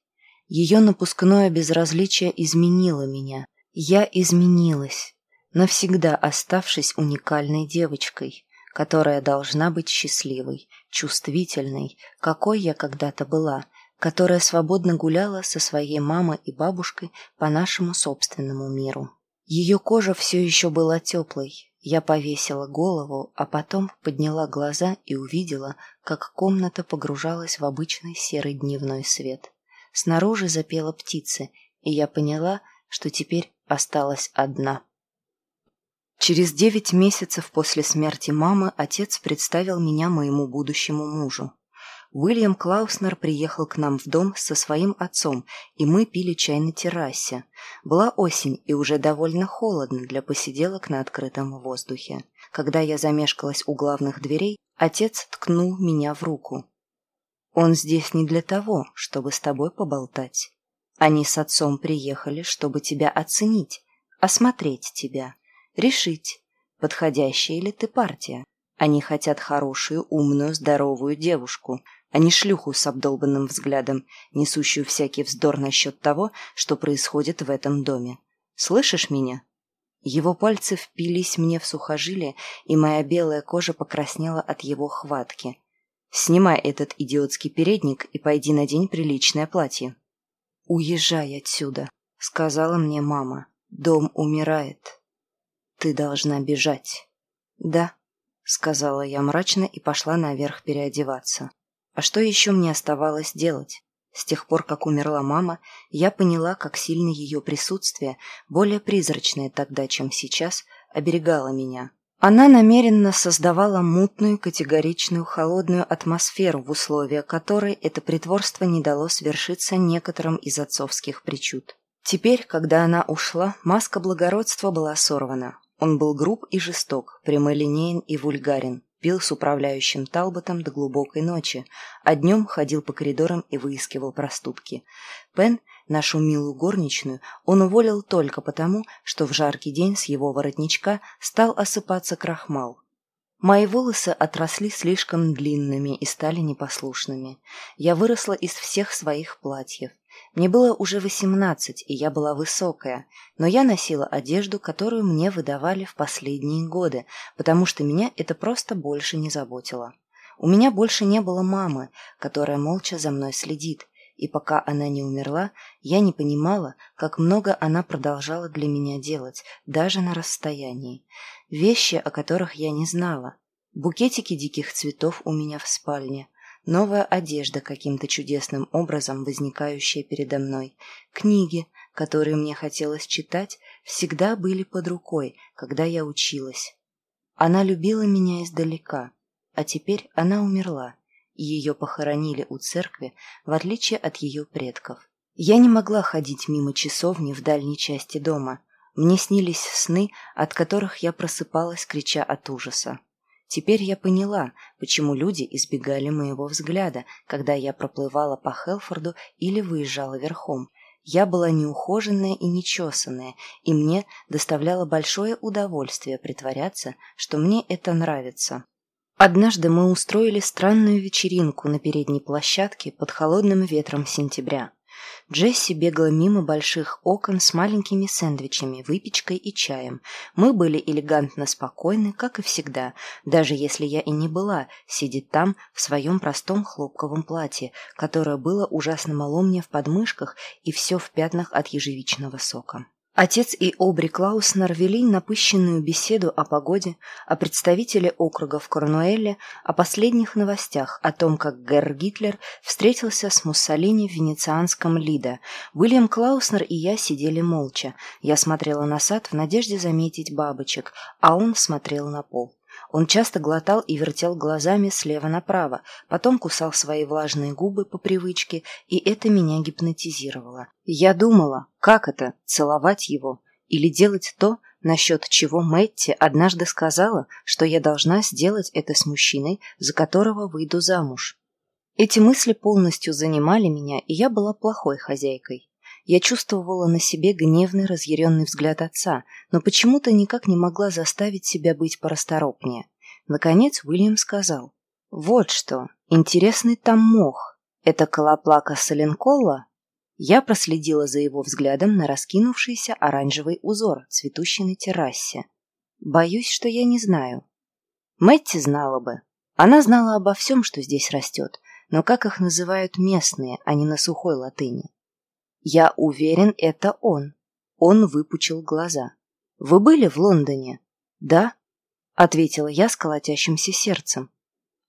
Ее напускное безразличие изменило меня. Я изменилась, навсегда оставшись уникальной девочкой, которая должна быть счастливой, чувствительной, какой я когда-то была – которая свободно гуляла со своей мамой и бабушкой по нашему собственному миру. Ее кожа все еще была теплой. Я повесила голову, а потом подняла глаза и увидела, как комната погружалась в обычный серый дневной свет. Снаружи запела птица, и я поняла, что теперь осталась одна. Через девять месяцев после смерти мамы отец представил меня моему будущему мужу. Уильям Клауснер приехал к нам в дом со своим отцом, и мы пили чай на террасе. Была осень и уже довольно холодно для посиделок на открытом воздухе. Когда я замешкалась у главных дверей, отец ткнул меня в руку. «Он здесь не для того, чтобы с тобой поболтать. Они с отцом приехали, чтобы тебя оценить, осмотреть тебя, решить, подходящая ли ты партия. Они хотят хорошую, умную, здоровую девушку, а не шлюху с обдолбанным взглядом, несущую всякий вздор насчет того, что происходит в этом доме. Слышишь меня?» Его пальцы впились мне в сухожилие, и моя белая кожа покраснела от его хватки. «Снимай этот идиотский передник и пойди надень приличное платье». «Уезжай отсюда», — сказала мне мама. «Дом умирает. Ты должна бежать». «Да», — сказала я мрачно и пошла наверх переодеваться. А что еще мне оставалось делать? С тех пор, как умерла мама, я поняла, как сильно ее присутствие, более призрачное тогда, чем сейчас, оберегало меня. Она намеренно создавала мутную, категоричную, холодную атмосферу, в условиях которой это притворство не дало свершиться некоторым из отцовских причуд. Теперь, когда она ушла, маска благородства была сорвана. Он был груб и жесток, прямолинеен и вульгарен пил с управляющим Талботом до глубокой ночи, а днем ходил по коридорам и выискивал проступки. Пен, нашу милую горничную, он уволил только потому, что в жаркий день с его воротничка стал осыпаться крахмал. Мои волосы отросли слишком длинными и стали непослушными. Я выросла из всех своих платьев. Мне было уже восемнадцать, и я была высокая, но я носила одежду, которую мне выдавали в последние годы, потому что меня это просто больше не заботило. У меня больше не было мамы, которая молча за мной следит, и пока она не умерла, я не понимала, как много она продолжала для меня делать, даже на расстоянии. Вещи, о которых я не знала. Букетики диких цветов у меня в спальне – новая одежда каким-то чудесным образом возникающая передо мной, книги, которые мне хотелось читать, всегда были под рукой, когда я училась. Она любила меня издалека, а теперь она умерла, и ее похоронили у церкви, в отличие от ее предков. Я не могла ходить мимо часовни в дальней части дома. Мне снились сны, от которых я просыпалась, крича от ужаса. Теперь я поняла, почему люди избегали моего взгляда, когда я проплывала по Хелфорду или выезжала верхом. Я была неухоженная и нечесанная, и мне доставляло большое удовольствие притворяться, что мне это нравится. Однажды мы устроили странную вечеринку на передней площадке под холодным ветром сентября. Джесси бегала мимо больших окон с маленькими сэндвичами, выпечкой и чаем. Мы были элегантно спокойны, как и всегда, даже если я и не была, сидит там в своем простом хлопковом платье, которое было ужасно мало мне в подмышках и все в пятнах от ежевичного сока. Отец и Обри Клауснер вели напыщенную беседу о погоде, о представителе округа в Корнуэлле, о последних новостях, о том, как Герр Гитлер встретился с Муссолини в венецианском Лида. Уильям Клауснер и я сидели молча. Я смотрела на сад в надежде заметить бабочек, а он смотрел на пол. Он часто глотал и вертел глазами слева направо, потом кусал свои влажные губы по привычке, и это меня гипнотизировало. Я думала, как это – целовать его, или делать то, насчет чего Мэтти однажды сказала, что я должна сделать это с мужчиной, за которого выйду замуж. Эти мысли полностью занимали меня, и я была плохой хозяйкой. Я чувствовала на себе гневный, разъяренный взгляд отца, но почему-то никак не могла заставить себя быть порасторопнее. Наконец Уильям сказал. «Вот что, интересный там мох. Это колоплака Соленкола?» Я проследила за его взглядом на раскинувшийся оранжевый узор, цветущий на террасе. Боюсь, что я не знаю. Мэтти знала бы. Она знала обо всем, что здесь растет, но как их называют местные, а не на сухой латыни. Я уверен, это он. Он выпучил глаза. Вы были в Лондоне? Да, ответила я с колотящимся сердцем.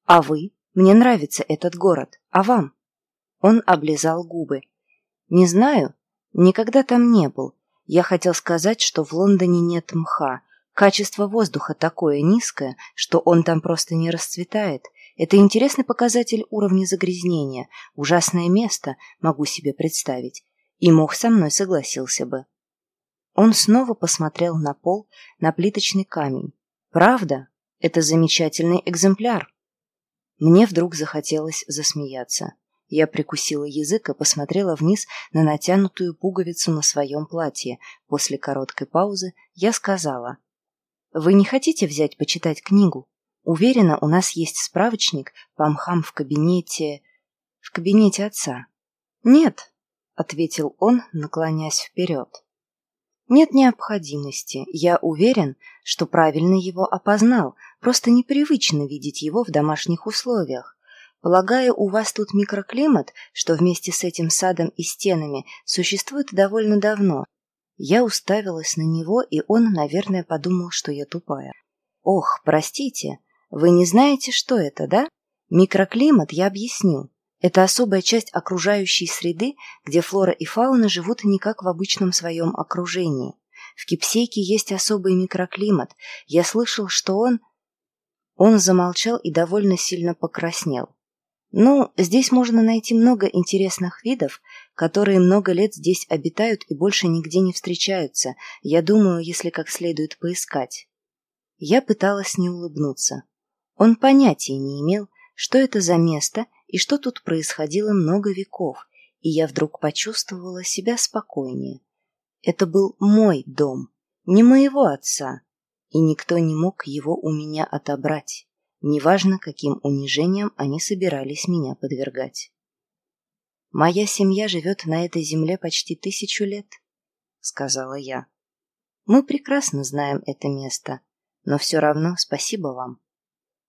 А вы? Мне нравится этот город. А вам? Он облизал губы. Не знаю, никогда там не был. Я хотел сказать, что в Лондоне нет мха. Качество воздуха такое низкое, что он там просто не расцветает. Это интересный показатель уровня загрязнения. Ужасное место, могу себе представить и мог со мной согласился бы. Он снова посмотрел на пол, на плиточный камень. «Правда? Это замечательный экземпляр!» Мне вдруг захотелось засмеяться. Я прикусила язык и посмотрела вниз на натянутую пуговицу на своем платье. После короткой паузы я сказала. «Вы не хотите взять почитать книгу? Уверена, у нас есть справочник по мхам в кабинете... в кабинете отца. Нет, — ответил он, наклоняясь вперед. Нет необходимости. Я уверен, что правильно его опознал, просто непривычно видеть его в домашних условиях. Полагаю, у вас тут микроклимат, что вместе с этим садом и стенами существует довольно давно. Я уставилась на него, и он, наверное, подумал, что я тупая. Ох, простите, вы не знаете, что это, да? Микроклимат я объясню. Это особая часть окружающей среды, где флора и фауна живут не как в обычном своем окружении. В Кипсейке есть особый микроклимат. Я слышал, что он... Он замолчал и довольно сильно покраснел. Ну, здесь можно найти много интересных видов, которые много лет здесь обитают и больше нигде не встречаются, я думаю, если как следует поискать. Я пыталась не улыбнуться. Он понятия не имел, что это за место и что тут происходило много веков, и я вдруг почувствовала себя спокойнее. Это был мой дом, не моего отца, и никто не мог его у меня отобрать неважно, каким унижением они собирались меня подвергать. «Моя семья живет на этой земле почти тысячу лет», — сказала я. «Мы прекрасно знаем это место, но все равно спасибо вам».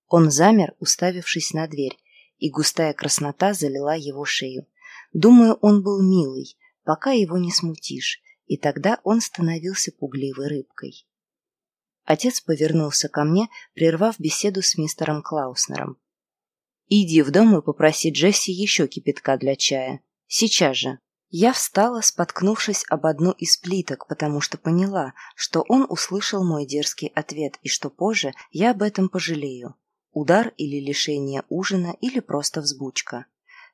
Он замер, уставившись на дверь, и густая краснота залила его шею. Думаю, он был милый, пока его не смутишь, и тогда он становился пугливой рыбкой. Отец повернулся ко мне, прервав беседу с мистером Клауснером. «Иди в дом и попроси Джесси еще кипятка для чая. Сейчас же». Я встала, споткнувшись об одну из плиток, потому что поняла, что он услышал мой дерзкий ответ и что позже я об этом пожалею. Удар или лишение ужина или просто взбучка.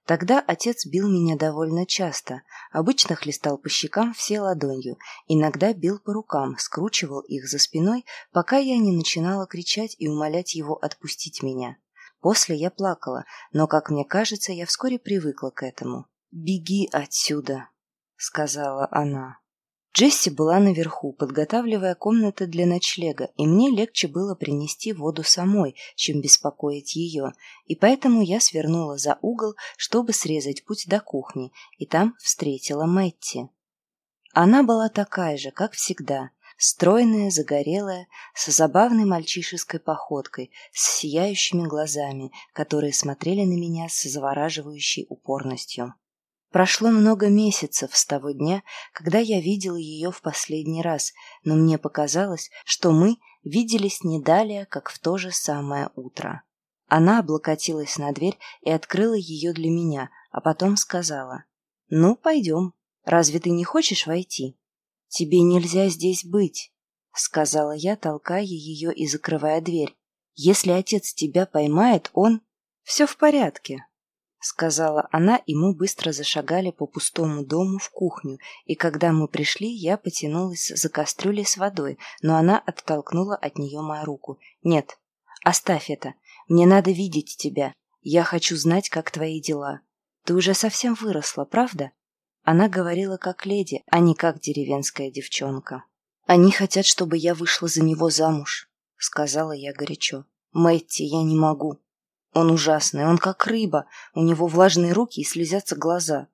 Тогда отец бил меня довольно часто, обычно хлестал по щекам все ладонью, иногда бил по рукам, скручивал их за спиной, пока я не начинала кричать и умолять его отпустить меня. После я плакала, но, как мне кажется, я вскоре привыкла к этому. «Беги отсюда», — сказала она. Джесси была наверху, подготавливая комнаты для ночлега, и мне легче было принести воду самой, чем беспокоить ее, и поэтому я свернула за угол, чтобы срезать путь до кухни, и там встретила Мэтти. Она была такая же, как всегда, стройная, загорелая, с забавной мальчишеской походкой, с сияющими глазами, которые смотрели на меня с завораживающей упорностью. Прошло много месяцев с того дня, когда я видела ее в последний раз, но мне показалось, что мы виделись не далее, как в то же самое утро. Она облокотилась на дверь и открыла ее для меня, а потом сказала, «Ну, пойдем. Разве ты не хочешь войти?» «Тебе нельзя здесь быть», — сказала я, толкая ее и закрывая дверь. «Если отец тебя поймает, он...» «Все в порядке», — сказала она, и мы быстро зашагали по пустому дому в кухню, и когда мы пришли, я потянулась за кастрюлей с водой, но она оттолкнула от нее мою руку. «Нет, оставь это. Мне надо видеть тебя. Я хочу знать, как твои дела. Ты уже совсем выросла, правда?» Она говорила как леди, а не как деревенская девчонка. «Они хотят, чтобы я вышла за него замуж», — сказала я горячо. «Мэтти, я не могу. Он ужасный, он как рыба, у него влажные руки и слезятся глаза.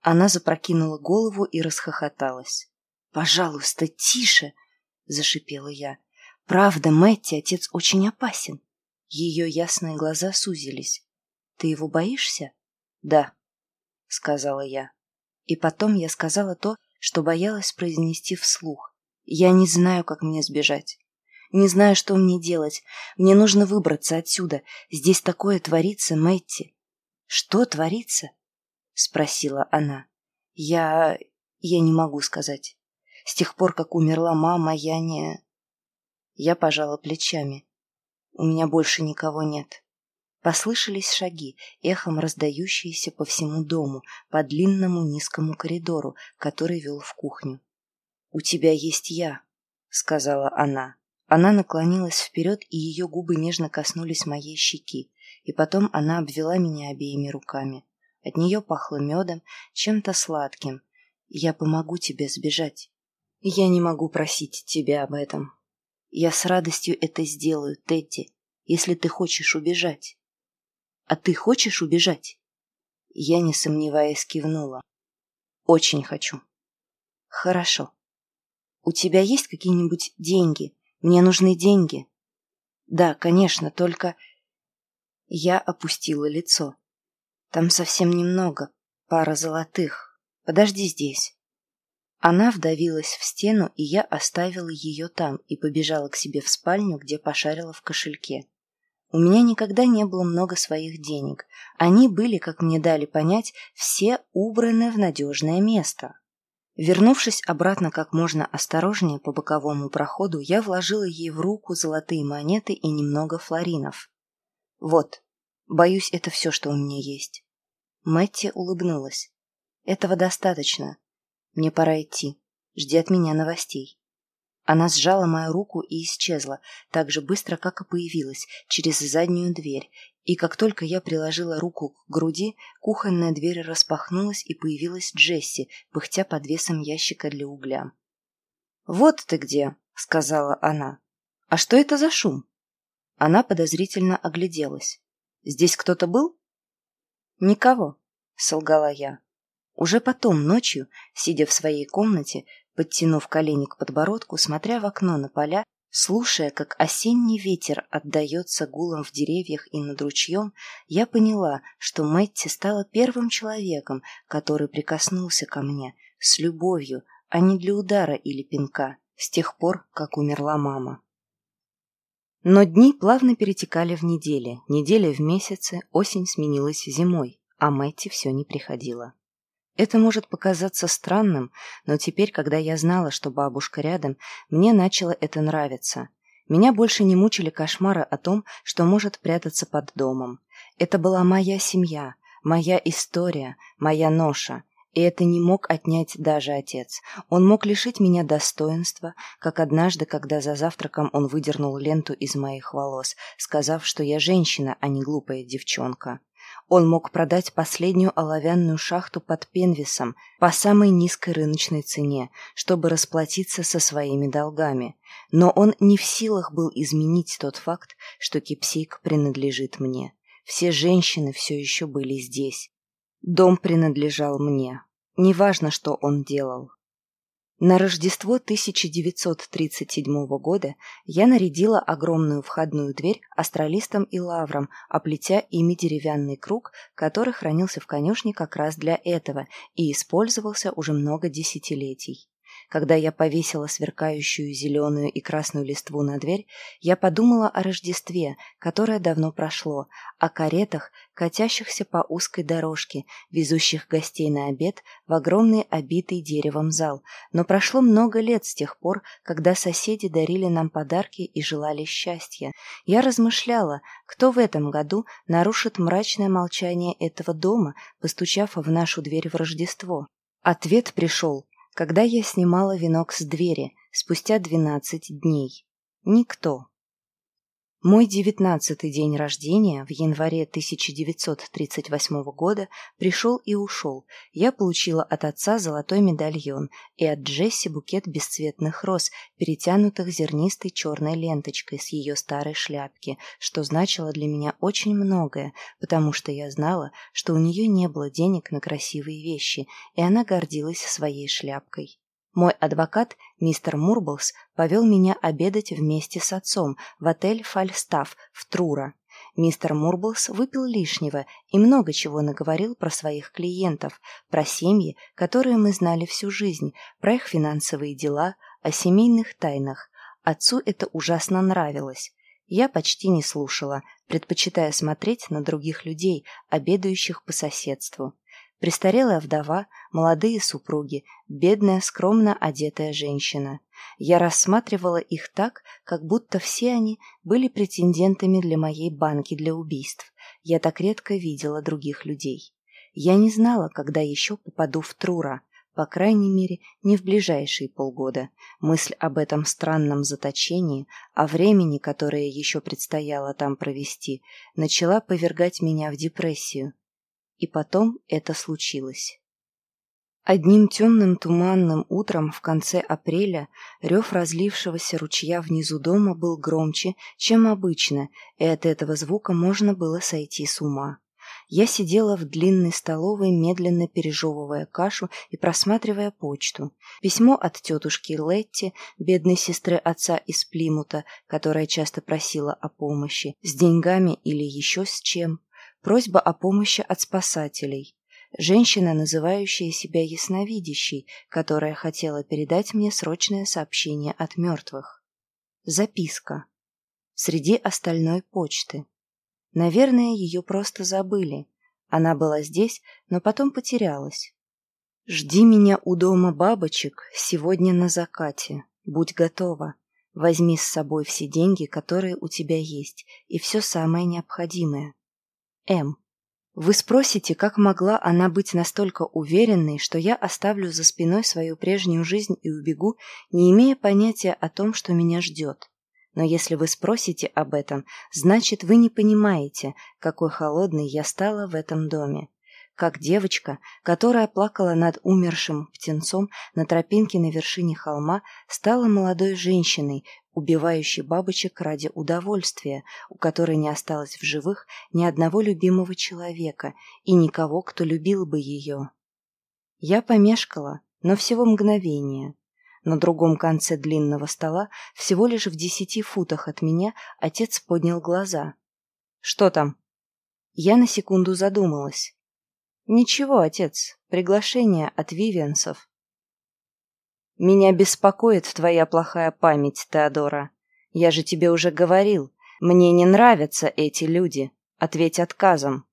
Она запрокинула голову и расхохоталась. «Пожалуйста, тише!» — зашипела я. «Правда, Мэтти, отец очень опасен». Ее ясные глаза сузились. «Ты его боишься?» «Да», — сказала я. И потом я сказала то, что боялась произнести вслух. «Я не знаю, как мне сбежать. Не знаю, что мне делать. Мне нужно выбраться отсюда. Здесь такое творится, Мэтти. Что творится? Спросила она. Я... я не могу сказать. С тех пор, как умерла мама, я не... Я пожала плечами. У меня больше никого нет. Послышались шаги, эхом раздающиеся по всему дому, по длинному низкому коридору, который вел в кухню. «У тебя есть я», — сказала она. Она наклонилась вперед, и ее губы нежно коснулись моей щеки, и потом она обвела меня обеими руками. От нее пахло медом, чем-то сладким. «Я помогу тебе сбежать. Я не могу просить тебя об этом. Я с радостью это сделаю, Тедди. если ты хочешь убежать. А ты хочешь убежать? Я, не сомневаясь, кивнула. Очень хочу. Хорошо. У тебя есть какие-нибудь деньги? Мне нужны деньги. Да, конечно, только... Я опустила лицо. Там совсем немного, пара золотых. Подожди здесь. Она вдавилась в стену, и я оставила ее там и побежала к себе в спальню, где пошарила в кошельке. У меня никогда не было много своих денег. Они были, как мне дали понять, все убраны в надежное место. Вернувшись обратно как можно осторожнее по боковому проходу, я вложила ей в руку золотые монеты и немного флоринов. «Вот, боюсь, это все, что у меня есть». Мэтти улыбнулась. «Этого достаточно. Мне пора идти. Жди от меня новостей». Она сжала мою руку и исчезла, так же быстро, как и появилась, через заднюю дверь, и как только я приложила руку к груди, кухонная дверь распахнулась, и появилась Джесси, пыхтя под весом ящика для угля. «Вот ты где!» — сказала она. «А что это за шум?» Она подозрительно огляделась. «Здесь кто-то был?» «Никого», — солгала я. Уже потом, ночью, сидя в своей комнате, подтянув колени к подбородку, смотря в окно на поля, слушая, как осенний ветер отдается гулом в деревьях и над ручьем, я поняла, что Мэтти стала первым человеком, который прикоснулся ко мне с любовью, а не для удара или пинка, с тех пор, как умерла мама. Но дни плавно перетекали в недели, неделя в месяцы, осень сменилась зимой, а Мэтти все не приходила. Это может показаться странным, но теперь, когда я знала, что бабушка рядом, мне начало это нравиться. Меня больше не мучили кошмары о том, что может прятаться под домом. Это была моя семья, моя история, моя ноша. И это не мог отнять даже отец. Он мог лишить меня достоинства, как однажды, когда за завтраком он выдернул ленту из моих волос, сказав, что я женщина, а не глупая девчонка. Он мог продать последнюю оловянную шахту под Пенвисом по самой низкой рыночной цене, чтобы расплатиться со своими долгами. Но он не в силах был изменить тот факт, что Кипсик принадлежит мне. Все женщины все еще были здесь. Дом принадлежал мне. Неважно, что он делал. На Рождество 1937 года я нарядила огромную входную дверь астралистом и лавром, оплетя ими деревянный круг, который хранился в конюшне как раз для этого и использовался уже много десятилетий. Когда я повесила сверкающую зеленую и красную листву на дверь, я подумала о Рождестве, которое давно прошло, о каретах, катящихся по узкой дорожке, везущих гостей на обед в огромный обитый деревом зал. Но прошло много лет с тех пор, когда соседи дарили нам подарки и желали счастья. Я размышляла, кто в этом году нарушит мрачное молчание этого дома, постучав в нашу дверь в Рождество. Ответ пришел когда я снимала венок с двери спустя двенадцать дней. Никто. Мой девятнадцатый день рождения в январе 1938 года пришел и ушел. Я получила от отца золотой медальон и от Джесси букет бесцветных роз, перетянутых зернистой черной ленточкой с ее старой шляпки, что значило для меня очень многое, потому что я знала, что у нее не было денег на красивые вещи, и она гордилась своей шляпкой. Мой адвокат, мистер Мурблс, повел меня обедать вместе с отцом в отель «Фальстаф» в Трура. Мистер Мурблс выпил лишнего и много чего наговорил про своих клиентов, про семьи, которые мы знали всю жизнь, про их финансовые дела, о семейных тайнах. Отцу это ужасно нравилось. Я почти не слушала, предпочитая смотреть на других людей, обедающих по соседству. Престарелая вдова, молодые супруги, бедная, скромно одетая женщина. Я рассматривала их так, как будто все они были претендентами для моей банки для убийств. Я так редко видела других людей. Я не знала, когда еще попаду в Трура, по крайней мере, не в ближайшие полгода. Мысль об этом странном заточении, о времени, которое еще предстояло там провести, начала повергать меня в депрессию. И потом это случилось. Одним темным туманным утром в конце апреля рев разлившегося ручья внизу дома был громче, чем обычно, и от этого звука можно было сойти с ума. Я сидела в длинной столовой, медленно пережевывая кашу и просматривая почту. Письмо от тетушки Летти, бедной сестры отца из Плимута, которая часто просила о помощи, с деньгами или еще с чем. Просьба о помощи от спасателей. Женщина, называющая себя ясновидящей, которая хотела передать мне срочное сообщение от мертвых. Записка. Среди остальной почты. Наверное, ее просто забыли. Она была здесь, но потом потерялась. «Жди меня у дома бабочек сегодня на закате. Будь готова. Возьми с собой все деньги, которые у тебя есть, и все самое необходимое. М. Вы спросите, как могла она быть настолько уверенной, что я оставлю за спиной свою прежнюю жизнь и убегу, не имея понятия о том, что меня ждет. Но если вы спросите об этом, значит, вы не понимаете, какой холодной я стала в этом доме. Как девочка, которая плакала над умершим птенцом на тропинке на вершине холма, стала молодой женщиной, убивающей бабочек ради удовольствия, у которой не осталось в живых ни одного любимого человека и никого, кто любил бы ее. Я помешкала, но всего мгновение. На другом конце длинного стола, всего лишь в десяти футах от меня, отец поднял глаза. «Что там?» Я на секунду задумалась. «Ничего, отец, приглашение от Вивенсов». «Меня беспокоит твоя плохая память, Теодора. Я же тебе уже говорил, мне не нравятся эти люди. Ответь отказом».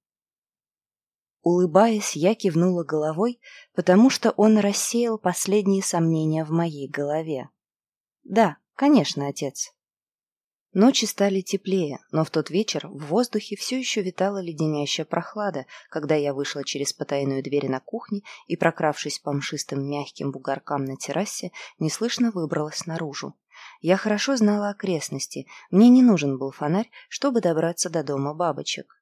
Улыбаясь, я кивнула головой, потому что он рассеял последние сомнения в моей голове. «Да, конечно, отец». Ночи стали теплее, но в тот вечер в воздухе все еще витала леденящая прохлада, когда я вышла через потайную дверь на кухне и, прокравшись по мшистым мягким бугоркам на террасе, неслышно выбралась наружу. Я хорошо знала окрестности, мне не нужен был фонарь, чтобы добраться до дома бабочек.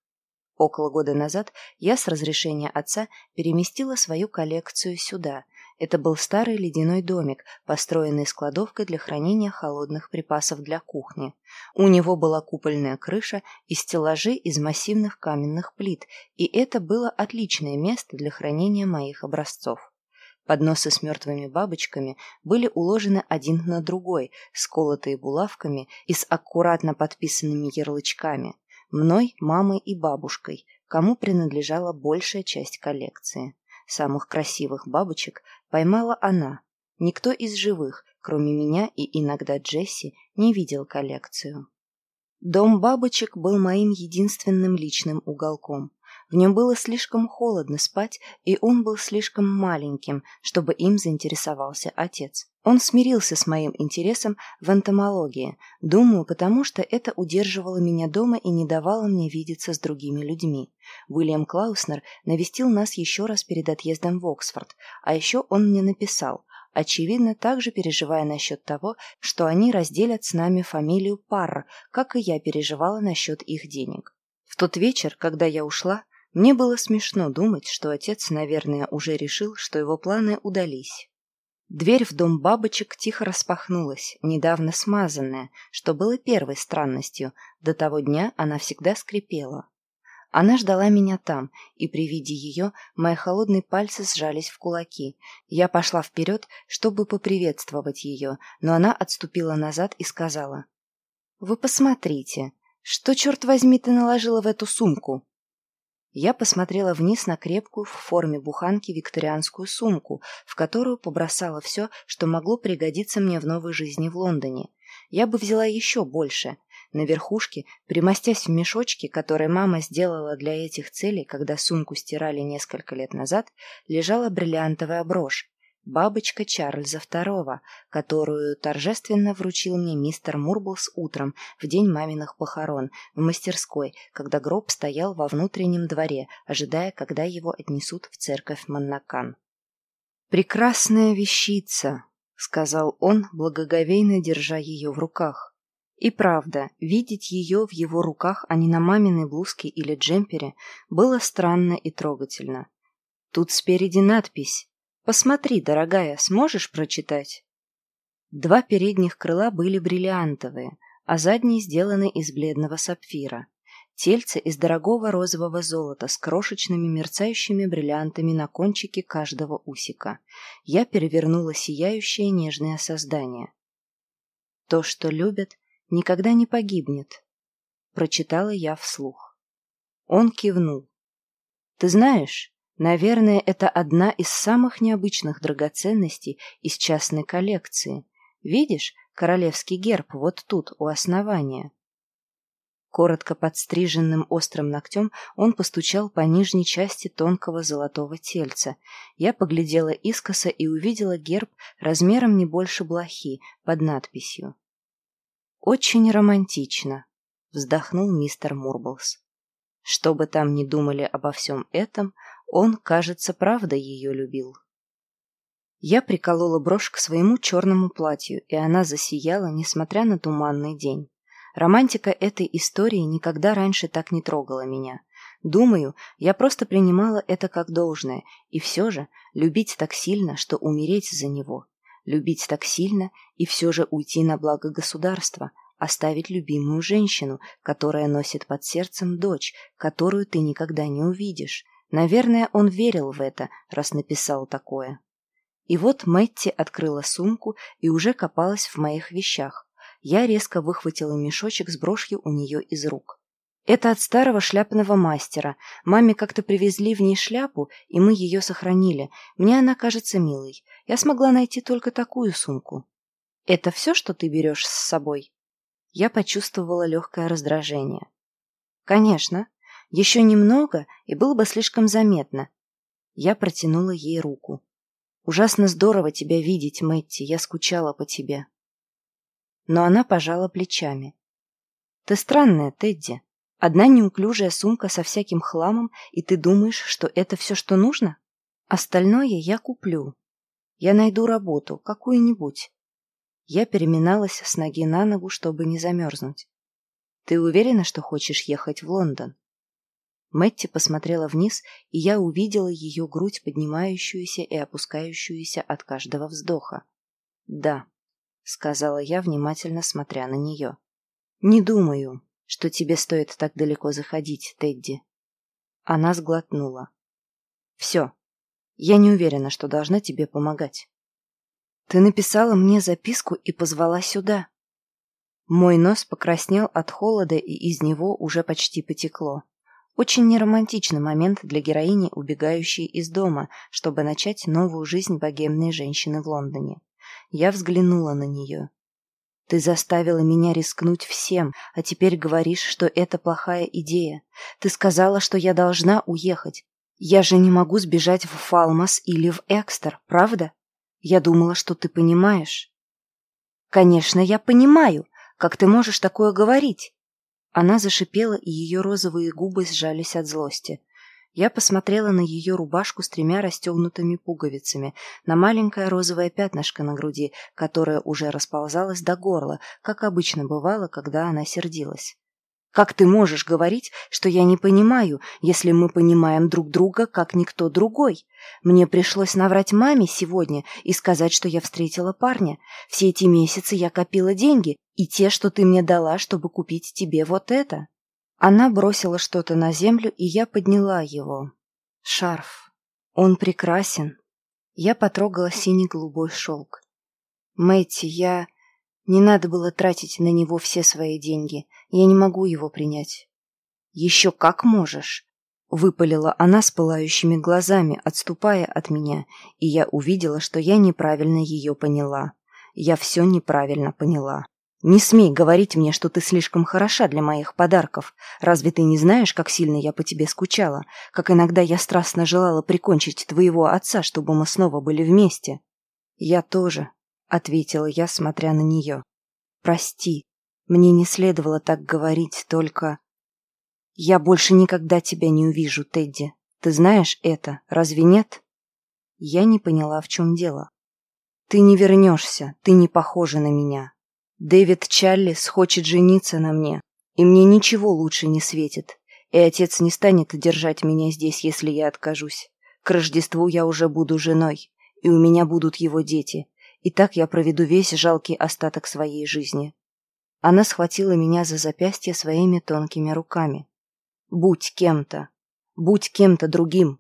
Около года назад я с разрешения отца переместила свою коллекцию сюда. Это был старый ледяной домик, построенный с кладовкой для хранения холодных припасов для кухни. У него была купольная крыша и стеллажи из массивных каменных плит, и это было отличное место для хранения моих образцов. Подносы с мертвыми бабочками были уложены один на другой, сколотые булавками и с аккуратно подписанными ярлычками мной, мамой и бабушкой, кому принадлежала большая часть коллекции. Самых красивых бабочек поймала она. Никто из живых, кроме меня и иногда Джесси, не видел коллекцию. Дом бабочек был моим единственным личным уголком. В нем было слишком холодно спать, и он был слишком маленьким, чтобы им заинтересовался отец. Он смирился с моим интересом в энтомологии, думаю, потому что это удерживало меня дома и не давало мне видеться с другими людьми. Уильям Клауснер навестил нас еще раз перед отъездом в Оксфорд, а еще он мне написал, очевидно, также переживая насчет того, что они разделят с нами фамилию Парр, как и я переживала насчет их денег. В тот вечер, когда я ушла, мне было смешно думать, что отец, наверное, уже решил, что его планы удались. Дверь в дом бабочек тихо распахнулась, недавно смазанная, что было первой странностью. До того дня она всегда скрипела. Она ждала меня там, и при виде ее мои холодные пальцы сжались в кулаки. Я пошла вперед, чтобы поприветствовать ее, но она отступила назад и сказала. «Вы посмотрите, что, черт возьми, ты наложила в эту сумку?» Я посмотрела вниз на крепкую в форме буханки викторианскую сумку, в которую побросала все, что могло пригодиться мне в новой жизни в Лондоне. Я бы взяла еще больше. На верхушке, примостясь в мешочке, который мама сделала для этих целей, когда сумку стирали несколько лет назад, лежала бриллиантовая брошь бабочка Чарльза II, которую торжественно вручил мне мистер Мурблс утром в день маминых похорон в мастерской, когда гроб стоял во внутреннем дворе, ожидая, когда его отнесут в церковь Маннакан. «Прекрасная вещица», — сказал он, благоговейно держа ее в руках. И правда, видеть ее в его руках, а не на маминой блузке или джемпере, было странно и трогательно. Тут спереди надпись Посмотри, дорогая, сможешь прочитать?» Два передних крыла были бриллиантовые, а задние сделаны из бледного сапфира. Тельце из дорогого розового золота с крошечными мерцающими бриллиантами на кончике каждого усика. Я перевернула сияющее нежное создание. «То, что любят, никогда не погибнет», — прочитала я вслух. Он кивнул. «Ты знаешь, наверное, это одна из самых необычных драгоценностей из частной коллекции. Видишь, королевский герб вот тут, у основания». Коротко подстриженным острым ногтем он постучал по нижней части тонкого золотого тельца. Я поглядела искоса и увидела герб размером не больше блохи под надписью. «Очень романтично», — вздохнул мистер Мурблс. Что бы там ни думали обо всем этом, он, кажется, правда ее любил. Я приколола брошь к своему черному платью, и она засияла, несмотря на туманный день. Романтика этой истории никогда раньше так не трогала меня. Думаю, я просто принимала это как должное, и все же любить так сильно, что умереть за него. Любить так сильно и все же уйти на благо государства, оставить любимую женщину, которая носит под сердцем дочь, которую ты никогда не увидишь. Наверное, он верил в это, раз написал такое. И вот Мэтти открыла сумку и уже копалась в моих вещах. Я резко выхватила мешочек с брошью у нее из рук. Это от старого шляпного мастера. Маме как-то привезли в ней шляпу, и мы ее сохранили. Мне она кажется милой. Я смогла найти только такую сумку. Это все, что ты берешь с собой? Я почувствовала легкое раздражение. Конечно. Еще немного, и было бы слишком заметно. Я протянула ей руку. Ужасно здорово тебя видеть, Мэтти. Я скучала по тебе но она пожала плечами. «Ты странная, Тедди. Одна неуклюжая сумка со всяким хламом, и ты думаешь, что это все, что нужно? Остальное я куплю. Я найду работу, какую-нибудь». Я переминалась с ноги на ногу, чтобы не замерзнуть. «Ты уверена, что хочешь ехать в Лондон?» Мэтти посмотрела вниз, и я увидела ее грудь, поднимающуюся и опускающуюся от каждого вздоха. «Да», сказала я, внимательно смотря на нее. «Не думаю, что тебе стоит так далеко заходить, Тедди». Она сглотнула. «Все. Я не уверена, что должна тебе помогать». «Ты написала мне записку и позвала сюда». Мой нос покраснел от холода, и из него уже почти потекло. Очень неромантичный момент для героини, убегающей из дома, чтобы начать новую жизнь богемной женщины в Лондоне. Я взглянула на нее. Ты заставила меня рискнуть всем, а теперь говоришь, что это плохая идея. Ты сказала, что я должна уехать. Я же не могу сбежать в Фалмас или в Экстер, правда? Я думала, что ты понимаешь. Конечно, я понимаю. Как ты можешь такое говорить? Она зашипела, и ее розовые губы сжались от злости. Я посмотрела на ее рубашку с тремя расстегнутыми пуговицами, на маленькое розовое пятнышко на груди, которое уже расползалось до горла, как обычно бывало, когда она сердилась. «Как ты можешь говорить, что я не понимаю, если мы понимаем друг друга, как никто другой? Мне пришлось наврать маме сегодня и сказать, что я встретила парня. Все эти месяцы я копила деньги, и те, что ты мне дала, чтобы купить тебе вот это». Она бросила что-то на землю, и я подняла его. Шарф. Он прекрасен. Я потрогала синий-голубой шелк. Мэтти, я... Не надо было тратить на него все свои деньги. Я не могу его принять. Еще как можешь. Выпалила она с пылающими глазами, отступая от меня, и я увидела, что я неправильно ее поняла. Я все неправильно поняла. «Не смей говорить мне, что ты слишком хороша для моих подарков. Разве ты не знаешь, как сильно я по тебе скучала? Как иногда я страстно желала прикончить твоего отца, чтобы мы снова были вместе?» «Я тоже», — ответила я, смотря на нее. «Прости, мне не следовало так говорить, только...» «Я больше никогда тебя не увижу, Тедди. Ты знаешь это, разве нет?» Я не поняла, в чем дело. «Ты не вернешься, ты не похожа на меня», Дэвид Чаллис хочет жениться на мне, и мне ничего лучше не светит. И отец не станет держать меня здесь, если я откажусь. К Рождеству я уже буду женой, и у меня будут его дети, и так я проведу весь жалкий остаток своей жизни. Она схватила меня за запястье своими тонкими руками. «Будь кем-то! Будь кем-то другим!»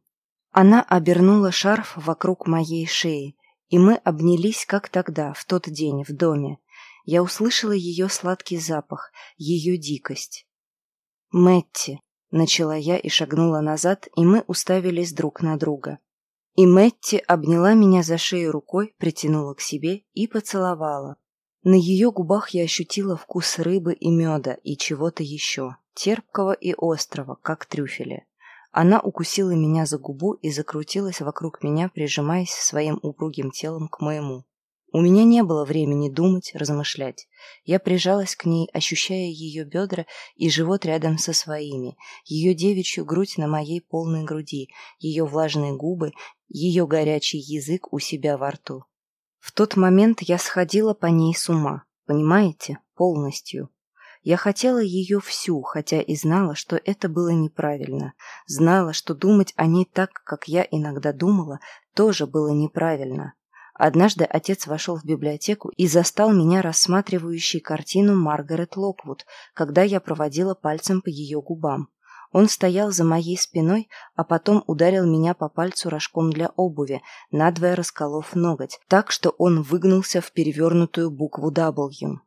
Она обернула шарф вокруг моей шеи, и мы обнялись, как тогда, в тот день, в доме. Я услышала ее сладкий запах, ее дикость. «Мэтти!» — начала я и шагнула назад, и мы уставились друг на друга. И Мэтти обняла меня за шею рукой, притянула к себе и поцеловала. На ее губах я ощутила вкус рыбы и меда и чего-то еще, терпкого и острого, как трюфели. Она укусила меня за губу и закрутилась вокруг меня, прижимаясь своим упругим телом к моему. У меня не было времени думать, размышлять. Я прижалась к ней, ощущая ее бедра и живот рядом со своими, ее девичью грудь на моей полной груди, ее влажные губы, ее горячий язык у себя во рту. В тот момент я сходила по ней с ума, понимаете, полностью. Я хотела ее всю, хотя и знала, что это было неправильно. Знала, что думать о ней так, как я иногда думала, тоже было неправильно. Однажды отец вошел в библиотеку и застал меня рассматривающей картину Маргарет Локвуд, когда я проводила пальцем по ее губам. Он стоял за моей спиной, а потом ударил меня по пальцу рожком для обуви, надвое расколов ноготь, так что он выгнулся в перевернутую букву W.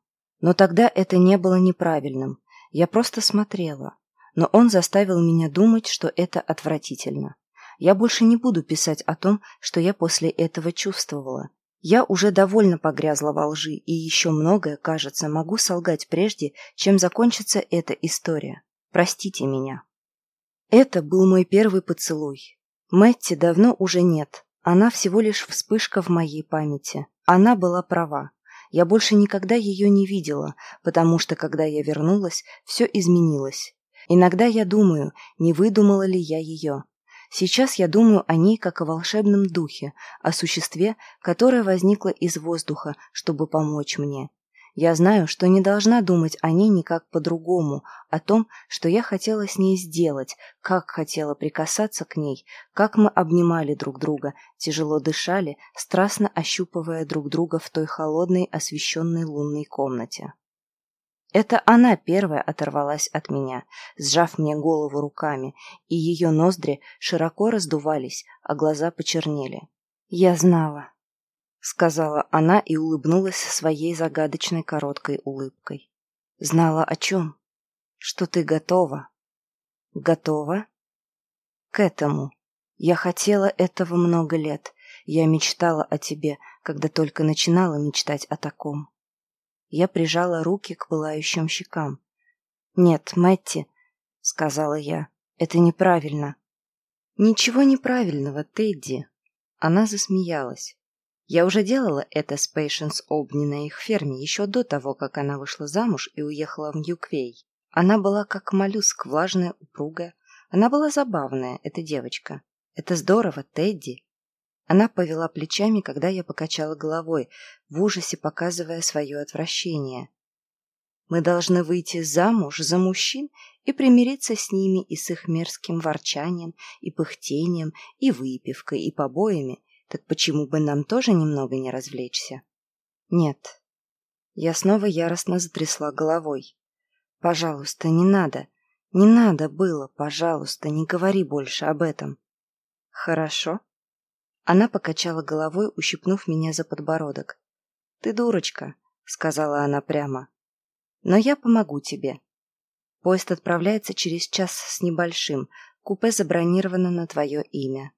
Но тогда это не было неправильным. Я просто смотрела. Но он заставил меня думать, что это отвратительно. Я больше не буду писать о том, что я после этого чувствовала. Я уже довольно погрязла во лжи, и еще многое, кажется, могу солгать прежде, чем закончится эта история. Простите меня. Это был мой первый поцелуй. Мэтти давно уже нет. Она всего лишь вспышка в моей памяти. Она была права. Я больше никогда ее не видела, потому что, когда я вернулась, все изменилось. Иногда я думаю, не выдумала ли я ее. Сейчас я думаю о ней как о волшебном духе, о существе, которое возникло из воздуха, чтобы помочь мне. Я знаю, что не должна думать о ней никак по-другому, о том, что я хотела с ней сделать, как хотела прикасаться к ней, как мы обнимали друг друга, тяжело дышали, страстно ощупывая друг друга в той холодной, освещенной лунной комнате. Это она первая оторвалась от меня, сжав мне голову руками, и ее ноздри широко раздувались, а глаза почернели. «Я знала», — сказала она и улыбнулась своей загадочной короткой улыбкой. «Знала о чем? Что ты готова». «Готова?» «К этому. Я хотела этого много лет. Я мечтала о тебе, когда только начинала мечтать о таком». Я прижала руки к пылающим щекам. «Нет, Мэтти», — сказала я, — «это неправильно». «Ничего неправильного, Тедди». Она засмеялась. Я уже делала это с Пейшенс Обни на их ферме еще до того, как она вышла замуж и уехала в Ньюквей. Она была как моллюск, влажная, упругая. Она была забавная, эта девочка. Это здорово, Тедди. Она повела плечами, когда я покачала головой, в ужасе показывая свое отвращение. Мы должны выйти замуж за мужчин и примириться с ними и с их мерзким ворчанием, и пыхтением, и выпивкой, и побоями. Так почему бы нам тоже немного не развлечься? Нет. Я снова яростно затрясла головой. Пожалуйста, не надо. Не надо было, пожалуйста, не говори больше об этом. Хорошо. Она покачала головой, ущипнув меня за подбородок. «Ты дурочка», — сказала она прямо. «Но я помогу тебе. Поезд отправляется через час с небольшим. Купе забронировано на твое имя».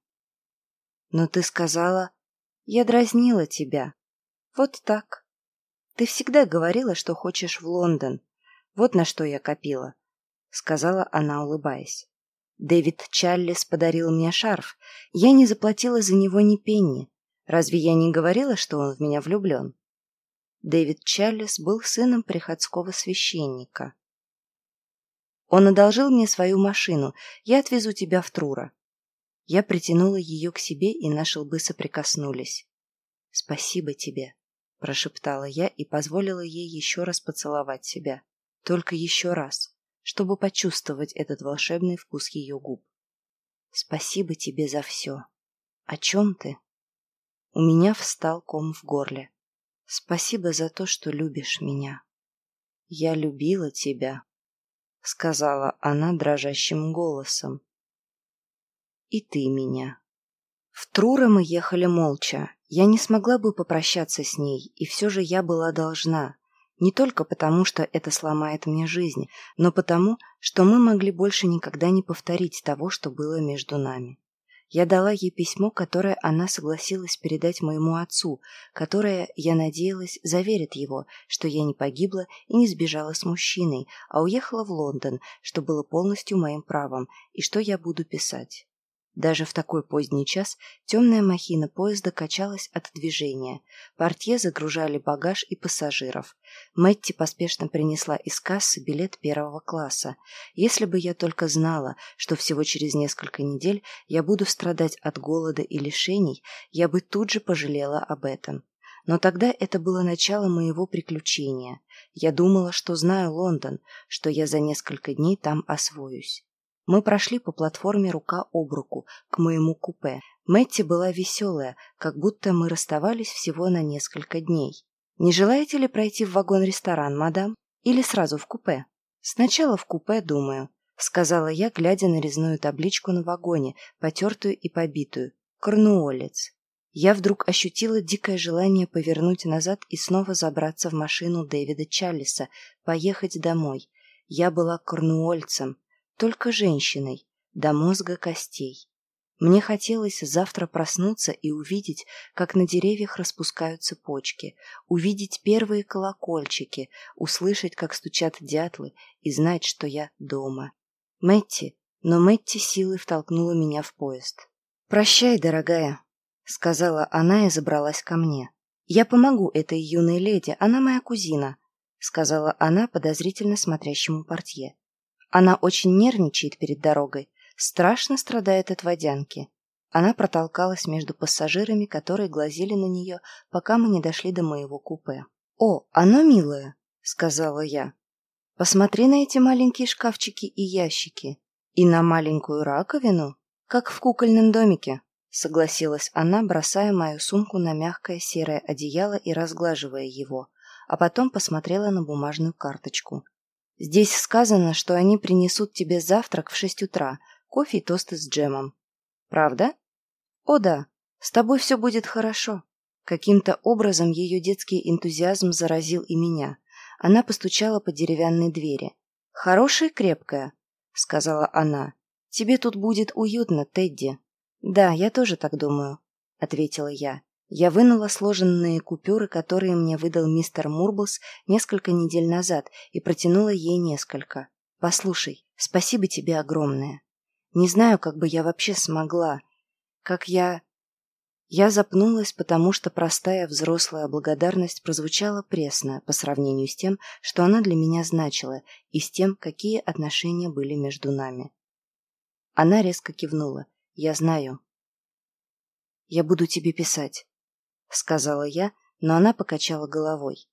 «Но ты сказала...» «Я дразнила тебя. Вот так. Ты всегда говорила, что хочешь в Лондон. Вот на что я копила», — сказала она, улыбаясь. Дэвид Чаллис подарил мне шарф. Я не заплатила за него ни пенни. Разве я не говорила, что он в меня влюблен? Дэвид Чаллис был сыном приходского священника. Он одолжил мне свою машину. Я отвезу тебя в Трура. Я притянула ее к себе, и наши лбы соприкоснулись. «Спасибо тебе», — прошептала я и позволила ей еще раз поцеловать себя. Только еще раз чтобы почувствовать этот волшебный вкус ее губ. «Спасибо тебе за все. О чем ты?» У меня встал ком в горле. Спасибо за то, что любишь меня. Я любила тебя, сказала она дрожащим голосом. И ты меня. В Трура мы ехали молча. Я не смогла бы попрощаться с ней, и все же я была должна. Не только потому, что это сломает мне жизнь, но потому, что мы могли больше никогда не повторить того, что было между нами. Я дала ей письмо, которое она согласилась передать моему отцу, которое, я надеялась, заверит его, что я не погибла и не сбежала с мужчиной, а уехала в Лондон, что было полностью моим правом, и что я буду писать. Даже в такой поздний час темная махина поезда качалась от движения. Портье загружали багаж и пассажиров. Мэтти поспешно принесла из кассы билет первого класса. Если бы я только знала, что всего через несколько недель я буду страдать от голода и лишений, я бы тут же пожалела об этом. Но тогда это было начало моего приключения. Я думала, что знаю Лондон, что я за несколько дней там освоюсь. Мы прошли по платформе рука об руку к моему купе. Мэтти была веселая, как будто мы расставались всего на несколько дней. «Не желаете ли пройти в вагон-ресторан, мадам? Или сразу в купе?» «Сначала в купе, думаю», — сказала я, глядя на резную табличку на вагоне, потертую и побитую. «Корнуолец». Я вдруг ощутила дикое желание повернуть назад и снова забраться в машину Дэвида Чаллиса, поехать домой. Я была корнуольцем, только женщиной, до мозга костей. Мне хотелось завтра проснуться и увидеть, как на деревьях распускаются почки, увидеть первые колокольчики, услышать, как стучат дятлы, и знать, что я дома. Мэтти, но Мэтти силой втолкнула меня в поезд. «Прощай, дорогая», — сказала она и забралась ко мне. «Я помогу этой юной леди, она моя кузина», — сказала она подозрительно смотрящему портье. Она очень нервничает перед дорогой, страшно страдает от водянки. Она протолкалась между пассажирами, которые глазели на нее, пока мы не дошли до моего купе. «О, оно милое!» — сказала я. «Посмотри на эти маленькие шкафчики и ящики. И на маленькую раковину, как в кукольном домике», — согласилась она, бросая мою сумку на мягкое серое одеяло и разглаживая его, а потом посмотрела на бумажную карточку. Здесь сказано, что они принесут тебе завтрак в шесть утра, кофе и тосты с джемом. Правда? О да, с тобой все будет хорошо. Каким-то образом ее детский энтузиазм заразил и меня. Она постучала по деревянной двери. «Хорошая и крепкая», — сказала она. «Тебе тут будет уютно, Тедди». «Да, я тоже так думаю», — ответила я. Я вынула сложенные купюры, которые мне выдал мистер Мурблс несколько недель назад, и протянула ей несколько. «Послушай, спасибо тебе огромное. Не знаю, как бы я вообще смогла. Как я...» Я запнулась, потому что простая взрослая благодарность прозвучала пресно по сравнению с тем, что она для меня значила, и с тем, какие отношения были между нами. Она резко кивнула. «Я знаю. Я буду тебе писать. — сказала я, но она покачала головой.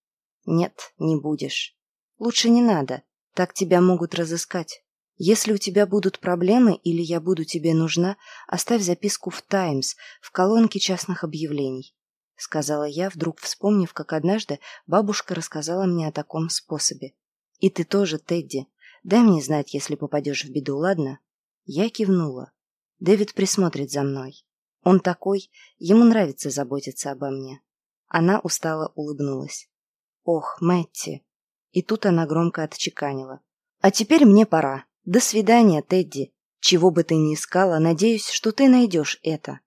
«Нет, не будешь. Лучше не надо, так тебя могут разыскать. Если у тебя будут проблемы или я буду тебе нужна, оставь записку в «Таймс» в колонке частных объявлений», — сказала я, вдруг вспомнив, как однажды бабушка рассказала мне о таком способе. «И ты тоже, Тедди. Дай мне знать, если попадешь в беду, ладно?» Я кивнула. Дэвид присмотрит за мной. Он такой, ему нравится заботиться обо мне. Она устало улыбнулась. Ох, Мэтти. И тут она громко отчеканила. А теперь мне пора. До свидания, Тедди. Чего бы ты ни искала, надеюсь, что ты найдешь это.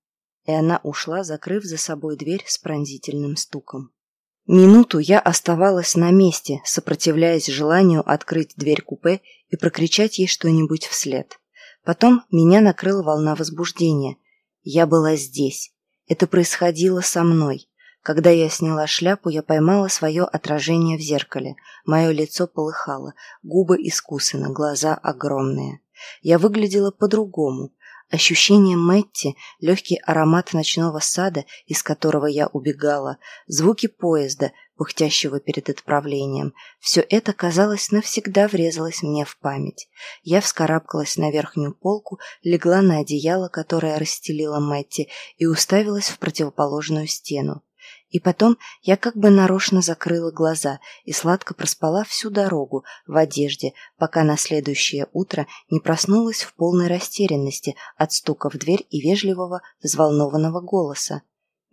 И она ушла, закрыв за собой дверь с пронзительным стуком. Минуту я оставалась на месте, сопротивляясь желанию открыть дверь купе и прокричать ей что-нибудь вслед. Потом меня накрыла волна возбуждения, я была здесь. Это происходило со мной. Когда я сняла шляпу, я поймала свое отражение в зеркале. Мое лицо полыхало, губы искусаны, глаза огромные. Я выглядела по-другому. Ощущение Мэтти, легкий аромат ночного сада, из которого я убегала, звуки поезда, пыхтящего перед отправлением. Все это, казалось, навсегда врезалось мне в память. Я вскарабкалась на верхнюю полку, легла на одеяло, которое расстелила Мэтти, и уставилась в противоположную стену. И потом я как бы нарочно закрыла глаза и сладко проспала всю дорогу в одежде, пока на следующее утро не проснулась в полной растерянности от стука в дверь и вежливого, взволнованного голоса.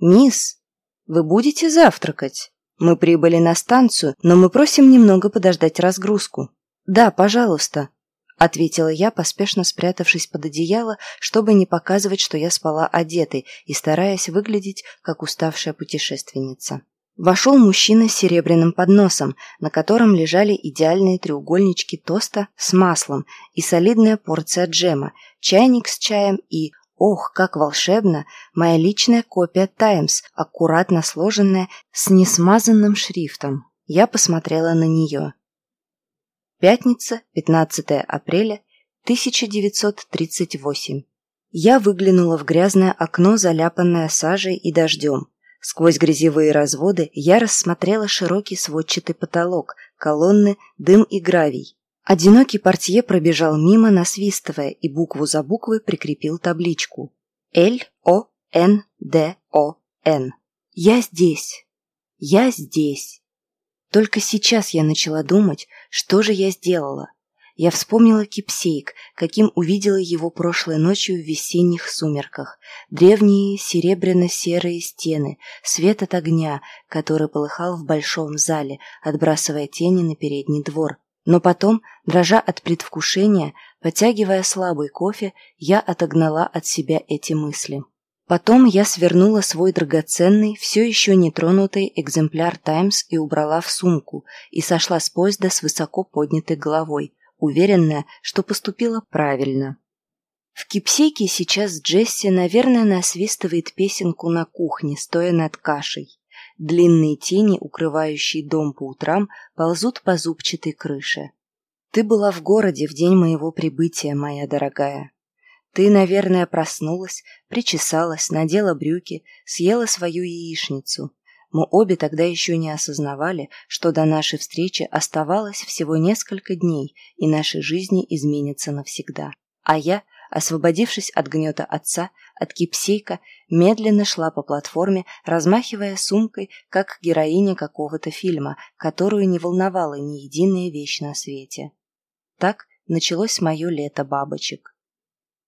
«Мисс, вы будете завтракать? Мы прибыли на станцию, но мы просим немного подождать разгрузку». «Да, пожалуйста», ответила я, поспешно спрятавшись под одеяло, чтобы не показывать, что я спала одетой и стараясь выглядеть как уставшая путешественница. Вошел мужчина с серебряным подносом, на котором лежали идеальные треугольнички тоста с маслом и солидная порция джема, чайник с чаем и, ох, как волшебно, моя личная копия «Таймс», аккуратно сложенная с несмазанным шрифтом. Я посмотрела на нее. Пятница, 15 апреля 1938. Я выглянула в грязное окно, заляпанное сажей и дождем. Сквозь грязевые разводы я рассмотрела широкий сводчатый потолок, колонны, дым и гравий. Одинокий портье пробежал мимо, насвистывая, и букву за буквой прикрепил табличку. Л-О-Н-Д-О-Н. Я здесь. Я здесь. Только сейчас я начала думать, что же я сделала. Я вспомнила кипсейк, каким увидела его прошлой ночью в весенних сумерках. Древние серебряно-серые стены, свет от огня, который полыхал в большом зале, отбрасывая тени на передний двор. Но потом, дрожа от предвкушения, потягивая слабый кофе, я отогнала от себя эти мысли. Потом я свернула свой драгоценный, все еще нетронутый экземпляр «Таймс» и убрала в сумку, и сошла с поезда с высоко поднятой головой, уверенная, что поступила правильно. В кипсейке сейчас Джесси, наверное, насвистывает песенку на кухне, стоя над кашей. Длинные тени, укрывающие дом по утрам, ползут по зубчатой крыше. Ты была в городе в день моего прибытия, моя дорогая. Ты, наверное, проснулась, причесалась, надела брюки, съела свою яичницу. Мы обе тогда еще не осознавали, что до нашей встречи оставалось всего несколько дней, и наши жизни изменятся навсегда. А я, освободившись от гнета отца, от кипсейка, медленно шла по платформе, размахивая сумкой, как героиня какого-то фильма, которую не волновала ни единая вещь на свете. Так началось мое лето бабочек.